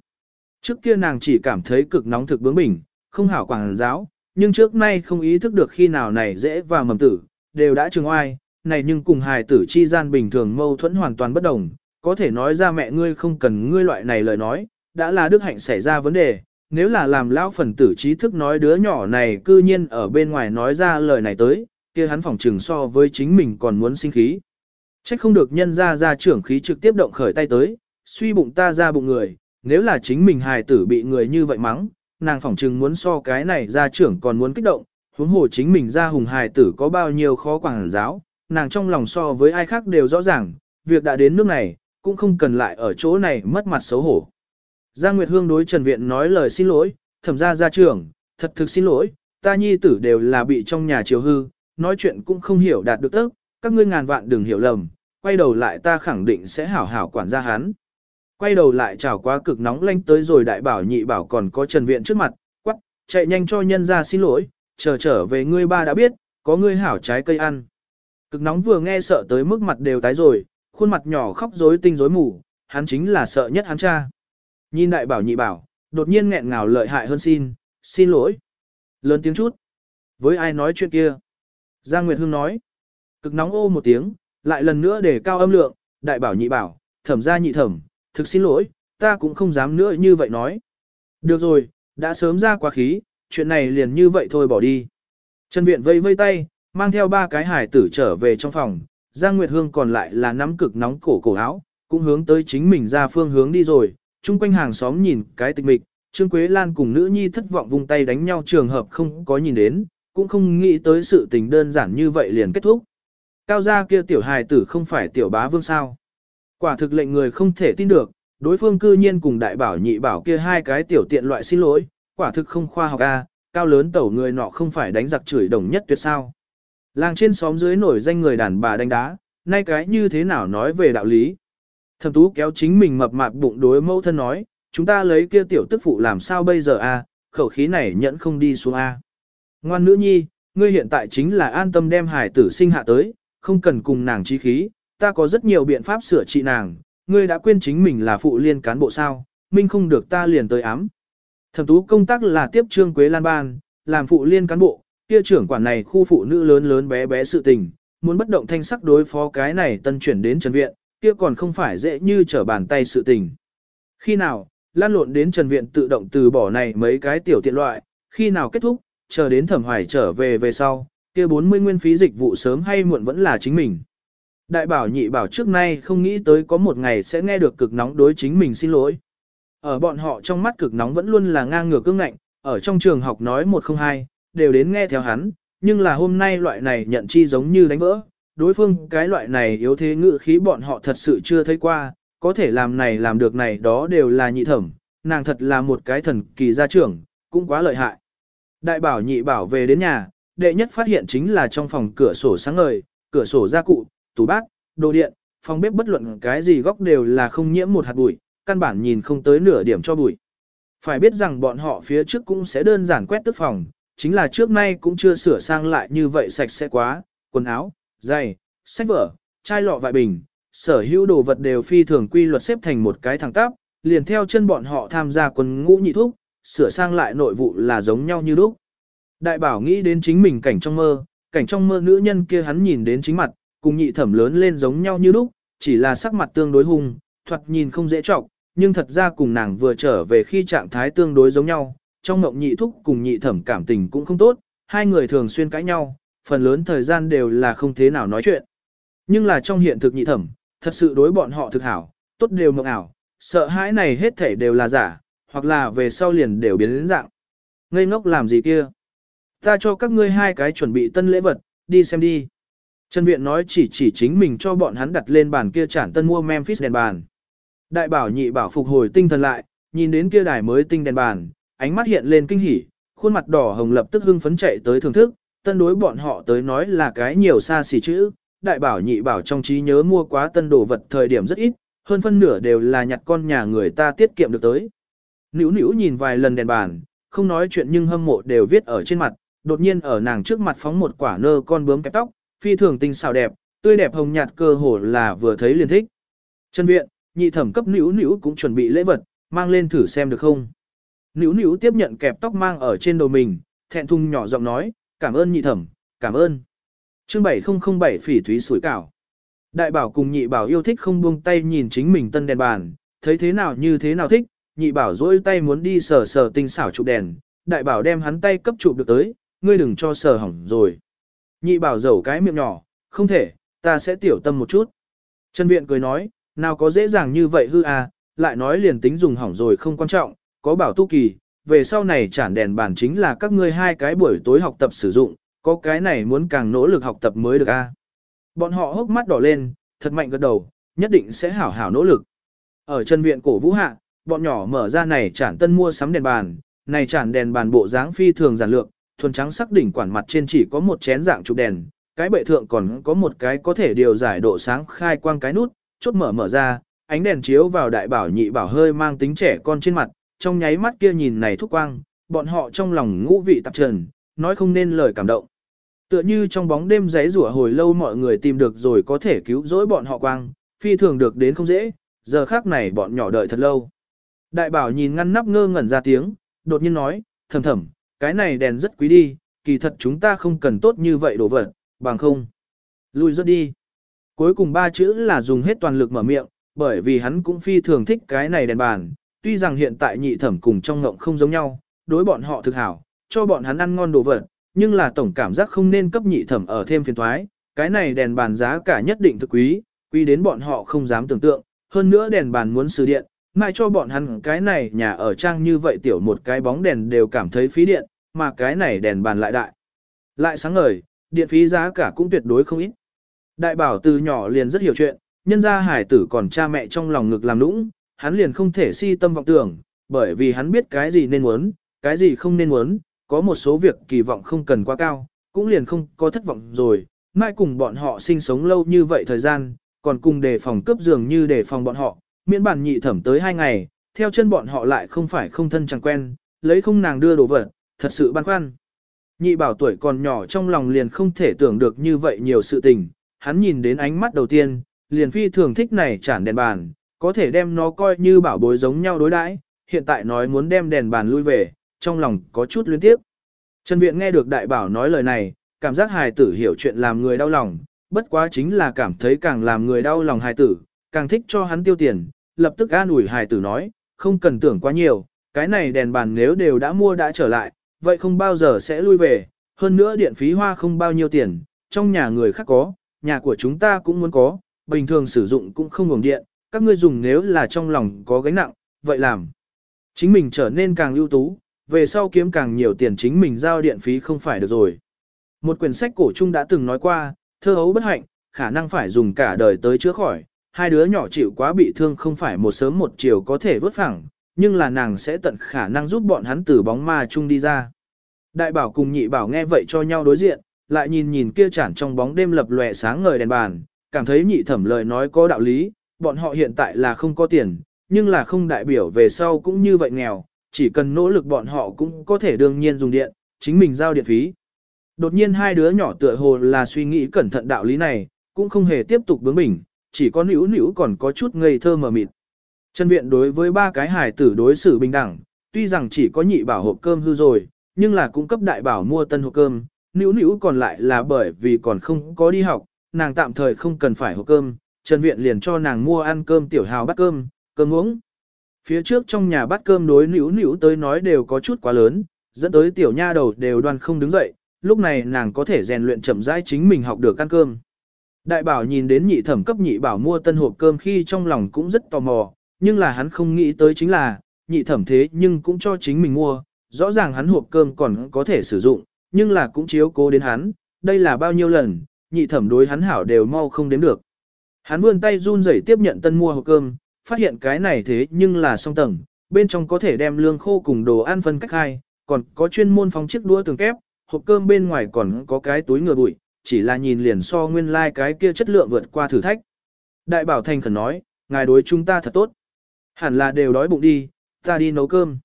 Trước kia nàng chỉ cảm thấy cực nóng thực bướng bỉnh, không hảo quảng giáo, nhưng trước nay không ý thức được khi nào này dễ và mầm tử, đều đã trường oai, này nhưng cùng hài tử chi gian bình thường mâu thuẫn hoàn toàn bất đồng, có thể nói ra mẹ ngươi không cần ngươi loại này lời nói, đã là đức hạnh xảy ra vấn đề, nếu là làm lão phần tử trí thức nói đứa nhỏ này cư nhiên ở bên ngoài nói ra lời này tới, kia hắn phỏng trừng so với chính mình còn muốn sinh khí. Trách không được nhân ra ra trưởng khí trực tiếp động khởi tay tới, suy bụng ta ra bụng người, nếu là chính mình hài tử bị người như vậy mắng, nàng phỏng chừng muốn so cái này ra trưởng còn muốn kích động, huống hồ chính mình ra hùng hài tử có bao nhiêu khó quảng giáo, nàng trong lòng so với ai khác đều rõ ràng, việc đã đến nước này, cũng không cần lại ở chỗ này mất mặt xấu hổ. Giang Nguyệt Hương đối Trần Viện nói lời xin lỗi, thẩm ra ra trưởng, thật thực xin lỗi, ta nhi tử đều là bị trong nhà chiều hư, nói chuyện cũng không hiểu đạt được tức, các ngươi ngàn vạn đừng hiểu lầm, quay đầu lại ta khẳng định sẽ hảo hảo quản gia hắn. Quay đầu lại chào quá cực nóng lanh tới rồi đại bảo nhị bảo còn có Trần Viện trước mặt, quắc, chạy nhanh cho nhân ra xin lỗi, chờ trở về ngươi ba đã biết, có ngươi hảo trái cây ăn. Cực nóng vừa nghe sợ tới mức mặt đều tái rồi, khuôn mặt nhỏ khóc rối tinh rối mù, hắn chính là sợ nhất hắn cha. Nhìn đại bảo nhị bảo, đột nhiên nghẹn ngào lợi hại hơn xin, xin lỗi. Lớn tiếng chút. Với ai nói chuyện kia? Giang Nguyệt Hương nói. Cực nóng ô một tiếng, lại lần nữa để cao âm lượng, đại bảo nhị bảo, thẩm ra nhị thẩm, thực xin lỗi, ta cũng không dám nữa như vậy nói. Được rồi, đã sớm ra quá khí, chuyện này liền như vậy thôi bỏ đi. Trần Viện vây vây tay, mang theo ba cái hải tử trở về trong phòng, Giang Nguyệt Hương còn lại là nắm cực nóng cổ cổ áo, cũng hướng tới chính mình ra phương hướng đi rồi, chung quanh hàng xóm nhìn cái tịch mịch, Trương Quế Lan cùng nữ nhi thất vọng vung tay đánh nhau trường hợp không có nhìn đến, cũng không nghĩ tới sự tình đơn giản như vậy liền kết thúc. Cao gia kia tiểu hài tử không phải tiểu bá vương sao. Quả thực lệnh người không thể tin được, đối phương cư nhiên cùng đại bảo nhị bảo kia hai cái tiểu tiện loại xin lỗi, quả thực không khoa học a, cao lớn tẩu người nọ không phải đánh giặc chửi đồng nhất tuyệt sao. Làng trên xóm dưới nổi danh người đàn bà đánh đá, nay cái như thế nào nói về đạo lý. Thẩm tú kéo chính mình mập mạp bụng đối mẫu thân nói, chúng ta lấy kia tiểu tức phụ làm sao bây giờ a? khẩu khí này nhẫn không đi xuống a. Ngoan nữ nhi, ngươi hiện tại chính là an tâm đem hải tử sinh hạ tới, không cần cùng nàng trí khí, ta có rất nhiều biện pháp sửa trị nàng, ngươi đã quên chính mình là phụ liên cán bộ sao, minh không được ta liền tới ám. Thẩm tú công tác là tiếp trương Quế Lan Ban, làm phụ liên cán bộ, kia trưởng quản này khu phụ nữ lớn lớn bé bé sự tình, muốn bất động thanh sắc đối phó cái này tân chuyển đến Trần Viện, kia còn không phải dễ như trở bàn tay sự tình. Khi nào, lan lộn đến Trần Viện tự động từ bỏ này mấy cái tiểu tiện loại, khi nào kết thúc, chờ đến thẩm hoài trở về về sau, kia 40 nguyên phí dịch vụ sớm hay muộn vẫn là chính mình. Đại bảo nhị bảo trước nay không nghĩ tới có một ngày sẽ nghe được cực nóng đối chính mình xin lỗi. Ở bọn họ trong mắt cực nóng vẫn luôn là ngang ngược cương ngạnh, ở trong trường học nói một không hai, đều đến nghe theo hắn, nhưng là hôm nay loại này nhận chi giống như đánh vỡ. Đối phương cái loại này yếu thế ngự khí bọn họ thật sự chưa thấy qua, có thể làm này làm được này đó đều là nhị thẩm, nàng thật là một cái thần kỳ gia trưởng, cũng quá lợi hại. Đại bảo nhị bảo về đến nhà, đệ nhất phát hiện chính là trong phòng cửa sổ sáng ngời, cửa sổ gia cụ, tủ bát, đồ điện, phòng bếp bất luận cái gì góc đều là không nhiễm một hạt bụi, căn bản nhìn không tới nửa điểm cho bụi. Phải biết rằng bọn họ phía trước cũng sẽ đơn giản quét tức phòng, chính là trước nay cũng chưa sửa sang lại như vậy sạch sẽ quá, quần áo, giày, sách vở, chai lọ vại bình, sở hữu đồ vật đều phi thường quy luật xếp thành một cái thẳng tắp, liền theo chân bọn họ tham gia quân ngũ nhị thúc, sửa sang lại nội vụ là giống nhau như lúc. Đại bảo nghĩ đến chính mình cảnh trong mơ, cảnh trong mơ nữ nhân kia hắn nhìn đến chính mặt, cùng nhị thẩm lớn lên giống nhau như lúc, chỉ là sắc mặt tương đối hung, thoạt nhìn không dễ trọng, nhưng thật ra cùng nàng vừa trở về khi trạng thái tương đối giống nhau, trong mộng nhị thúc cùng nhị thẩm cảm tình cũng không tốt, hai người thường xuyên cãi nhau, phần lớn thời gian đều là không thế nào nói chuyện. Nhưng là trong hiện thực nhị thẩm, thật sự đối bọn họ thực hảo, tốt đều mộng ảo, sợ hãi này hết thể đều là giả, hoặc là về sau liền đều biến đến dạng. Ngây ngốc làm gì kia? Ta cho các ngươi hai cái chuẩn bị tân lễ vật, đi xem đi. Trần Viện nói chỉ chỉ chính mình cho bọn hắn đặt lên bàn kia chản tân mua Memphis đèn bàn. Đại bảo nhị bảo phục hồi tinh thần lại, nhìn đến kia đài mới tinh đèn bàn, ánh mắt hiện lên kinh hỉ, khuôn mặt đỏ hồng lập tức hưng phấn chạy tới thưởng thức, tân đối bọn họ tới nói là cái nhiều xa xỉ chữ. Đại bảo nhị bảo trong trí nhớ mua quá tân đồ vật thời điểm rất ít, hơn phân nửa đều là nhặt con nhà người ta tiết kiệm được tới. Nữu nữu nhìn vài lần đèn bàn, không nói chuyện nhưng hâm mộ đều viết ở trên mặt, đột nhiên ở nàng trước mặt phóng một quả nơ con bướm kẹp tóc, phi thường tinh xảo đẹp, tươi đẹp hồng nhạt cơ hồ là vừa thấy liền thích. Chân viện, nhị thẩm cấp nữu nữu cũng chuẩn bị lễ vật, mang lên thử xem được không. Nữu nữu tiếp nhận kẹp tóc mang ở trên đầu mình, thẹn thùng nhỏ giọng nói, cảm ơn nhị thẩm, cảm ơn. Chương 7007 phỉ thúy sủi cảo. Đại bảo cùng nhị bảo yêu thích không buông tay nhìn chính mình tân đèn bàn, thấy thế nào như thế nào thích, nhị bảo dỗi tay muốn đi sờ sờ tinh xảo chụp đèn, đại bảo đem hắn tay cấp chụp được tới, ngươi đừng cho sờ hỏng rồi. Nhị bảo dầu cái miệng nhỏ, không thể, ta sẽ tiểu tâm một chút. Trần Viện cười nói, nào có dễ dàng như vậy hư à, lại nói liền tính dùng hỏng rồi không quan trọng, có bảo tu kỳ, về sau này chản đèn bàn chính là các ngươi hai cái buổi tối học tập sử dụng, có cái này muốn càng nỗ lực học tập mới được a. À. Bọn họ hốc mắt đỏ lên, thật mạnh gật đầu, nhất định sẽ hảo hảo nỗ lực. Ở chân viện cổ vũ hạ, bọn nhỏ mở ra này chản tân mua sắm đèn bàn, này chản đèn bàn bộ dáng phi thường giản lược, thuần trắng sắc đỉnh quản mặt trên chỉ có một chén dạng chụp đèn, cái bệ thượng còn có một cái có thể điều giải độ sáng khai quang cái nút, chốt mở mở ra, ánh đèn chiếu vào đại bảo nhị bảo hơi mang tính trẻ con trên mặt, trong nháy mắt kia nhìn này thúc quang, bọn họ trong lòng ngũ vị tạp trần, nói không nên lời cảm động. Tựa như trong bóng đêm giấy rủa hồi lâu mọi người tìm được rồi có thể cứu rỗi bọn họ quang, phi thường được đến không dễ, giờ khác này bọn nhỏ đợi thật lâu. Đại bảo nhìn ngăn nắp ngơ ngẩn ra tiếng, đột nhiên nói, thầm thầm, cái này đèn rất quý đi, kỳ thật chúng ta không cần tốt như vậy đồ vật, bằng không. Lui rất đi. Cuối cùng ba chữ là dùng hết toàn lực mở miệng, bởi vì hắn cũng phi thường thích cái này đèn bàn, tuy rằng hiện tại nhị thẩm cùng trong ngộng không giống nhau, đối bọn họ thực hảo, cho bọn hắn ăn ngon đồ vật, nhưng là tổng cảm giác không nên cấp nhị thẩm ở thêm phiền thoái, cái này đèn bàn giá cả nhất định thực quý, quý đến bọn họ không dám tưởng tượng, hơn nữa đèn bàn muốn sử điện, mãi cho bọn hắn cái này nhà ở trang như vậy tiểu một cái bóng đèn đều cảm thấy phí điện, mà cái này đèn bàn lại đại. Lại sáng ngời, điện phí giá cả cũng tuyệt đối không ít. Đại bảo từ nhỏ liền rất hiểu chuyện, nhân ra hải tử còn cha mẹ trong lòng ngực làm nũng, hắn liền không thể si tâm vọng tưởng, bởi vì hắn biết cái gì nên muốn, cái gì không nên muốn, có một số việc kỳ vọng không cần quá cao, cũng liền không có thất vọng rồi, mai cùng bọn họ sinh sống lâu như vậy thời gian, còn cùng đề phòng cướp giường như đề phòng bọn họ, miễn bản nhị thẩm tới hai ngày, theo chân bọn họ lại không phải không thân chẳng quen, lấy không nàng đưa đồ vật, thật sự băn khoăn. Nhị bảo tuổi còn nhỏ trong lòng liền không thể tưởng được như vậy nhiều sự tình, hắn nhìn đến ánh mắt đầu tiên, liền phi thường thích này chản đèn bàn, có thể đem nó coi như bảo bối giống nhau đối đãi. hiện tại nói muốn đem đèn bàn lui về, trong lòng có chút luyến tiếc. Trần Viện nghe được đại bảo nói lời này, cảm giác hài tử hiểu chuyện làm người đau lòng, bất quá chính là cảm thấy càng làm người đau lòng hài tử, càng thích cho hắn tiêu tiền, lập tức an ủi hài tử nói, không cần tưởng quá nhiều, cái này đèn bàn nếu đều đã mua đã trở lại, vậy không bao giờ sẽ lui về, hơn nữa điện phí hoa không bao nhiêu tiền, trong nhà người khác có, nhà của chúng ta cũng muốn có, bình thường sử dụng cũng không ngừng điện, các ngươi dùng nếu là trong lòng có gánh nặng, vậy làm. Chính mình trở nên càng ưu tú, về sau kiếm càng nhiều tiền chính mình giao điện phí không phải được rồi. Một quyển sách cổ trung đã từng nói qua, thơ hấu bất hạnh, khả năng phải dùng cả đời tới chữa khỏi, hai đứa nhỏ chịu quá bị thương không phải một sớm một chiều có thể vớt phẳng, nhưng là nàng sẽ tận khả năng giúp bọn hắn từ bóng ma chung đi ra. Đại bảo cùng nhị bảo nghe vậy cho nhau đối diện, lại nhìn nhìn kia chản trong bóng đêm lập lòe sáng ngời đèn bàn, cảm thấy nhị thẩm lời nói có đạo lý, bọn họ hiện tại là không có tiền, nhưng là không đại biểu về sau cũng như vậy nghèo, chỉ cần nỗ lực bọn họ cũng có thể đương nhiên dùng điện, chính mình giao điện phí. Đột nhiên hai đứa nhỏ tựa hồ là suy nghĩ cẩn thận đạo lý này, cũng không hề tiếp tục bướng bỉnh, chỉ có nữu nữu còn có chút ngây thơ mờ mịt. Trần viện đối với ba cái hài tử đối xử bình đẳng, tuy rằng chỉ có nhị bảo hộp cơm hư rồi, nhưng là cung cấp đại bảo mua tân hộp cơm, nữu nữu còn lại là bởi vì còn không có đi học, nàng tạm thời không cần phải hộp cơm, Trần Viện liền cho nàng mua ăn cơm tiểu hào bát cơm, cơm uống. Phía trước trong nhà bát cơm đối nữu nữu tới nói đều có chút quá lớn, dẫn tới tiểu nha đầu đều đoan không đứng dậy, lúc này nàng có thể rèn luyện chậm rãi chính mình học được ăn cơm. Đại bảo nhìn đến nhị thẩm cấp nhị bảo mua tân hộp cơm khi trong lòng cũng rất tò mò, nhưng là hắn không nghĩ tới chính là, nhị thẩm thế nhưng cũng cho chính mình mua, rõ ràng hắn hộp cơm còn có thể sử dụng, nhưng là cũng chiếu cố đến hắn, đây là bao nhiêu lần, nhị thẩm đối hắn hảo đều mau không đếm được. Hắn vươn tay run rẩy tiếp nhận tân mua hộp cơm, phát hiện cái này thế nhưng là song tầng, bên trong có thể đem lương khô cùng đồ ăn phân cách hai, còn có chuyên môn phóng chiếc đũa tường kép, hộp cơm bên ngoài còn có cái túi ngừa bụi, chỉ là nhìn liền so nguyên lai like cái kia chất lượng vượt qua thử thách. Đại bảo thành khẩn nói, ngài đối chúng ta thật tốt. Hẳn là đều đói bụng đi, ta đi nấu cơm.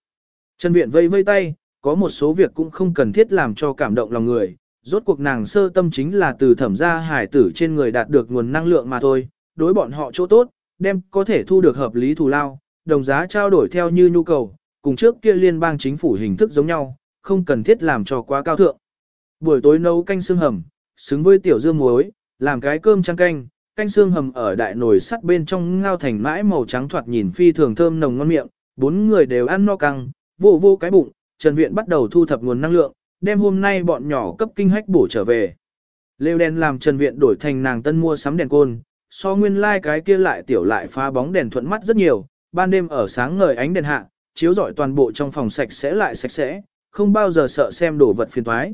Trần Viện vây vây tay, có một số việc cũng không cần thiết làm cho cảm động lòng người, rốt cuộc nàng sơ tâm chính là từ thẩm gia hải tử trên người đạt được nguồn năng lượng mà thôi, đối bọn họ chỗ tốt, đem có thể thu được hợp lý thù lao, đồng giá trao đổi theo như nhu cầu, cùng trước kia liên bang chính phủ hình thức giống nhau, không cần thiết làm cho quá cao thượng. Buổi tối nấu canh xương hầm, xứng với tiểu dương muối, làm cái cơm trăng canh, canh xương hầm ở đại nồi sắt bên trong ngao thành mãi màu trắng thoạt nhìn phi thường thơm nồng ngon miệng, bốn người đều ăn no căng, vô vô cái bụng, Trần Viện bắt đầu thu thập nguồn năng lượng, đem hôm nay bọn nhỏ cấp kinh hách bổ trở về. Lêu đen làm Trần Viện đổi thành nàng tân mua sắm đèn côn, so nguyên lai like cái kia lại tiểu lại phá bóng đèn thuận mắt rất nhiều, ban đêm ở sáng ngời ánh đèn hạ, chiếu rọi toàn bộ trong phòng sạch sẽ lại sạch sẽ, không bao giờ sợ xem đổ vật phiền toái.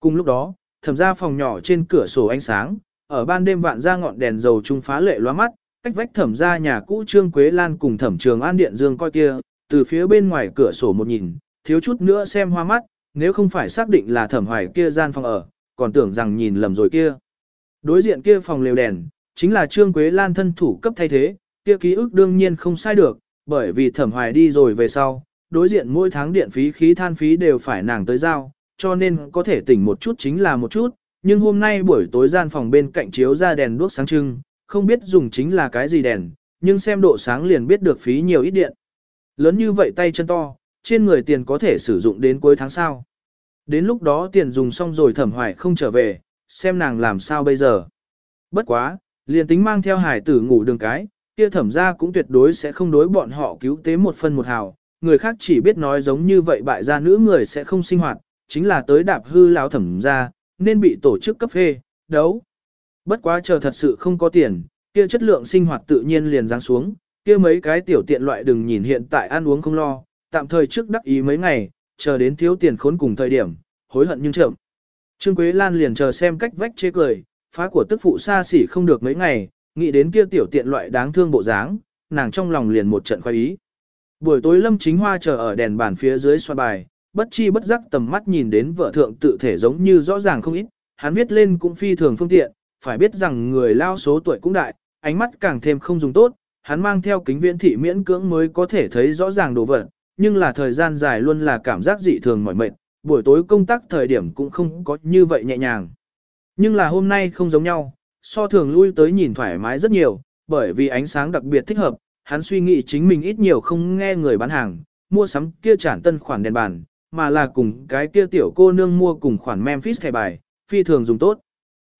Cùng lúc đó, thẩm ra phòng nhỏ trên cửa sổ ánh sáng, ở ban đêm vạn ra ngọn đèn dầu trung phá lệ loa mắt, cách vách thẩm ra nhà cũ Trương Quế Lan cùng thẩm trường An Điện Dương coi kia, từ phía bên ngoài cửa sổ một nhìn, thiếu chút nữa xem hoa mắt, nếu không phải xác định là thẩm hoài kia gian phòng ở, còn tưởng rằng nhìn lầm rồi kia. Đối diện kia phòng lều đèn, chính là Trương Quế Lan thân thủ cấp thay thế, kia ký ức đương nhiên không sai được, bởi vì thẩm hoài đi rồi về sau, đối diện mỗi tháng điện phí khí than phí đều phải nàng tới giao, cho nên có thể tỉnh một chút chính là một chút, nhưng hôm nay buổi tối gian phòng bên cạnh chiếu ra đèn đuốc sáng trưng, không biết dùng chính là cái gì đèn, nhưng xem độ sáng liền biết được phí nhiều ít điện. Lớn như vậy tay chân to, trên người tiền có thể sử dụng đến cuối tháng sau. Đến lúc đó tiền dùng xong rồi thẩm hoài không trở về, xem nàng làm sao bây giờ. Bất quá, liền tính mang theo hải tử ngủ đường cái, kia thẩm ra cũng tuyệt đối sẽ không đối bọn họ cứu tế một phân một hào. Người khác chỉ biết nói giống như vậy bại gia nữ người sẽ không sinh hoạt, chính là tới đạp hư lão thẩm ra, nên bị tổ chức cấp phê, đấu. Bất quá chờ thật sự không có tiền, kia chất lượng sinh hoạt tự nhiên liền giáng xuống, kia mấy cái tiểu tiện loại đừng nhìn hiện tại ăn uống không lo, tạm thời trước đắc ý mấy ngày, chờ đến thiếu tiền khốn cùng thời điểm, hối hận nhưng chậm. Trương Quế Lan liền chờ xem cách vách chế cười, phá của tức phụ xa xỉ không được mấy ngày, nghĩ đến kia tiểu tiện loại đáng thương bộ dáng, nàng trong lòng liền một trận khoái ý. Buổi tối Lâm Chính Hoa chờ ở đèn bàn phía dưới xoa bài, bất chi bất giác tầm mắt nhìn đến vợ thượng tự thể giống như rõ ràng không ít, hắn viết lên cũng phi thường phương tiện, phải biết rằng người lao số tuổi cũng đại, ánh mắt càng thêm không dùng tốt, hắn mang theo kính viễn thị miễn cưỡng mới có thể thấy rõ ràng đồ vật, nhưng là thời gian dài luôn là cảm giác dị thường mỏi mệt, buổi tối công tác thời điểm cũng không có như vậy nhẹ nhàng. Nhưng là hôm nay không giống nhau, so thường lui tới nhìn thoải mái rất nhiều, bởi vì ánh sáng đặc biệt thích hợp, hắn suy nghĩ chính mình ít nhiều không nghe người bán hàng, mua sắm kia chản tân khoản đèn bàn, mà là cùng cái kia tiểu cô nương mua cùng khoản Memphis thẻ bài, phi thường dùng tốt.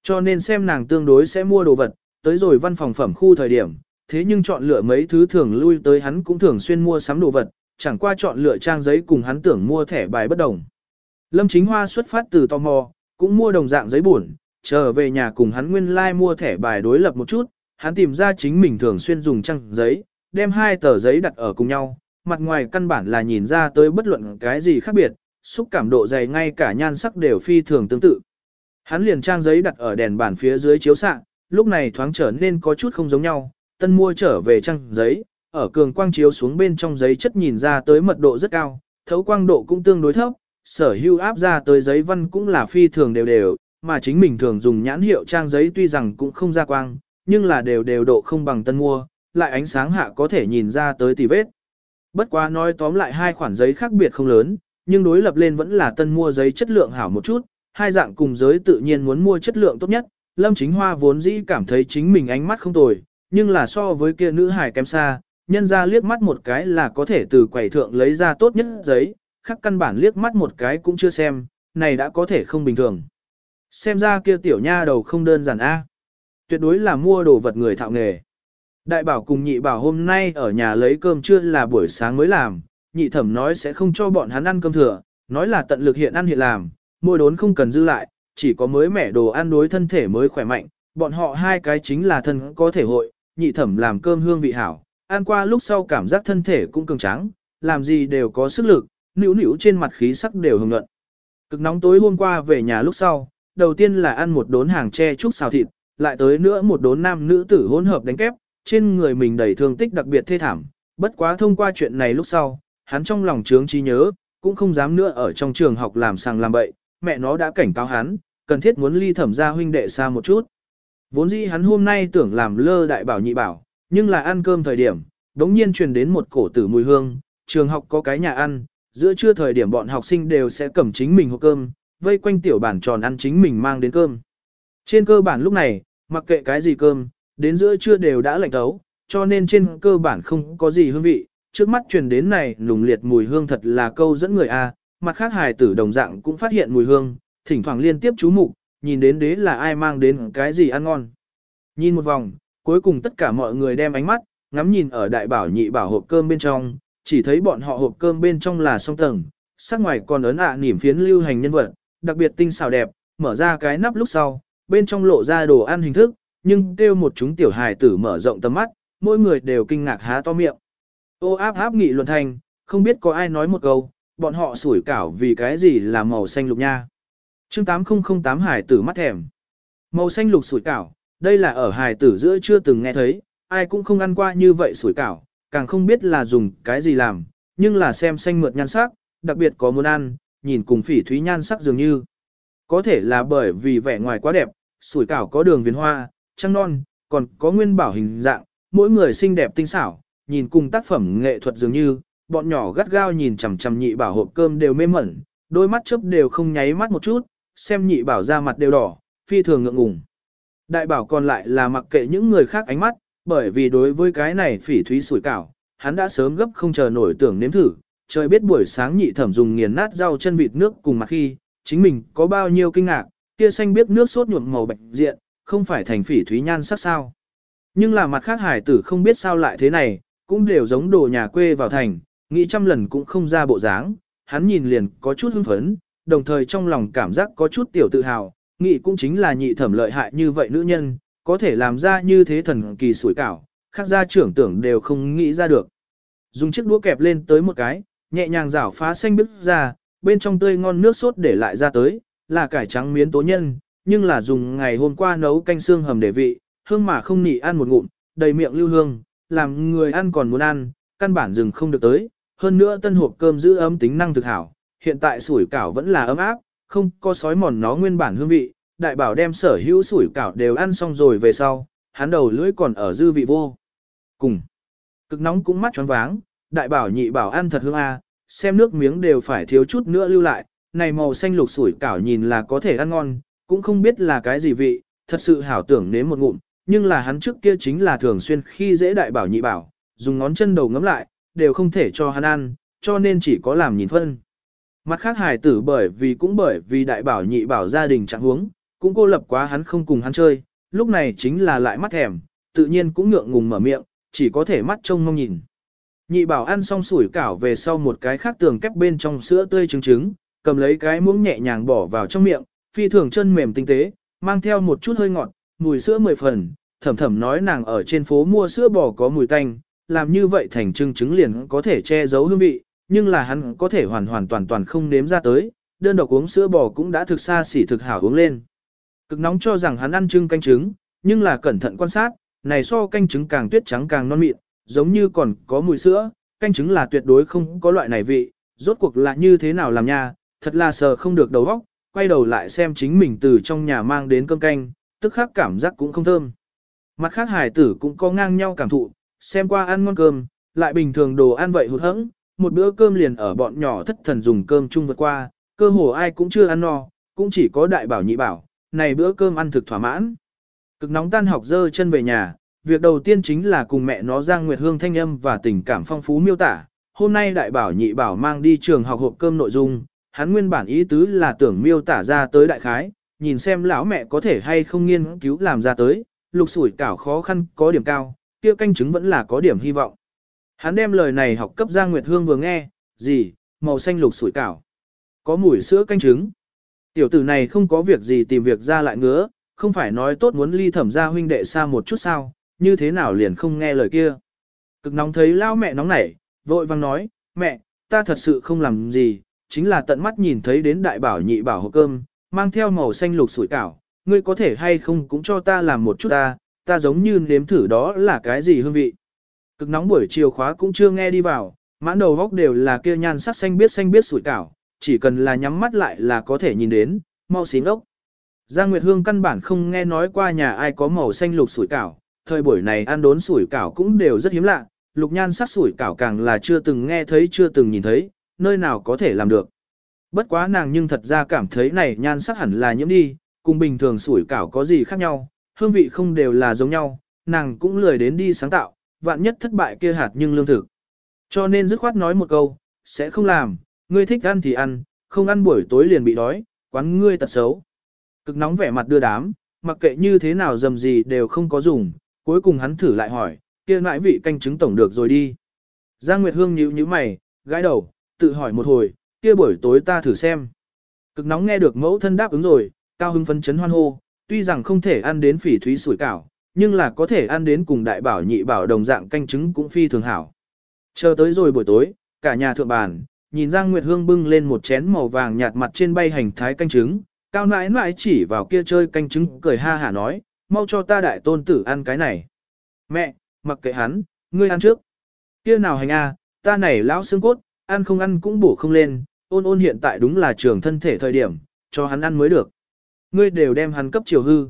Cho nên xem nàng tương đối sẽ mua đồ vật, tới rồi văn phòng phẩm khu thời điểm, thế nhưng chọn lựa mấy thứ thường lui tới hắn cũng thường xuyên mua sắm đồ vật, chẳng qua chọn lựa trang giấy cùng hắn tưởng mua thẻ bài bất đồng. Lâm Chính Hoa xuất phát từ tò mò, cũng mua đồng dạng giấy buồn, trở về nhà cùng hắn nguyên lai like mua thẻ bài đối lập một chút, hắn tìm ra chính mình thường xuyên dùng trang giấy, đem hai tờ giấy đặt ở cùng nhau, mặt ngoài căn bản là nhìn ra tới bất luận cái gì khác biệt, xúc cảm độ dày ngay cả nhan sắc đều phi thường tương tự. Hắn liền trang giấy đặt ở đèn bàn phía dưới chiếu xạ, lúc này thoáng trở nên có chút không giống nhau, tân mua trở về trang giấy, ở cường quang chiếu xuống bên trong giấy chất nhìn ra tới mật độ rất cao, thấu quang độ cũng tương đối thấp, sở hữu áp ra tới giấy văn cũng là phi thường đều đều, mà chính mình thường dùng nhãn hiệu trang giấy tuy rằng cũng không ra quang, nhưng là đều đều độ không bằng tân mua, lại ánh sáng hạ có thể nhìn ra tới tì vết. Bất quá nói tóm lại hai khoản giấy khác biệt không lớn, nhưng đối lập lên vẫn là tân mua giấy chất lượng hảo một chút, hai dạng cùng giới tự nhiên muốn mua chất lượng tốt nhất. Lâm Chính Hoa vốn dĩ cảm thấy chính mình ánh mắt không tồi, nhưng là so với kia nữ hài kém xa, nhân ra liếc mắt một cái là có thể từ quầy thượng lấy ra tốt nhất giấy, khắc căn bản liếc mắt một cái cũng chưa xem, này đã có thể không bình thường. Xem ra kia tiểu nha đầu không đơn giản a, Tuyệt đối là mua đồ vật người thạo nghề. Đại bảo cùng nhị bảo hôm nay ở nhà lấy cơm trưa là buổi sáng mới làm, nhị thẩm nói sẽ không cho bọn hắn ăn cơm thừa, nói là tận lực hiện ăn hiện làm, mỗi đốn không cần dư lại, chỉ có mới mẻ đồ ăn đối thân thể mới khỏe mạnh, bọn họ hai cái chính là thân có thể hội, nhị thẩm làm cơm hương vị hảo, ăn qua lúc sau cảm giác thân thể cũng cường tráng, làm gì đều có sức lực, nữu nữu trên mặt khí sắc đều hồng nhuận. Cực nóng tối hôm qua về nhà lúc sau, đầu tiên là ăn một đốn hàng tre trúc xào thịt, lại tới nữa một đốn nam nữ tử hỗn hợp đánh kép, trên người mình đầy thương tích đặc biệt thê thảm, bất quá thông qua chuyện này lúc sau, hắn trong lòng trướng trí nhớ, cũng không dám nữa ở trong trường học làm sàng làm bậy, mẹ nó đã cảnh cáo hắn, cần thiết muốn ly thẩm ra huynh đệ xa một chút. Vốn dĩ hắn hôm nay tưởng làm lơ đại bảo nhị bảo, nhưng là ăn cơm thời điểm, đống nhiên truyền đến một cổ tử mùi hương, trường học có cái nhà ăn, giữa trưa thời điểm bọn học sinh đều sẽ cầm chính mình hộp cơm, vây quanh tiểu bản tròn ăn chính mình mang đến cơm. Trên cơ bản lúc này, mặc kệ cái gì cơm, đến giữa trưa đều đã lạnh tấu, cho nên trên cơ bản không có gì hương vị, trước mắt truyền đến này nùng liệt mùi hương thật là câu dẫn người a. mặt khác hài tử đồng dạng cũng phát hiện mùi hương, thỉnh thoảng liên tiếp chú mục, nhìn đến đế là ai mang đến cái gì ăn ngon. Nhìn một vòng, cuối cùng tất cả mọi người đem ánh mắt, ngắm nhìn ở đại bảo nhị bảo hộp cơm bên trong, chỉ thấy bọn họ hộp cơm bên trong là song tầng, sắc ngoài còn ấn ạ à niềm phiến lưu hành nhân vật, đặc biệt tinh xào đẹp, mở ra cái nắp lúc sau, bên trong lộ ra đồ ăn hình thức, nhưng kêu một chúng tiểu hài tử mở rộng tầm mắt, mỗi người đều kinh ngạc há to miệng. Ô áp áp nghị luận thành, không biết có ai nói một câu, bọn họ sủi cảo vì cái gì là màu xanh lục nha. chương 8008 hải tử mắt thèm. Màu xanh lục sủi cảo, đây là ở hải tử giữa chưa từng nghe thấy, ai cũng không ăn qua như vậy sủi cảo, càng không biết là dùng cái gì làm, nhưng là xem xanh mượt nhan sắc, đặc biệt có muốn ăn, nhìn cùng phỉ thúy nhan sắc dường như. Có thể là bởi vì vẻ ngoài quá đẹp, sủi cảo có đường viền hoa, trăng non, còn có nguyên bảo hình dạng, mỗi người xinh đẹp tinh xảo, nhìn cùng tác phẩm nghệ thuật dường như, bọn nhỏ gắt gao nhìn chằm chằm nhị bảo hộp cơm đều mê mẩn, đôi mắt chớp đều không nháy mắt một chút, xem nhị bảo ra mặt đều đỏ, phi thường ngượng ngùng. Đại bảo còn lại là mặc kệ những người khác ánh mắt, bởi vì đối với cái này phỉ thúy sủi cảo, hắn đã sớm gấp không chờ nổi tưởng nếm thử, trời biết buổi sáng nhị thẩm dùng nghiền nát rau chân vịt nước cùng mặt khi, chính mình có bao nhiêu kinh ngạc, kia xanh biết nước sốt nhuộm màu bạch diện, không phải thành phỉ thúy nhan sắc sao. Nhưng là mặt khác hải tử không biết sao lại thế này, cũng đều giống đồ nhà quê vào thành, nghĩ trăm lần cũng không ra bộ dáng, hắn nhìn liền có chút hưng phấn, đồng thời trong lòng cảm giác có chút tiểu tự hào, nghĩ cũng chính là nhị thẩm lợi hại như vậy nữ nhân, có thể làm ra như thế thần kỳ sủi cảo, khác gia trưởng tưởng đều không nghĩ ra được. Dùng chiếc đũa kẹp lên tới một cái, nhẹ nhàng rảo phá xanh bức ra, bên trong tươi ngon nước sốt để lại ra tới, là cải trắng miến tố nhân, nhưng là dùng ngày hôm qua nấu canh xương hầm để vị, hương mà không nị ăn một ngụm, đầy miệng lưu hương, làm người ăn còn muốn ăn, căn bản dừng không được tới. Hơn nữa tân hộp cơm giữ ấm tính năng thực hảo, hiện tại sủi cảo vẫn là ấm áp, không có sói mòn nó nguyên bản hương vị, đại bảo đem sở hữu sủi cảo đều ăn xong rồi về sau, hắn đầu lưỡi còn ở dư vị vô. Cùng, cực nóng cũng mắt tròn váng, đại bảo nhị bảo ăn thật hương a, xem nước miếng đều phải thiếu chút nữa lưu lại, này màu xanh lục sủi cảo nhìn là có thể ăn ngon, cũng không biết là cái gì vị, thật sự hảo tưởng nếm một ngụm, nhưng là hắn trước kia chính là thường xuyên khi dễ đại bảo nhị bảo, dùng ngón chân đầu ngấm lại, đều không thể cho hắn ăn, cho nên chỉ có làm nhìn phân. Mặt khác hài tử bởi vì cũng bởi vì đại bảo nhị bảo gia đình chẳng huống, cũng cô lập quá hắn không cùng hắn chơi, lúc này chính là lại mắt thèm, tự nhiên cũng ngượng ngùng mở miệng, chỉ có thể mắt trông mong nhìn. Nhị bảo ăn xong sủi cảo về sau một cái khác tường kép bên trong sữa tươi trứng trứng, cầm lấy cái muỗng nhẹ nhàng bỏ vào trong miệng, phi thường chân mềm tinh tế, mang theo một chút hơi ngọt, mùi sữa mười phần, thầm thầm nói nàng ở trên phố mua sữa bò có mùi tanh, làm như vậy thành trưng trứng liền có thể che giấu hương vị, nhưng là hắn có thể hoàn hoàn toàn toàn không nếm ra tới, đơn độc uống sữa bò cũng đã thực xa xỉ thực hảo uống lên. Cực nóng cho rằng hắn ăn trưng canh trứng, nhưng là cẩn thận quan sát, này so canh trứng càng tuyết trắng càng non mịn, giống như còn có mùi sữa, canh trứng là tuyệt đối không có loại này vị, rốt cuộc là như thế nào làm nha, thật là sờ không được đầu óc, quay đầu lại xem chính mình từ trong nhà mang đến cơm canh, tức khắc cảm giác cũng không thơm. Mặt khác hải tử cũng có ngang nhau cảm thụ, xem qua ăn ngon cơm, lại bình thường đồ ăn vậy hụt hẫng, một bữa cơm liền ở bọn nhỏ thất thần dùng cơm chung vượt qua, cơ hồ ai cũng chưa ăn no, cũng chỉ có đại bảo nhị bảo, này bữa cơm ăn thực thỏa mãn. Cực nóng tan học dơ chân về nhà, việc đầu tiên chính là cùng mẹ nó Giang Nguyệt Hương thanh âm và tình cảm phong phú miêu tả. Hôm nay đại bảo nhị bảo mang đi trường học hộp cơm nội dung, hắn nguyên bản ý tứ là tưởng miêu tả ra tới đại khái, nhìn xem lão mẹ có thể hay không nghiên cứu làm ra tới, lục sủi cảo khó khăn có điểm cao, kia canh chứng vẫn là có điểm hy vọng. Hắn đem lời này học cấp Giang Nguyệt Hương vừa nghe, gì, màu xanh lục sủi cảo, có mùi sữa canh trứng. Tiểu tử này không có việc gì tìm việc ra lại ngứa, không phải nói tốt muốn ly thẩm ra huynh đệ xa một chút sao, như thế nào liền không nghe lời kia. Cực nóng thấy lao mẹ nóng nảy, vội vang nói, mẹ, ta thật sự không làm gì, chính là tận mắt nhìn thấy đến đại bảo nhị bảo hộp cơm, mang theo màu xanh lục sủi cảo, ngươi có thể hay không cũng cho ta làm một chút ta, ta giống như nếm thử đó là cái gì hương vị. Cực nóng buổi chiều khóa cũng chưa nghe đi vào, mãn đầu góc đều là kia nhan sắc xanh biết xanh biết sủi cảo, chỉ cần là nhắm mắt lại là có thể nhìn đến, mau xí ốc. Giang Nguyệt Hương căn bản không nghe nói qua nhà ai có màu xanh lục sủi cảo, thời buổi này ăn đốn sủi cảo cũng đều rất hiếm lạ, lục nhan sắc sủi cảo càng là chưa từng nghe thấy chưa từng nhìn thấy, nơi nào có thể làm được. Bất quá nàng nhưng thật ra cảm thấy này nhan sắc hẳn là nhiễm đi, cùng bình thường sủi cảo có gì khác nhau, hương vị không đều là giống nhau, nàng cũng lười đến đi sáng tạo, vạn nhất thất bại kia hạt nhưng lương thực. Cho nên dứt khoát nói một câu, sẽ không làm, ngươi thích ăn thì ăn, không ăn buổi tối liền bị đói, quán ngươi tật xấu. Cực nóng vẻ mặt đưa đám, mặc kệ như thế nào dầm gì đều không có dùng, cuối cùng hắn thử lại hỏi, kia nãi vị canh trứng tổng được rồi đi. Giang Nguyệt Hương nhíu nhíu mày, gãi đầu, tự hỏi một hồi, kia buổi tối ta thử xem. Cực nóng nghe được mẫu thân đáp ứng rồi, cao hưng phấn chấn hoan hô, tuy rằng không thể ăn đến phỉ thúy sủi cảo, nhưng là có thể ăn đến cùng đại bảo nhị bảo đồng dạng canh trứng cũng phi thường hảo. Chờ tới rồi buổi tối, cả nhà thượng bàn, nhìn Giang Nguyệt Hương bưng lên một chén màu vàng nhạt mặt trên bay hành thái canh trứng, cao nãi nãi chỉ vào kia chơi canh trứng cười ha hả nói, mau cho ta đại tôn tử ăn cái này. Mẹ, mặc kệ hắn, ngươi ăn trước. Kia nào hành a, ta này lão xương cốt, ăn không ăn cũng bổ không lên, ôn ôn hiện tại đúng là trường thân thể thời điểm, cho hắn ăn mới được. Ngươi đều đem hắn cấp chiều hư.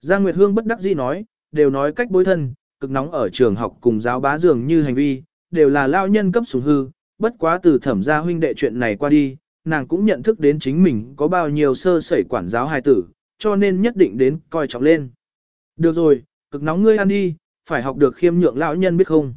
Giang Nguyệt Hương bất đắc dĩ nói, đều nói cách bối thân, cực nóng ở trường học cùng giáo bá dường như hành vi, đều là lao nhân cấp sủng hư, bất quá từ thẩm gia huynh đệ chuyện này qua đi, nàng cũng nhận thức đến chính mình có bao nhiêu sơ sẩy quản giáo hài tử, cho nên nhất định đến coi trọng lên. Được rồi, cực nóng ngươi ăn đi, phải học được khiêm nhượng lão nhân biết không.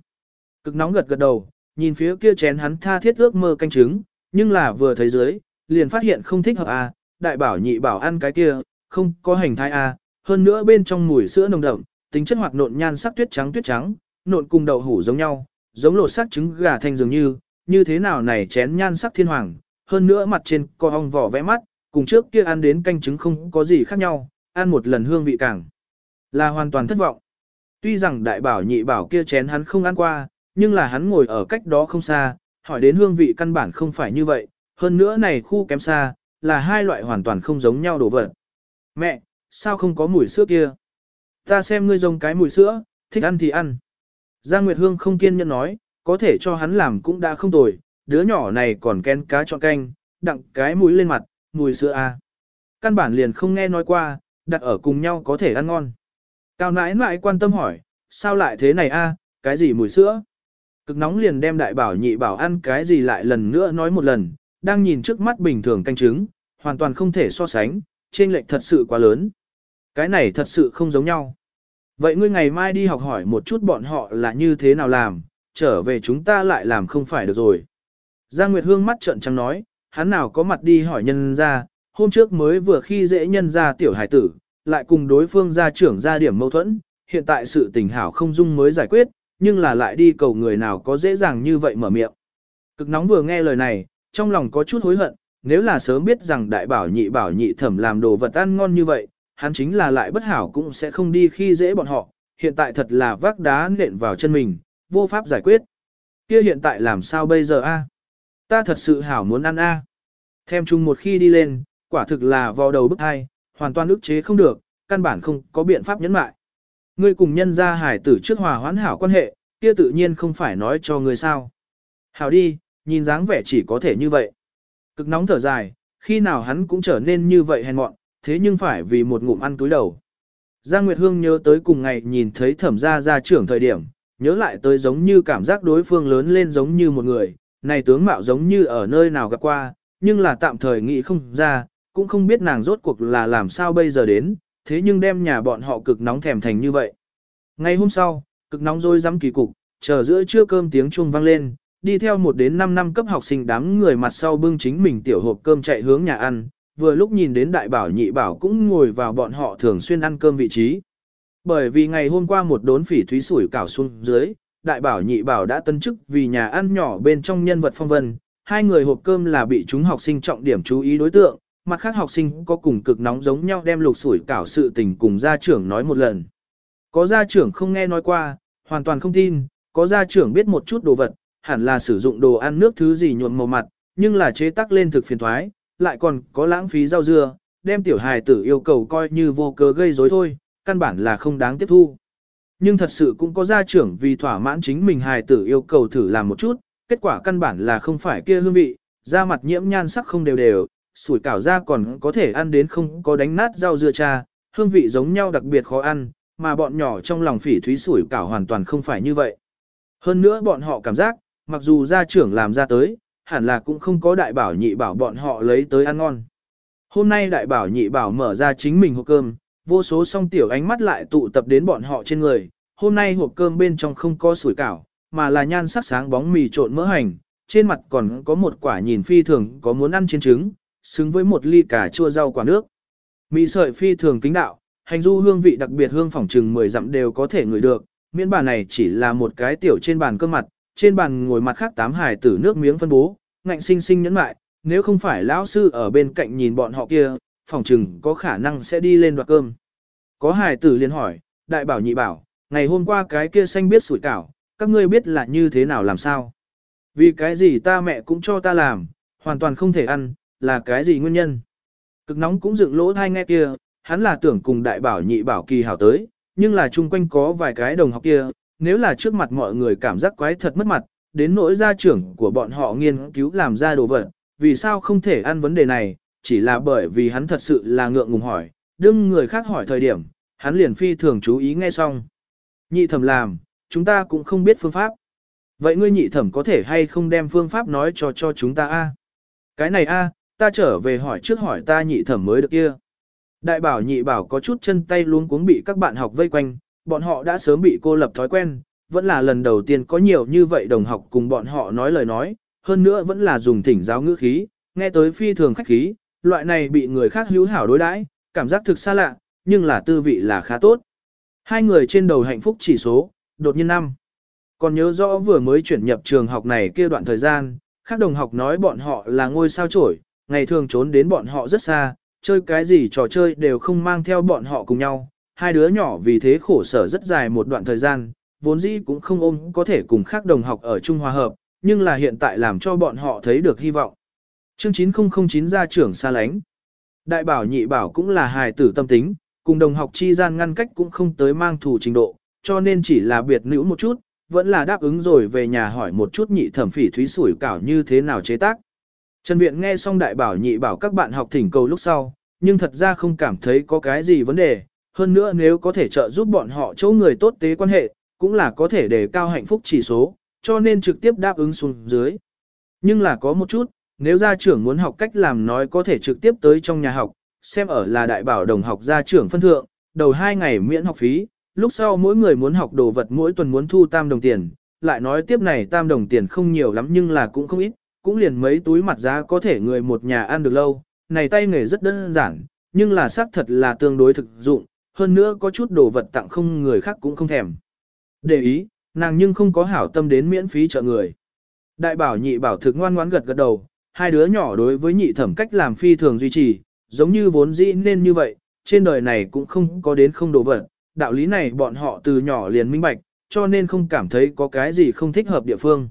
Cực nóng gật gật đầu, nhìn phía kia chén hắn tha thiết ước mơ canh trứng, nhưng là vừa thấy dưới, liền phát hiện không thích hợp à, đại bảo nhị bảo ăn cái kia, không có hành thai à, hơn nữa bên trong mùi sữa nồng đậm, tính chất hoạt nộn nhan sắc tuyết trắng tuyết trắng, nộn cùng đậu hủ giống nhau, giống lột sắc trứng gà thanh dường như, như thế nào này chén nhan sắc thiên hoàng, hơn nữa mặt trên có ong vỏ vẽ mắt, cùng trước kia ăn đến canh trứng không có gì khác nhau, ăn một lần hương vị càng là hoàn toàn thất vọng. Tuy rằng đại bảo nhị bảo kia chén hắn không ăn qua, nhưng là hắn ngồi ở cách đó không xa, hỏi đến hương vị căn bản không phải như vậy, hơn nữa này khu kém xa, là hai loại hoàn toàn không giống nhau đồ vật. Mẹ, sao không có mùi sữa kia? Ta xem ngươi giống cái mùi sữa, thích ăn thì ăn. Giang Nguyệt Hương không kiên nhẫn nói, có thể cho hắn làm cũng đã không tồi, đứa nhỏ này còn ken cá chọn canh, đặng cái mũi lên mặt, mùi sữa à. Căn bản liền không nghe nói qua, đặt ở cùng nhau có thể ăn ngon. Cao nãi nãi quan tâm hỏi, sao lại thế này a? cái gì mùi sữa? Cực nóng liền đem đại bảo nhị bảo ăn cái gì lại lần nữa nói một lần, đang nhìn trước mắt bình thường canh trứng, hoàn toàn không thể so sánh, trên lệch thật sự quá lớn. Cái này thật sự không giống nhau. Vậy ngươi ngày mai đi học hỏi một chút bọn họ là như thế nào làm, trở về chúng ta lại làm không phải được rồi. Giang Nguyệt Hương mắt trợn trắng nói, hắn nào có mặt đi hỏi nhân ra, hôm trước mới vừa khi dễ nhân ra tiểu hải tử, lại cùng đối phương gia trưởng ra điểm mâu thuẫn, hiện tại sự tình hảo không dung mới giải quyết, nhưng là lại đi cầu người nào có dễ dàng như vậy mở miệng. Cực nóng vừa nghe lời này, trong lòng có chút hối hận, nếu là sớm biết rằng đại bảo nhị bảo nhị thẩm làm đồ vật ăn ngon như vậy, hắn chính là lại bất hảo cũng sẽ không đi khi dễ bọn họ, hiện tại thật là vác đá nện vào chân mình, vô pháp giải quyết. Kia hiện tại làm sao bây giờ a? Ta thật sự hảo muốn ăn a. Thêm chung một khi đi lên, quả thực là vào đầu bức hai, hoàn toàn ức chế không được, căn bản không có biện pháp nhẫn mại. Ngươi cùng nhân gia hải tử trước hòa hoãn hảo quan hệ, kia tự nhiên không phải nói cho ngươi sao. Hảo đi, nhìn dáng vẻ chỉ có thể như vậy. Cực nóng thở dài, khi nào hắn cũng trở nên như vậy hèn mọn, thế nhưng phải vì một ngụm ăn túi đầu. Giang Nguyệt Hương nhớ tới cùng ngày nhìn thấy thẩm gia gia trưởng thời điểm, nhớ lại tới giống như cảm giác đối phương lớn lên giống như một người, này tướng mạo giống như ở nơi nào gặp qua, nhưng là tạm thời nghĩ không ra, cũng không biết nàng rốt cuộc là làm sao bây giờ đến, thế nhưng đem nhà bọn họ cực nóng thèm thành như vậy. Ngày hôm sau, cực nóng rồi dám kỳ cục, chờ giữa trưa cơm tiếng chuông vang lên, đi theo một đến 5 năm cấp học sinh đám người mặt sau bưng chính mình tiểu hộp cơm chạy hướng nhà ăn, vừa lúc nhìn đến đại bảo nhị bảo cũng ngồi vào bọn họ thường xuyên ăn cơm vị trí. Bởi vì ngày hôm qua một đốn phỉ thúy sủi cảo xuống dưới, đại bảo nhị bảo đã tân chức vì nhà ăn nhỏ bên trong nhân vật phong vân, hai người hộp cơm là bị chúng học sinh trọng điểm chú ý đối tượng, mặt khác học sinh có cùng cực nóng giống nhau đem lục sủi cảo sự tình cùng gia trưởng nói một lần. Có gia trưởng không nghe nói qua, hoàn toàn không tin, có gia trưởng biết một chút đồ vật, hẳn là sử dụng đồ ăn nước thứ gì nhuộm màu mặt, nhưng là chế tác lên thực phiền thoái, lại còn có lãng phí rau dưa, đem tiểu hài tử yêu cầu coi như vô cớ gây rối thôi, căn bản là không đáng tiếp thu. Nhưng thật sự cũng có gia trưởng vì thỏa mãn chính mình hài tử yêu cầu thử làm một chút, kết quả căn bản là không phải kia hương vị, da mặt nhiễm nhan sắc không đều đều, sủi cảo ra còn có thể ăn đến không có đánh nát rau dưa cha, hương vị giống nhau đặc biệt khó ăn, mà bọn nhỏ trong lòng phỉ thúy sủi cảo hoàn toàn không phải như vậy. Hơn nữa bọn họ cảm giác, mặc dù gia trưởng làm ra tới, hẳn là cũng không có đại bảo nhị bảo bọn họ lấy tới ăn ngon. Hôm nay đại bảo nhị bảo mở ra chính mình hộp cơm, vô số song tiểu ánh mắt lại tụ tập đến bọn họ trên người. Hôm nay hộp cơm bên trong không có sủi cảo, mà là nhan sắc sáng bóng mì trộn mỡ hành, trên mặt còn có một quả nhìn phi thường có muốn ăn trên trứng, xứng với một ly cà chua rau quả nước. Mì sợi phi thường kính đạo, hành du hương vị đặc biệt hương phỏng trừng 10 dặm đều có thể ngửi được, miễn bàn này chỉ là một cái tiểu trên bàn cơ mặt, trên bàn ngồi mặt khác tám hải tử nước miếng phân bố, ngạnh sinh sinh nhẫn mại, nếu không phải lão sư ở bên cạnh nhìn bọn họ kia, phỏng trừng có khả năng sẽ đi lên đoạt cơm. Có hải tử liền hỏi, đại bảo nhị bảo, ngày hôm qua cái kia xanh biết sủi cảo, các ngươi biết là như thế nào làm sao? Vì cái gì ta mẹ cũng cho ta làm, hoàn toàn không thể ăn, là cái gì nguyên nhân? Cực nóng cũng dựng lỗ thai nghe kia, hắn là tưởng cùng đại bảo nhị bảo kỳ hảo tới, nhưng là chung quanh có vài cái đồng học kia, nếu là trước mặt mọi người cảm giác quái thật mất mặt, đến nỗi gia trưởng của bọn họ nghiên cứu làm ra đồ vật, vì sao không thể ăn vấn đề này, chỉ là bởi vì hắn thật sự là ngượng ngùng hỏi, đương người khác hỏi thời điểm, hắn liền phi thường chú ý nghe xong. Nhị thẩm làm, chúng ta cũng không biết phương pháp. Vậy ngươi nhị thẩm có thể hay không đem phương pháp nói cho cho chúng ta a? Cái này a, ta trở về hỏi trước hỏi ta nhị thẩm mới được kia. Đại bảo nhị bảo có chút chân tay luôn cuống bị các bạn học vây quanh, bọn họ đã sớm bị cô lập thói quen, vẫn là lần đầu tiên có nhiều như vậy đồng học cùng bọn họ nói lời nói, hơn nữa vẫn là dùng thỉnh giáo ngữ khí, nghe tới phi thường khách khí, loại này bị người khác hữu hảo đối đãi, cảm giác thực xa lạ, nhưng là tư vị là khá tốt. Hai người trên đầu hạnh phúc chỉ số, đột nhiên năm. Còn nhớ rõ vừa mới chuyển nhập trường học này kia đoạn thời gian, các đồng học nói bọn họ là ngôi sao trổi, ngày thường trốn đến bọn họ rất xa, chơi cái gì trò chơi đều không mang theo bọn họ cùng nhau. Hai đứa nhỏ vì thế khổ sở rất dài một đoạn thời gian, vốn dĩ cũng không ôm có thể cùng khác đồng học ở Trung Hòa Hợp, nhưng là hiện tại làm cho bọn họ thấy được hy vọng. Chương 9009 gia trưởng xa lánh. Đại bảo nhị bảo cũng là hài tử tâm tính, cùng đồng học chi gian ngăn cách cũng không tới mang thủ trình độ, cho nên chỉ là biệt nữ một chút, vẫn là đáp ứng rồi về nhà hỏi một chút nhị thẩm phỉ thúy sủi cảo như thế nào chế tác. Trần Viện nghe xong đại bảo nhị bảo các bạn học thỉnh cầu lúc sau, nhưng thật ra không cảm thấy có cái gì vấn đề, hơn nữa nếu có thể trợ giúp bọn họ chỗ người tốt tế quan hệ, cũng là có thể đề cao hạnh phúc chỉ số, cho nên trực tiếp đáp ứng xuống dưới. Nhưng là có một chút, nếu gia trưởng muốn học cách làm nói có thể trực tiếp tới trong nhà học, xem ở là đại bảo đồng học gia trưởng phân thượng, đầu hai ngày miễn học phí, lúc sau mỗi người muốn học đồ vật mỗi tuần muốn thu tam đồng tiền, lại nói tiếp này tam đồng tiền không nhiều lắm nhưng là cũng không ít, cũng liền mấy túi mặt giá có thể người một nhà ăn được lâu, này tay nghề rất đơn giản, nhưng là xác thật là tương đối thực dụng, hơn nữa có chút đồ vật tặng không người khác cũng không thèm. Để ý, nàng nhưng không có hảo tâm đến miễn phí trợ người. Đại bảo nhị bảo thực ngoan ngoãn gật gật đầu, hai đứa nhỏ đối với nhị thẩm cách làm phi thường duy trì, giống như vốn dĩ nên như vậy, trên đời này cũng không có đến không đồ vật, đạo lý này bọn họ từ nhỏ liền minh bạch, cho nên không cảm thấy có cái gì không thích hợp địa phương.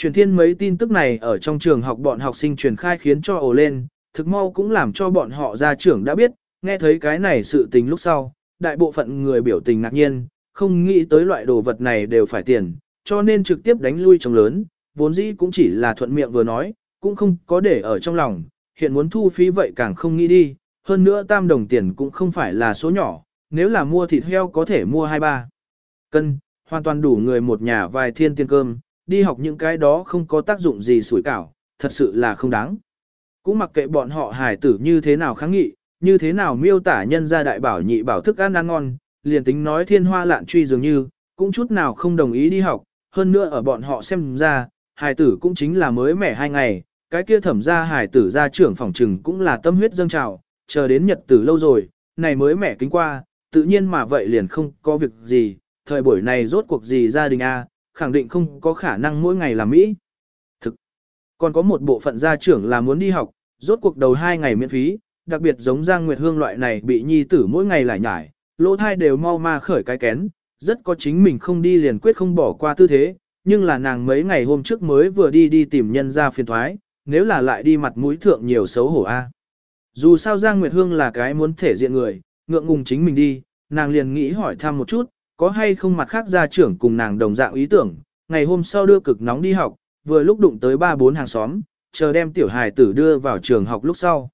Truyền thiên mấy tin tức này ở trong trường học bọn học sinh truyền khai khiến cho ồ lên, thực mau cũng làm cho bọn họ ra trưởng đã biết, nghe thấy cái này sự tình lúc sau, đại bộ phận người biểu tình ngạc nhiên, không nghĩ tới loại đồ vật này đều phải tiền, cho nên trực tiếp đánh lui trong lớn, vốn dĩ cũng chỉ là thuận miệng vừa nói, cũng không có để ở trong lòng, hiện muốn thu phí vậy càng không nghĩ đi, hơn nữa tam đồng tiền cũng không phải là số nhỏ, nếu là mua thịt heo có thể mua 2-3 cân, hoàn toàn đủ người một nhà vài thiên tiền cơm, đi học những cái đó không có tác dụng gì sủi cảo, thật sự là không đáng. Cũng mặc kệ bọn họ hài tử như thế nào kháng nghị, như thế nào miêu tả nhân gia đại bảo nhị bảo thức ăn ăn ngon, liền tính nói thiên hoa lạn truy dường như, cũng chút nào không đồng ý đi học, hơn nữa ở bọn họ xem ra, hài tử cũng chính là mới mẻ hai ngày, cái kia thẩm ra hài tử ra trưởng phòng trừng cũng là tâm huyết dâng trào, chờ đến nhật tử lâu rồi, này mới mẻ kính qua, tự nhiên mà vậy liền không có việc gì, thời buổi này rốt cuộc gì gia đình A, khẳng định không có khả năng mỗi ngày làm Mỹ. Thực, còn có một bộ phận gia trưởng là muốn đi học, rốt cuộc đầu hai ngày miễn phí, đặc biệt giống Giang Nguyệt Hương loại này bị nhi tử mỗi ngày lại nhải, lỗ thai đều mau ma khởi cái kén, rất có chính mình không đi liền quyết không bỏ qua tư thế, nhưng là nàng mấy ngày hôm trước mới vừa đi đi tìm nhân ra phiền thoái, nếu là lại đi mặt mũi thượng nhiều xấu hổ a. Dù sao Giang Nguyệt Hương là cái muốn thể diện người, ngượng ngùng chính mình đi, nàng liền nghĩ hỏi thăm một chút, có hay không mặt khác gia trưởng cùng nàng đồng dạng ý tưởng, ngày hôm sau đưa cực nóng đi học, vừa lúc đụng tới ba bốn hàng xóm, chờ đem tiểu hài tử đưa vào trường học lúc sau.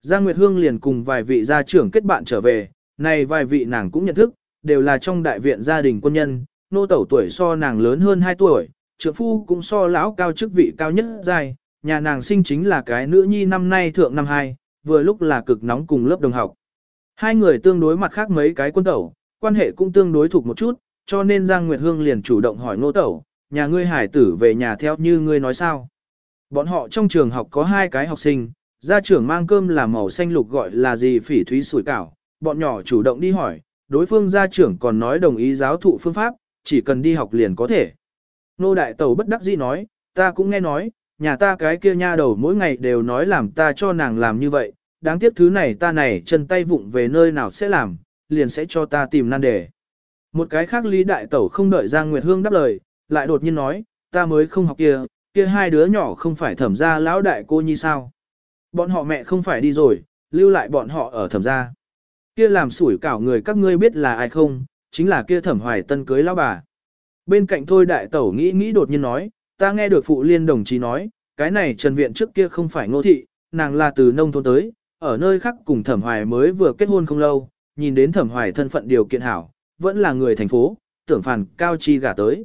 Giang Nguyệt Hương liền cùng vài vị gia trưởng kết bạn trở về, này vài vị nàng cũng nhận thức, đều là trong đại viện gia đình quân nhân, nô tẩu tuổi so nàng lớn hơn 2 tuổi, trưởng phu cũng so lão cao chức vị cao nhất dài, nhà nàng sinh chính là cái nữ nhi năm nay thượng năm 2, vừa lúc là cực nóng cùng lớp đồng học. Hai người tương đối mặt khác mấy cái quân tẩu, quan hệ cũng tương đối thuộc một chút, cho nên Giang Nguyệt Hương liền chủ động hỏi Ngô tẩu, nhà ngươi hải tử về nhà theo như ngươi nói sao. Bọn họ trong trường học có hai cái học sinh, gia trưởng mang cơm là màu xanh lục gọi là gì phỉ thúy sủi cảo, bọn nhỏ chủ động đi hỏi, đối phương gia trưởng còn nói đồng ý giáo thụ phương pháp, chỉ cần đi học liền có thể. Nô đại tẩu bất đắc dĩ nói, ta cũng nghe nói, nhà ta cái kia nha đầu mỗi ngày đều nói làm ta cho nàng làm như vậy, đáng tiếc thứ này ta này chân tay vụng về nơi nào sẽ làm, liền sẽ cho ta tìm nan đề. Một cái khác Lý Đại Tẩu không đợi Giang Nguyệt Hương đáp lời, lại đột nhiên nói, ta mới không học kia, kia hai đứa nhỏ không phải thẩm gia lão đại cô nhi sao. Bọn họ mẹ không phải đi rồi, lưu lại bọn họ ở thẩm gia. Kia làm sủi cảo người các ngươi biết là ai không, chính là kia thẩm hoài tân cưới lão bà. Bên cạnh thôi đại tẩu nghĩ nghĩ đột nhiên nói, ta nghe được phụ liên đồng chí nói, cái này trần viện trước kia không phải ngô thị, nàng là từ nông thôn tới, ở nơi khác cùng thẩm hoài mới vừa kết hôn không lâu, nhìn đến thẩm hoài thân phận điều kiện hảo, vẫn là người thành phố, tưởng phản cao chi gả tới.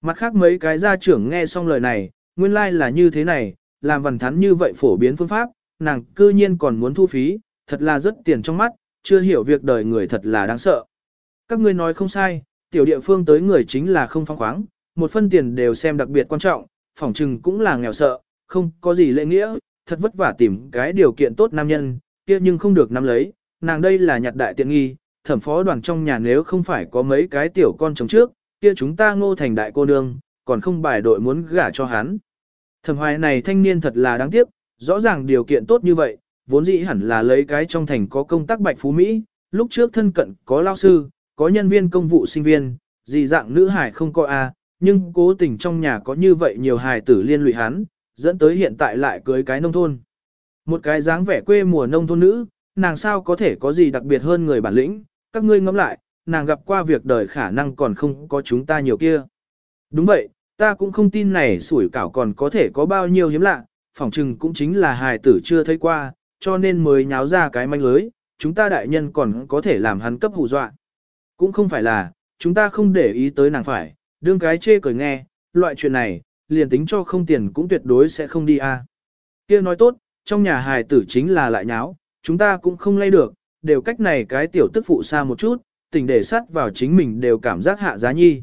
Mặt khác mấy cái gia trưởng nghe xong lời này, nguyên lai like là như thế này, làm vần thắn như vậy phổ biến phương pháp, nàng cư nhiên còn muốn thu phí, thật là rất tiền trong mắt, chưa hiểu việc đời người thật là đáng sợ. Các ngươi nói không sai, tiểu địa phương tới người chính là không phong khoáng, một phân tiền đều xem đặc biệt quan trọng, phỏng trừng cũng là nghèo sợ, không có gì lễ nghĩa, thật vất vả tìm cái điều kiện tốt nam nhân, kia nhưng không được nắm lấy, nàng đây là nhặt đại tiện nghi, thẩm phó đoàn trong nhà nếu không phải có mấy cái tiểu con chồng trước, kia chúng ta ngô thành đại cô nương, còn không bài đội muốn gả cho hắn. Thẩm hoài này thanh niên thật là đáng tiếc, Rõ ràng điều kiện tốt như vậy, vốn dĩ hẳn là lấy cái trong thành có công tác bạch phú Mỹ, lúc trước thân cận có lao sư, có nhân viên công vụ sinh viên, gì dạng nữ hải không có a, nhưng cố tình trong nhà có như vậy nhiều hài tử liên lụy hắn, dẫn tới hiện tại lại cưới cái nông thôn. Một cái dáng vẻ quê mùa nông thôn nữ, nàng sao có thể có gì đặc biệt hơn người bản lĩnh, các ngươi ngẫm lại, nàng gặp qua việc đời khả năng còn không có chúng ta nhiều kia. Đúng vậy, ta cũng không tin này sủi cảo còn có thể có bao nhiêu hiếm lạ, phỏng chừng cũng chính là hài tử chưa thấy qua, cho nên mới nháo ra cái manh lưới, chúng ta đại nhân còn có thể làm hắn cấp hù dọa. Cũng không phải là, chúng ta không để ý tới nàng phải, đương cái chê cười nghe, loại chuyện này, liền tính cho không tiền cũng tuyệt đối sẽ không đi a. Kia nói tốt, trong nhà hài tử chính là lại nháo, chúng ta cũng không lay được, đều cách này cái tiểu tức phụ xa một chút, tỉnh để sát vào chính mình đều cảm giác hạ giá nhi.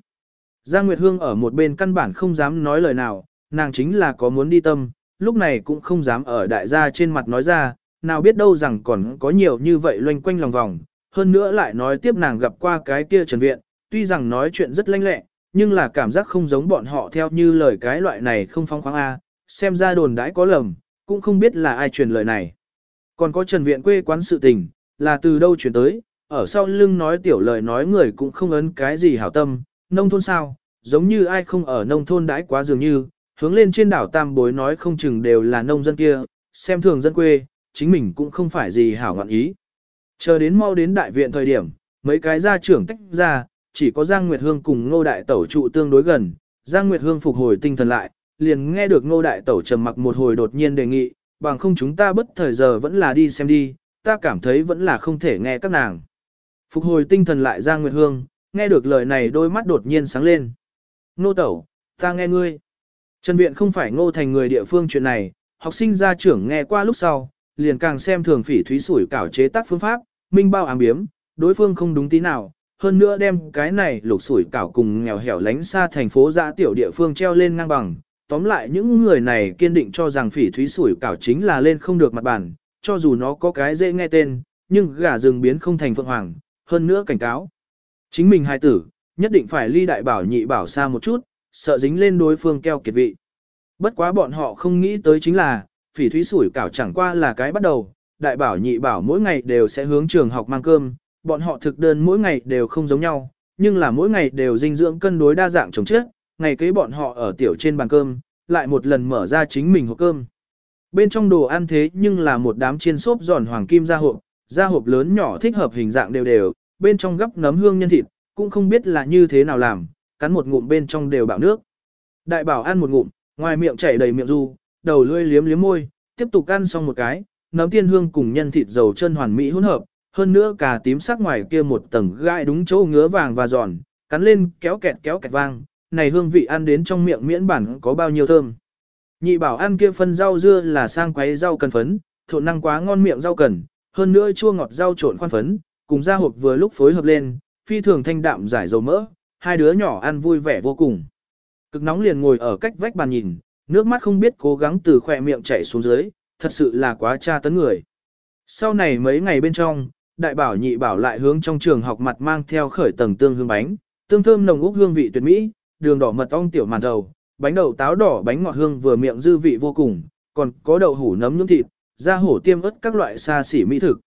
Giang Nguyệt Hương ở một bên căn bản không dám nói lời nào, nàng chính là có muốn đi tâm, lúc này cũng không dám ở đại gia trên mặt nói ra, nào biết đâu rằng còn có nhiều như vậy loanh quanh lòng vòng, hơn nữa lại nói tiếp nàng gặp qua cái kia trần viện, tuy rằng nói chuyện rất lanh lẹ, nhưng là cảm giác không giống bọn họ theo như lời cái loại này không phong khoáng A, xem ra đồn đãi có lầm, cũng không biết là ai truyền lời này. Còn có trần viện quê quán sự tình, là từ đâu chuyển tới, ở sau lưng nói tiểu lời nói người cũng không ấn cái gì hảo tâm, nông thôn sao, giống như ai không ở nông thôn đãi quá dường như, hướng lên trên đảo Tam Bối nói không chừng đều là nông dân kia, xem thường dân quê, chính mình cũng không phải gì hảo ngọn ý. Chờ đến mau đến đại viện thời điểm, mấy cái gia trưởng tách ra, chỉ có Giang Nguyệt Hương cùng Ngô Đại Tẩu trụ tương đối gần, Giang Nguyệt Hương phục hồi tinh thần lại, liền nghe được Ngô Đại Tẩu trầm mặc một hồi đột nhiên đề nghị, bằng không chúng ta bất thời giờ vẫn là đi xem đi, ta cảm thấy vẫn là không thể nghe các nàng. Phục hồi tinh thần lại Giang Nguyệt Hương, nghe được lời này đôi mắt đột nhiên sáng lên. nô Tẩu, ta nghe ngươi. Trần Viện không phải ngô thành người địa phương chuyện này, học sinh gia trưởng nghe qua lúc sau, liền càng xem thường phỉ thúy sủi cảo chế tác phương pháp, minh bao ám biếm, đối phương không đúng tí nào, hơn nữa đem cái này lục sủi cảo cùng nghèo hẻo lánh xa thành phố ra tiểu địa phương treo lên ngang bằng. Tóm lại những người này kiên định cho rằng phỉ thúy sủi cảo chính là lên không được mặt bản, cho dù nó có cái dễ nghe tên, nhưng gà rừng biến không thành phượng hoàng, hơn nữa cảnh cáo. Chính mình hai tử, nhất định phải ly đại bảo nhị bảo xa một chút, sợ dính lên đối phương keo kiệt vị. Bất quá bọn họ không nghĩ tới chính là, phỉ thúy sủi cảo chẳng qua là cái bắt đầu, đại bảo nhị bảo mỗi ngày đều sẽ hướng trường học mang cơm, bọn họ thực đơn mỗi ngày đều không giống nhau, nhưng là mỗi ngày đều dinh dưỡng cân đối đa dạng chống chết, ngày kế bọn họ ở tiểu trên bàn cơm, lại một lần mở ra chính mình hộp cơm. Bên trong đồ ăn thế nhưng là một đám chiên xốp giòn hoàng kim ra hộp, ra hộp lớn nhỏ thích hợp hình dạng đều đều, bên trong gấp nấm hương nhân thịt, cũng không biết là như thế nào làm, cắn một ngụm bên trong đều bạo nước. Đại bảo ăn một ngụm, ngoài miệng chảy đầy miệng du, đầu lưỡi liếm liếm môi, tiếp tục ăn xong một cái, nấm tiên hương cùng nhân thịt dầu chân hoàn mỹ hỗn hợp, hơn nữa cả tím sắc ngoài kia một tầng gai đúng chỗ ngứa vàng và giòn, cắn lên kéo kẹt kéo kẹt vang, này hương vị ăn đến trong miệng miễn bản có bao nhiêu thơm. Nhị bảo ăn kia phân rau dưa là sang quấy rau cần phấn, thộn năng quá ngon miệng rau cần, hơn nữa chua ngọt rau trộn khoan phấn, cùng ra hộp vừa lúc phối hợp lên, phi thường thanh đạm giải dầu mỡ, hai đứa nhỏ ăn vui vẻ vô cùng. Cực nóng liền ngồi ở cách vách bàn nhìn, nước mắt không biết cố gắng từ khỏe miệng chảy xuống dưới, thật sự là quá tra tấn người. Sau này mấy ngày bên trong, đại bảo nhị bảo lại hướng trong trường học mặt mang theo khởi tầng tương hương bánh, tương thơm nồng úc hương vị tuyệt mỹ, đường đỏ mật ong tiểu màn đầu, bánh đậu táo đỏ bánh ngọt hương vừa miệng dư vị vô cùng, còn có đậu hủ nấm nhúng thịt, da hổ tiêm ớt các loại xa xỉ mỹ thực.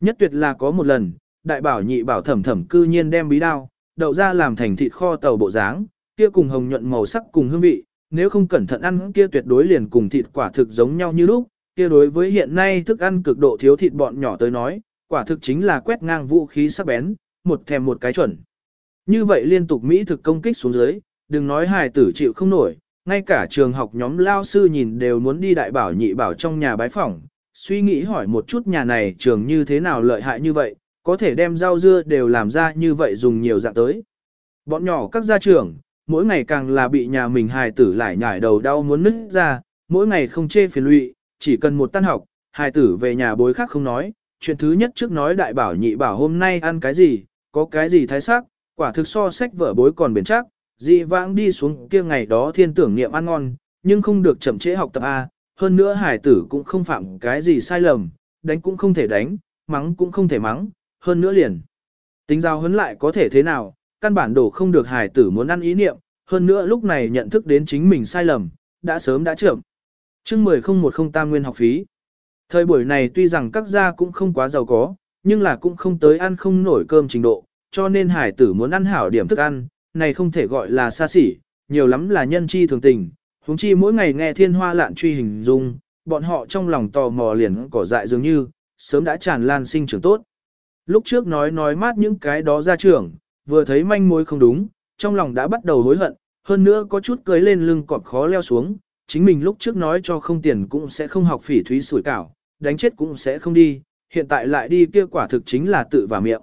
Nhất tuyệt là có một lần, đại bảo nhị bảo thẩm thẩm cư nhiên đem bí đao, đậu ra làm thành thịt kho tàu bộ dáng, kia cùng hồng nhuận màu sắc cùng hương vị, nếu không cẩn thận ăn kia tuyệt đối liền cùng thịt quả thực giống nhau như lúc, kia đối với hiện nay thức ăn cực độ thiếu thịt bọn nhỏ tới nói, quả thực chính là quét ngang vũ khí sắc bén, một thèm một cái chuẩn. Như vậy liên tục Mỹ thực công kích xuống dưới, đừng nói hài tử chịu không nổi, ngay cả trường học nhóm lao sư nhìn đều muốn đi đại bảo nhị bảo trong nhà bái phỏng, suy nghĩ hỏi một chút nhà này trường như thế nào lợi hại như vậy, có thể đem rau dưa đều làm ra như vậy dùng nhiều dạng tới. Bọn nhỏ các gia trưởng, mỗi ngày càng là bị nhà mình hài tử lại nhảy đầu đau muốn nứt ra, mỗi ngày không chê phiền lụy, chỉ cần một tan học, hài tử về nhà bối khác không nói, chuyện thứ nhất trước nói đại bảo nhị bảo hôm nay ăn cái gì, có cái gì thái sắc, quả thực so sách vở bối còn bền chắc, dị vãng đi xuống kia ngày đó thiên tưởng niệm ăn ngon, nhưng không được chậm trễ học tập A, hơn nữa hải tử cũng không phạm cái gì sai lầm, đánh cũng không thể đánh, mắng cũng không thể mắng, hơn nữa liền. Tính giao hấn lại có thể thế nào, căn bản đổ không được hải tử muốn ăn ý niệm, hơn nữa lúc này nhận thức đến chính mình sai lầm, đã sớm đã trưởng. chương 10 không một không tam nguyên học phí. Thời buổi này tuy rằng các gia cũng không quá giàu có, nhưng là cũng không tới ăn không nổi cơm trình độ, cho nên hải tử muốn ăn hảo điểm thức ăn, này không thể gọi là xa xỉ, nhiều lắm là nhân chi thường tình, huống chi mỗi ngày nghe thiên hoa lạn truy hình dung, bọn họ trong lòng tò mò liền cỏ dại dường như, sớm đã tràn lan sinh trưởng tốt. Lúc trước nói nói mát những cái đó ra trưởng, vừa thấy manh mối không đúng, trong lòng đã bắt đầu hối hận, hơn nữa có chút cưới lên lưng cọp khó leo xuống, chính mình lúc trước nói cho không tiền cũng sẽ không học phỉ thúy sủi cảo, đánh chết cũng sẽ không đi, hiện tại lại đi kia quả thực chính là tự vào miệng.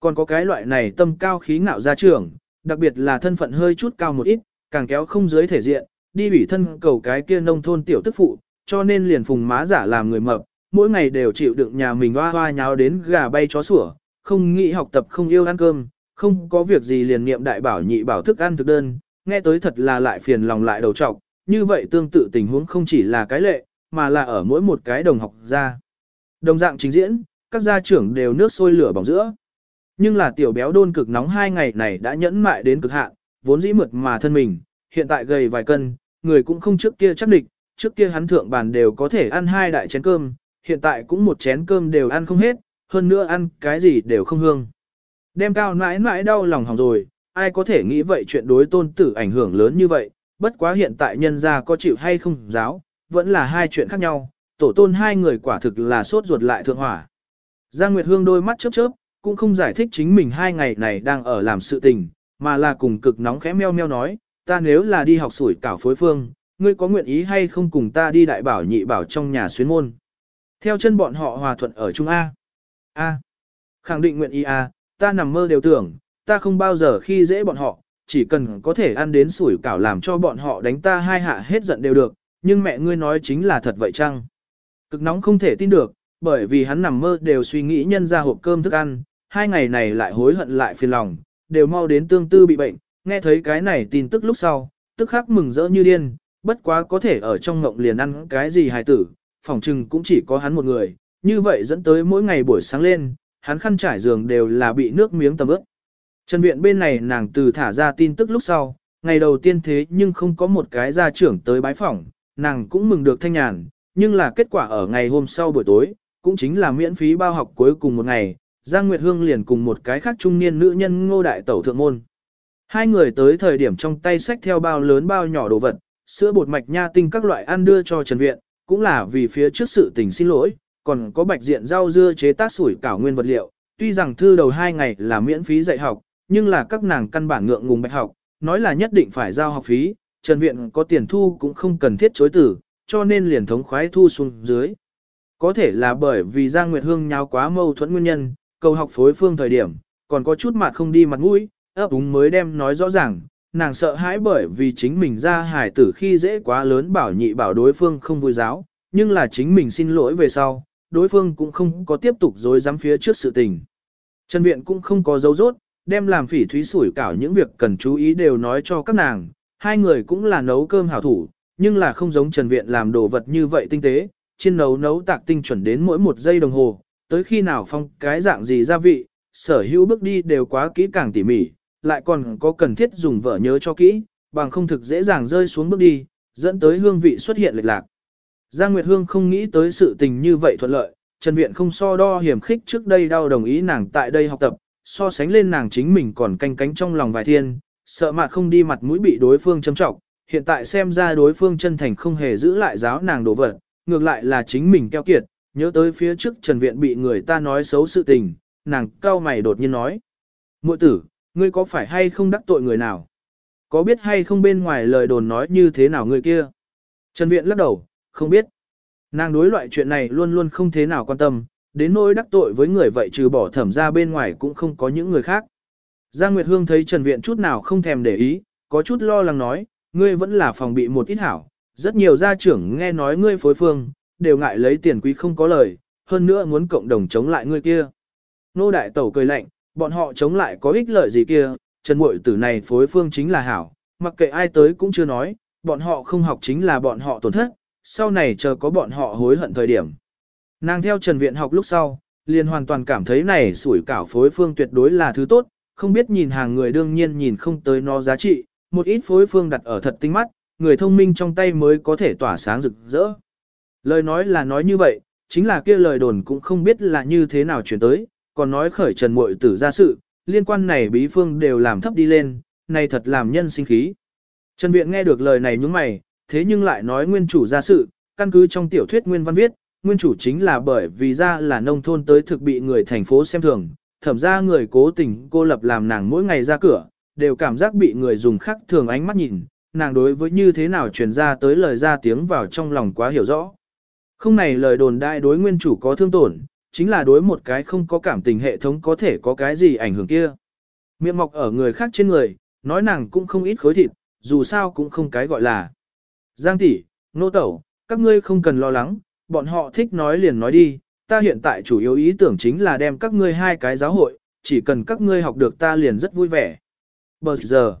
Còn có cái loại này tâm cao khí ngạo gia trưởng, đặc biệt là thân phận hơi chút cao một ít, càng kéo không dưới thể diện, đi ủy thân cầu cái kia nông thôn tiểu tức phụ, cho nên liền phùng má giả làm người mập, mỗi ngày đều chịu đựng nhà mình hoa hoa nháo đến gà bay chó sủa, không nghĩ học tập không yêu ăn cơm, không có việc gì liền niệm đại bảo nhị bảo thức ăn thực đơn, nghe tới thật là lại phiền lòng lại đầu trọc, như vậy tương tự tình huống không chỉ là cái lệ, mà là ở mỗi một cái đồng học gia. Đồng dạng trình diễn, các gia trưởng đều nước sôi lửa bỏng giữa. Nhưng là tiểu béo đôn cực nóng hai ngày này đã nhẫn mại đến cực hạn, vốn dĩ mượt mà thân mình, hiện tại gầy vài cân, người cũng không trước kia chắc địch, trước kia hắn thượng bàn đều có thể ăn hai đại chén cơm, hiện tại cũng một chén cơm đều ăn không hết, hơn nữa ăn cái gì đều không hương. Đem cao mãi mãi đau lòng hỏng rồi, ai có thể nghĩ vậy chuyện đối tôn tử ảnh hưởng lớn như vậy, bất quá hiện tại nhân gia có chịu hay không giáo, vẫn là hai chuyện khác nhau, tổ tôn hai người quả thực là sốt ruột lại thượng hỏa. Giang Nguyệt Hương đôi mắt chớp chớp, cũng không giải thích chính mình hai ngày này đang ở làm sự tình, mà là cùng cực nóng khẽ meo meo nói, ta nếu là đi học sủi cảo phối phương, ngươi có nguyện ý hay không cùng ta đi đại bảo nhị bảo trong nhà xuyến môn. Theo chân bọn họ hòa thuận ở Trung A. A. Khẳng định nguyện ý A, ta nằm mơ đều tưởng, ta không bao giờ khi dễ bọn họ, chỉ cần có thể ăn đến sủi cảo làm cho bọn họ đánh ta hai hạ hết giận đều được, nhưng mẹ ngươi nói chính là thật vậy chăng? Cực nóng không thể tin được, bởi vì hắn nằm mơ đều suy nghĩ nhân ra hộp cơm thức ăn, hai ngày này lại hối hận lại phiền lòng, đều mau đến tương tư bị bệnh, nghe thấy cái này tin tức lúc sau, tức khắc mừng rỡ như điên, bất quá có thể ở trong ngộng liền ăn cái gì hài tử, phòng trừng cũng chỉ có hắn một người, như vậy dẫn tới mỗi ngày buổi sáng lên, hắn khăn trải giường đều là bị nước miếng tầm ướt. Trần viện bên này nàng từ thả ra tin tức lúc sau, ngày đầu tiên thế nhưng không có một cái gia trưởng tới bái phỏng, nàng cũng mừng được thanh nhàn, nhưng là kết quả ở ngày hôm sau buổi tối, cũng chính là miễn phí bao học cuối cùng một ngày, Giang Nguyệt Hương liền cùng một cái khác trung niên nữ nhân ngô đại tẩu thượng môn. Hai người tới thời điểm trong tay sách theo bao lớn bao nhỏ đồ vật, sữa bột mạch nha tinh các loại ăn đưa cho Trần Viện, cũng là vì phía trước sự tình xin lỗi, còn có bạch diện rau dưa chế tác sủi cảo nguyên vật liệu, tuy rằng thư đầu hai ngày là miễn phí dạy học, nhưng là các nàng căn bản ngượng ngùng bạch học, nói là nhất định phải giao học phí, Trần Viện có tiền thu cũng không cần thiết chối tử, cho nên liền thống khoái thu xuống dưới. Có thể là bởi vì Giang Nguyệt Hương nháo quá mâu thuẫn nguyên nhân, cầu học phối phương thời điểm, còn có chút mặt không đi mặt mũi, ấp úng mới đem nói rõ ràng, nàng sợ hãi bởi vì chính mình ra hải tử khi dễ quá lớn bảo nhị bảo đối phương không vui giáo, nhưng là chính mình xin lỗi về sau, đối phương cũng không có tiếp tục dối dám phía trước sự tình. Trần Viện cũng không có dấu rốt, đem làm phỉ thúy sủi cảo những việc cần chú ý đều nói cho các nàng, hai người cũng là nấu cơm hảo thủ, nhưng là không giống Trần Viện làm đồ vật như vậy tinh tế, trên nấu nấu tạc tinh chuẩn đến mỗi một giây đồng hồ, tới khi nào phong cái dạng gì gia vị, sở hữu bước đi đều quá kỹ càng tỉ mỉ, lại còn có cần thiết dùng vợ nhớ cho kỹ, bằng không thực dễ dàng rơi xuống bước đi, dẫn tới hương vị xuất hiện lệch lạc. Giang Nguyệt Hương không nghĩ tới sự tình như vậy thuận lợi, Trần Viện không so đo hiểm khích trước đây đau đồng ý nàng tại đây học tập, so sánh lên nàng chính mình còn canh cánh trong lòng vài thiên, sợ mặt không đi mặt mũi bị đối phương châm trọng, hiện tại xem ra đối phương chân thành không hề giữ lại giáo nàng đồ vật, ngược lại là chính mình keo kiệt, nhớ tới phía trước Trần Viện bị người ta nói xấu sự tình, nàng cao mày đột nhiên nói. Muội tử, ngươi có phải hay không đắc tội người nào? Có biết hay không bên ngoài lời đồn nói như thế nào người kia? Trần Viện lắc đầu, không biết. Nàng đối loại chuyện này luôn luôn không thế nào quan tâm, đến nỗi đắc tội với người vậy trừ bỏ thẩm ra bên ngoài cũng không có những người khác. Giang Nguyệt Hương thấy Trần Viện chút nào không thèm để ý, có chút lo lắng nói, ngươi vẫn là phòng bị một ít hảo, rất nhiều gia trưởng nghe nói ngươi phối phương, đều ngại lấy tiền quý không có lời, hơn nữa muốn cộng đồng chống lại ngươi kia. Nô Đại Tẩu cười lạnh, bọn họ chống lại có ích lợi gì kia, Trần Muội tử này phối phương chính là hảo, mặc kệ ai tới cũng chưa nói, bọn họ không học chính là bọn họ tổn thất, sau này chờ có bọn họ hối hận thời điểm. Nàng theo Trần Viện học lúc sau, liền hoàn toàn cảm thấy này sủi cảo phối phương tuyệt đối là thứ tốt, không biết nhìn hàng người đương nhiên nhìn không tới nó giá trị, một ít phối phương đặt ở thật tinh mắt, người thông minh trong tay mới có thể tỏa sáng rực rỡ. Lời nói là nói như vậy, chính là kia lời đồn cũng không biết là như thế nào chuyển tới, còn nói khởi trần muội tử ra sự, liên quan này bí phương đều làm thấp đi lên, này thật làm nhân sinh khí. Trần Viện nghe được lời này nhướng mày, thế nhưng lại nói nguyên chủ ra sự, căn cứ trong tiểu thuyết nguyên văn viết, nguyên chủ chính là bởi vì ra là nông thôn tới thực bị người thành phố xem thường, thẩm ra người cố tình cô lập làm nàng mỗi ngày ra cửa, đều cảm giác bị người dùng khắc thường ánh mắt nhìn, nàng đối với như thế nào truyền ra tới lời ra tiếng vào trong lòng quá hiểu rõ. Không này lời đồn đại đối nguyên chủ có thương tổn, chính là đối một cái không có cảm tình hệ thống có thể có cái gì ảnh hưởng kia. Miệng mọc ở người khác trên người, nói nàng cũng không ít khối thịt, dù sao cũng không cái gọi là. Giang tỷ, nô tẩu, các ngươi không cần lo lắng, bọn họ thích nói liền nói đi, ta hiện tại chủ yếu ý tưởng chính là đem các ngươi hai cái giáo hội, chỉ cần các ngươi học được ta liền rất vui vẻ. Bờ giờ,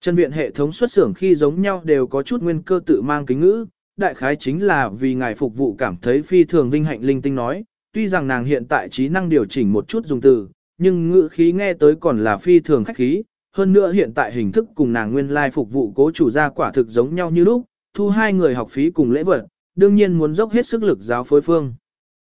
chân viện hệ thống xuất xưởng khi giống nhau đều có chút nguyên cơ tự mang kính ngữ, đại khái chính là vì ngài phục vụ cảm thấy phi thường vinh hạnh linh tinh nói, tuy rằng nàng hiện tại trí năng điều chỉnh một chút dùng từ, nhưng ngữ khí nghe tới còn là phi thường khách khí, hơn nữa hiện tại hình thức cùng nàng nguyên lai phục vụ cố chủ gia quả thực giống nhau như lúc, thu hai người học phí cùng lễ vật, đương nhiên muốn dốc hết sức lực giáo phối phương.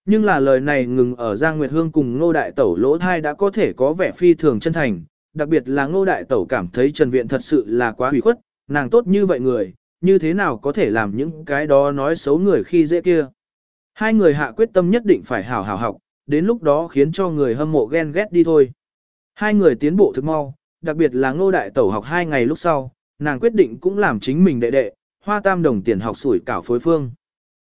Nhưng là lời này ngừng ở Giang Nguyệt Hương cùng Ngô Đại Tẩu lỗ thai đã có thể có vẻ phi thường chân thành, đặc biệt là Ngô Đại Tẩu cảm thấy Trần Viện thật sự là quá hủy khuất, nàng tốt như vậy người, như thế nào có thể làm những cái đó nói xấu người khi dễ kia. Hai người hạ quyết tâm nhất định phải hảo hảo học, đến lúc đó khiến cho người hâm mộ ghen ghét đi thôi. Hai người tiến bộ thực mau, đặc biệt là ngô đại tẩu học hai ngày lúc sau, nàng quyết định cũng làm chính mình đệ đệ, hoa tam đồng tiền học sủi cảo phối phương.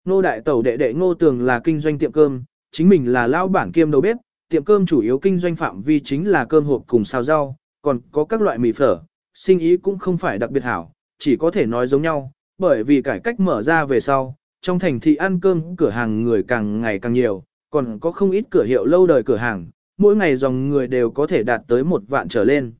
Ngô đại tẩu đệ đệ ngô tường là kinh doanh tiệm cơm, chính mình là lao bản kiêm đầu bếp, tiệm cơm chủ yếu kinh doanh phạm vi chính là cơm hộp cùng xào rau, còn có các loại mì phở, sinh ý cũng không phải đặc biệt hảo, chỉ có thể nói giống nhau, bởi vì cải cách mở ra về sau, trong thành thị ăn cơm cửa hàng người càng ngày càng nhiều, còn có không ít cửa hiệu lâu đời cửa hàng, mỗi ngày dòng người đều có thể đạt tới một vạn trở lên.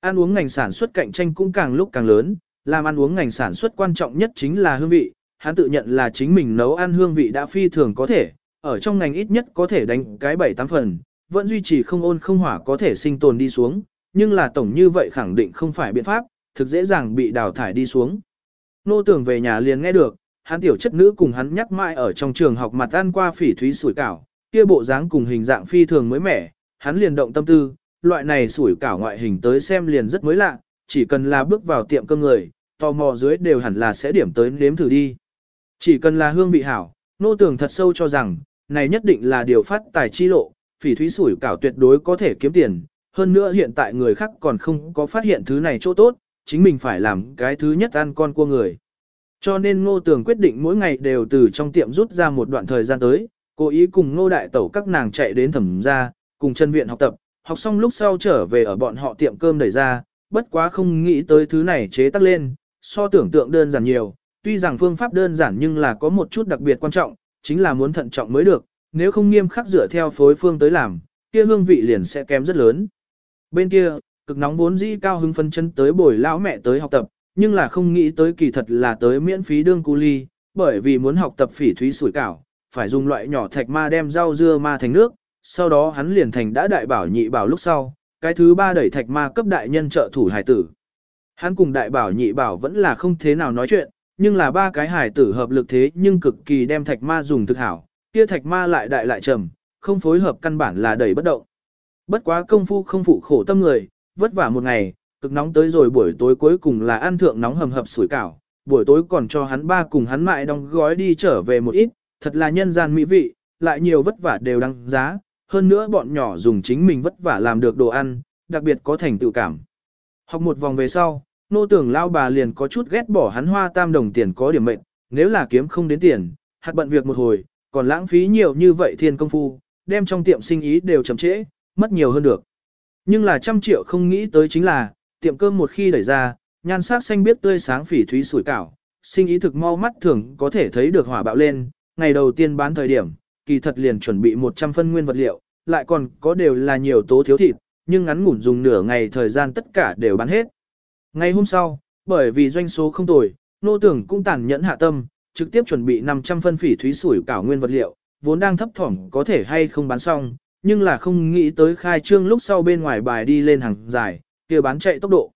Ăn uống ngành sản xuất cạnh tranh cũng càng lúc càng lớn, làm ăn uống ngành sản xuất quan trọng nhất chính là hương vị, hắn tự nhận là chính mình nấu ăn hương vị đã phi thường có thể, ở trong ngành ít nhất có thể đánh cái 7-8 phần, vẫn duy trì không ôn không hỏa có thể sinh tồn đi xuống, nhưng là tổng như vậy khẳng định không phải biện pháp, thực dễ dàng bị đào thải đi xuống. Nô tưởng về nhà liền nghe được, hắn tiểu chất nữ cùng hắn nhắc mãi ở trong trường học mặt ăn qua phỉ thúy sủi cảo, kia bộ dáng cùng hình dạng phi thường mới mẻ, hắn liền động tâm tư, loại này sủi cảo ngoại hình tới xem liền rất mới lạ, chỉ cần là bước vào tiệm cơm người, tò mò dưới đều hẳn là sẽ điểm tới nếm thử đi. Chỉ cần là hương vị hảo, nô tưởng thật sâu cho rằng, này nhất định là điều phát tài chi lộ, phỉ thúy sủi cảo tuyệt đối có thể kiếm tiền, hơn nữa hiện tại người khác còn không có phát hiện thứ này chỗ tốt, chính mình phải làm cái thứ nhất ăn con cua người. Cho nên ngô tường quyết định mỗi ngày đều từ trong tiệm rút ra một đoạn thời gian tới, cố ý cùng ngô đại tẩu các nàng chạy đến thẩm ra, cùng chân viện học tập, học xong lúc sau trở về ở bọn họ tiệm cơm đẩy ra, bất quá không nghĩ tới thứ này chế tác lên, so tưởng tượng đơn giản nhiều, tuy rằng phương pháp đơn giản nhưng là có một chút đặc biệt quan trọng, chính là muốn thận trọng mới được, nếu không nghiêm khắc dựa theo phối phương tới làm, kia hương vị liền sẽ kém rất lớn. Bên kia, cực nóng vốn dĩ cao hứng phân chân tới bồi lão mẹ tới học tập, nhưng là không nghĩ tới kỳ thật là tới miễn phí đương cu ly, bởi vì muốn học tập phỉ thúy sủi cảo, phải dùng loại nhỏ thạch ma đem rau dưa ma thành nước, sau đó hắn liền thành đã đại bảo nhị bảo lúc sau, cái thứ ba đẩy thạch ma cấp đại nhân trợ thủ hải tử. Hắn cùng đại bảo nhị bảo vẫn là không thế nào nói chuyện, nhưng là ba cái hải tử hợp lực thế nhưng cực kỳ đem thạch ma dùng thực hảo, kia thạch ma lại đại lại trầm, không phối hợp căn bản là đẩy bất động. Bất quá công phu không phụ khổ tâm người, vất vả một ngày, cực nóng tới rồi buổi tối cuối cùng là ăn thượng nóng hầm hập sủi cảo, buổi tối còn cho hắn ba cùng hắn mại đóng gói đi trở về một ít, thật là nhân gian mỹ vị, lại nhiều vất vả đều đăng giá, hơn nữa bọn nhỏ dùng chính mình vất vả làm được đồ ăn, đặc biệt có thành tựu cảm. Học một vòng về sau, nô tưởng lao bà liền có chút ghét bỏ hắn hoa tam đồng tiền có điểm mệnh, nếu là kiếm không đến tiền, hạt bận việc một hồi, còn lãng phí nhiều như vậy thiên công phu, đem trong tiệm sinh ý đều chậm trễ, mất nhiều hơn được. Nhưng là trăm triệu không nghĩ tới chính là, tiệm cơm một khi đẩy ra, nhan sắc xanh biết tươi sáng phỉ thúy sủi cảo, sinh ý thực mau mắt thường có thể thấy được hỏa bạo lên, ngày đầu tiên bán thời điểm, kỳ thật liền chuẩn bị 100 phân nguyên vật liệu, lại còn có đều là nhiều tố thiếu thịt, nhưng ngắn ngủn dùng nửa ngày thời gian tất cả đều bán hết. Ngày hôm sau, bởi vì doanh số không tồi, nô tưởng cũng tàn nhẫn hạ tâm, trực tiếp chuẩn bị 500 phân phỉ thúy sủi cảo nguyên vật liệu, vốn đang thấp thỏm có thể hay không bán xong, nhưng là không nghĩ tới khai trương lúc sau bên ngoài bài đi lên hàng dài, kia bán chạy tốc độ.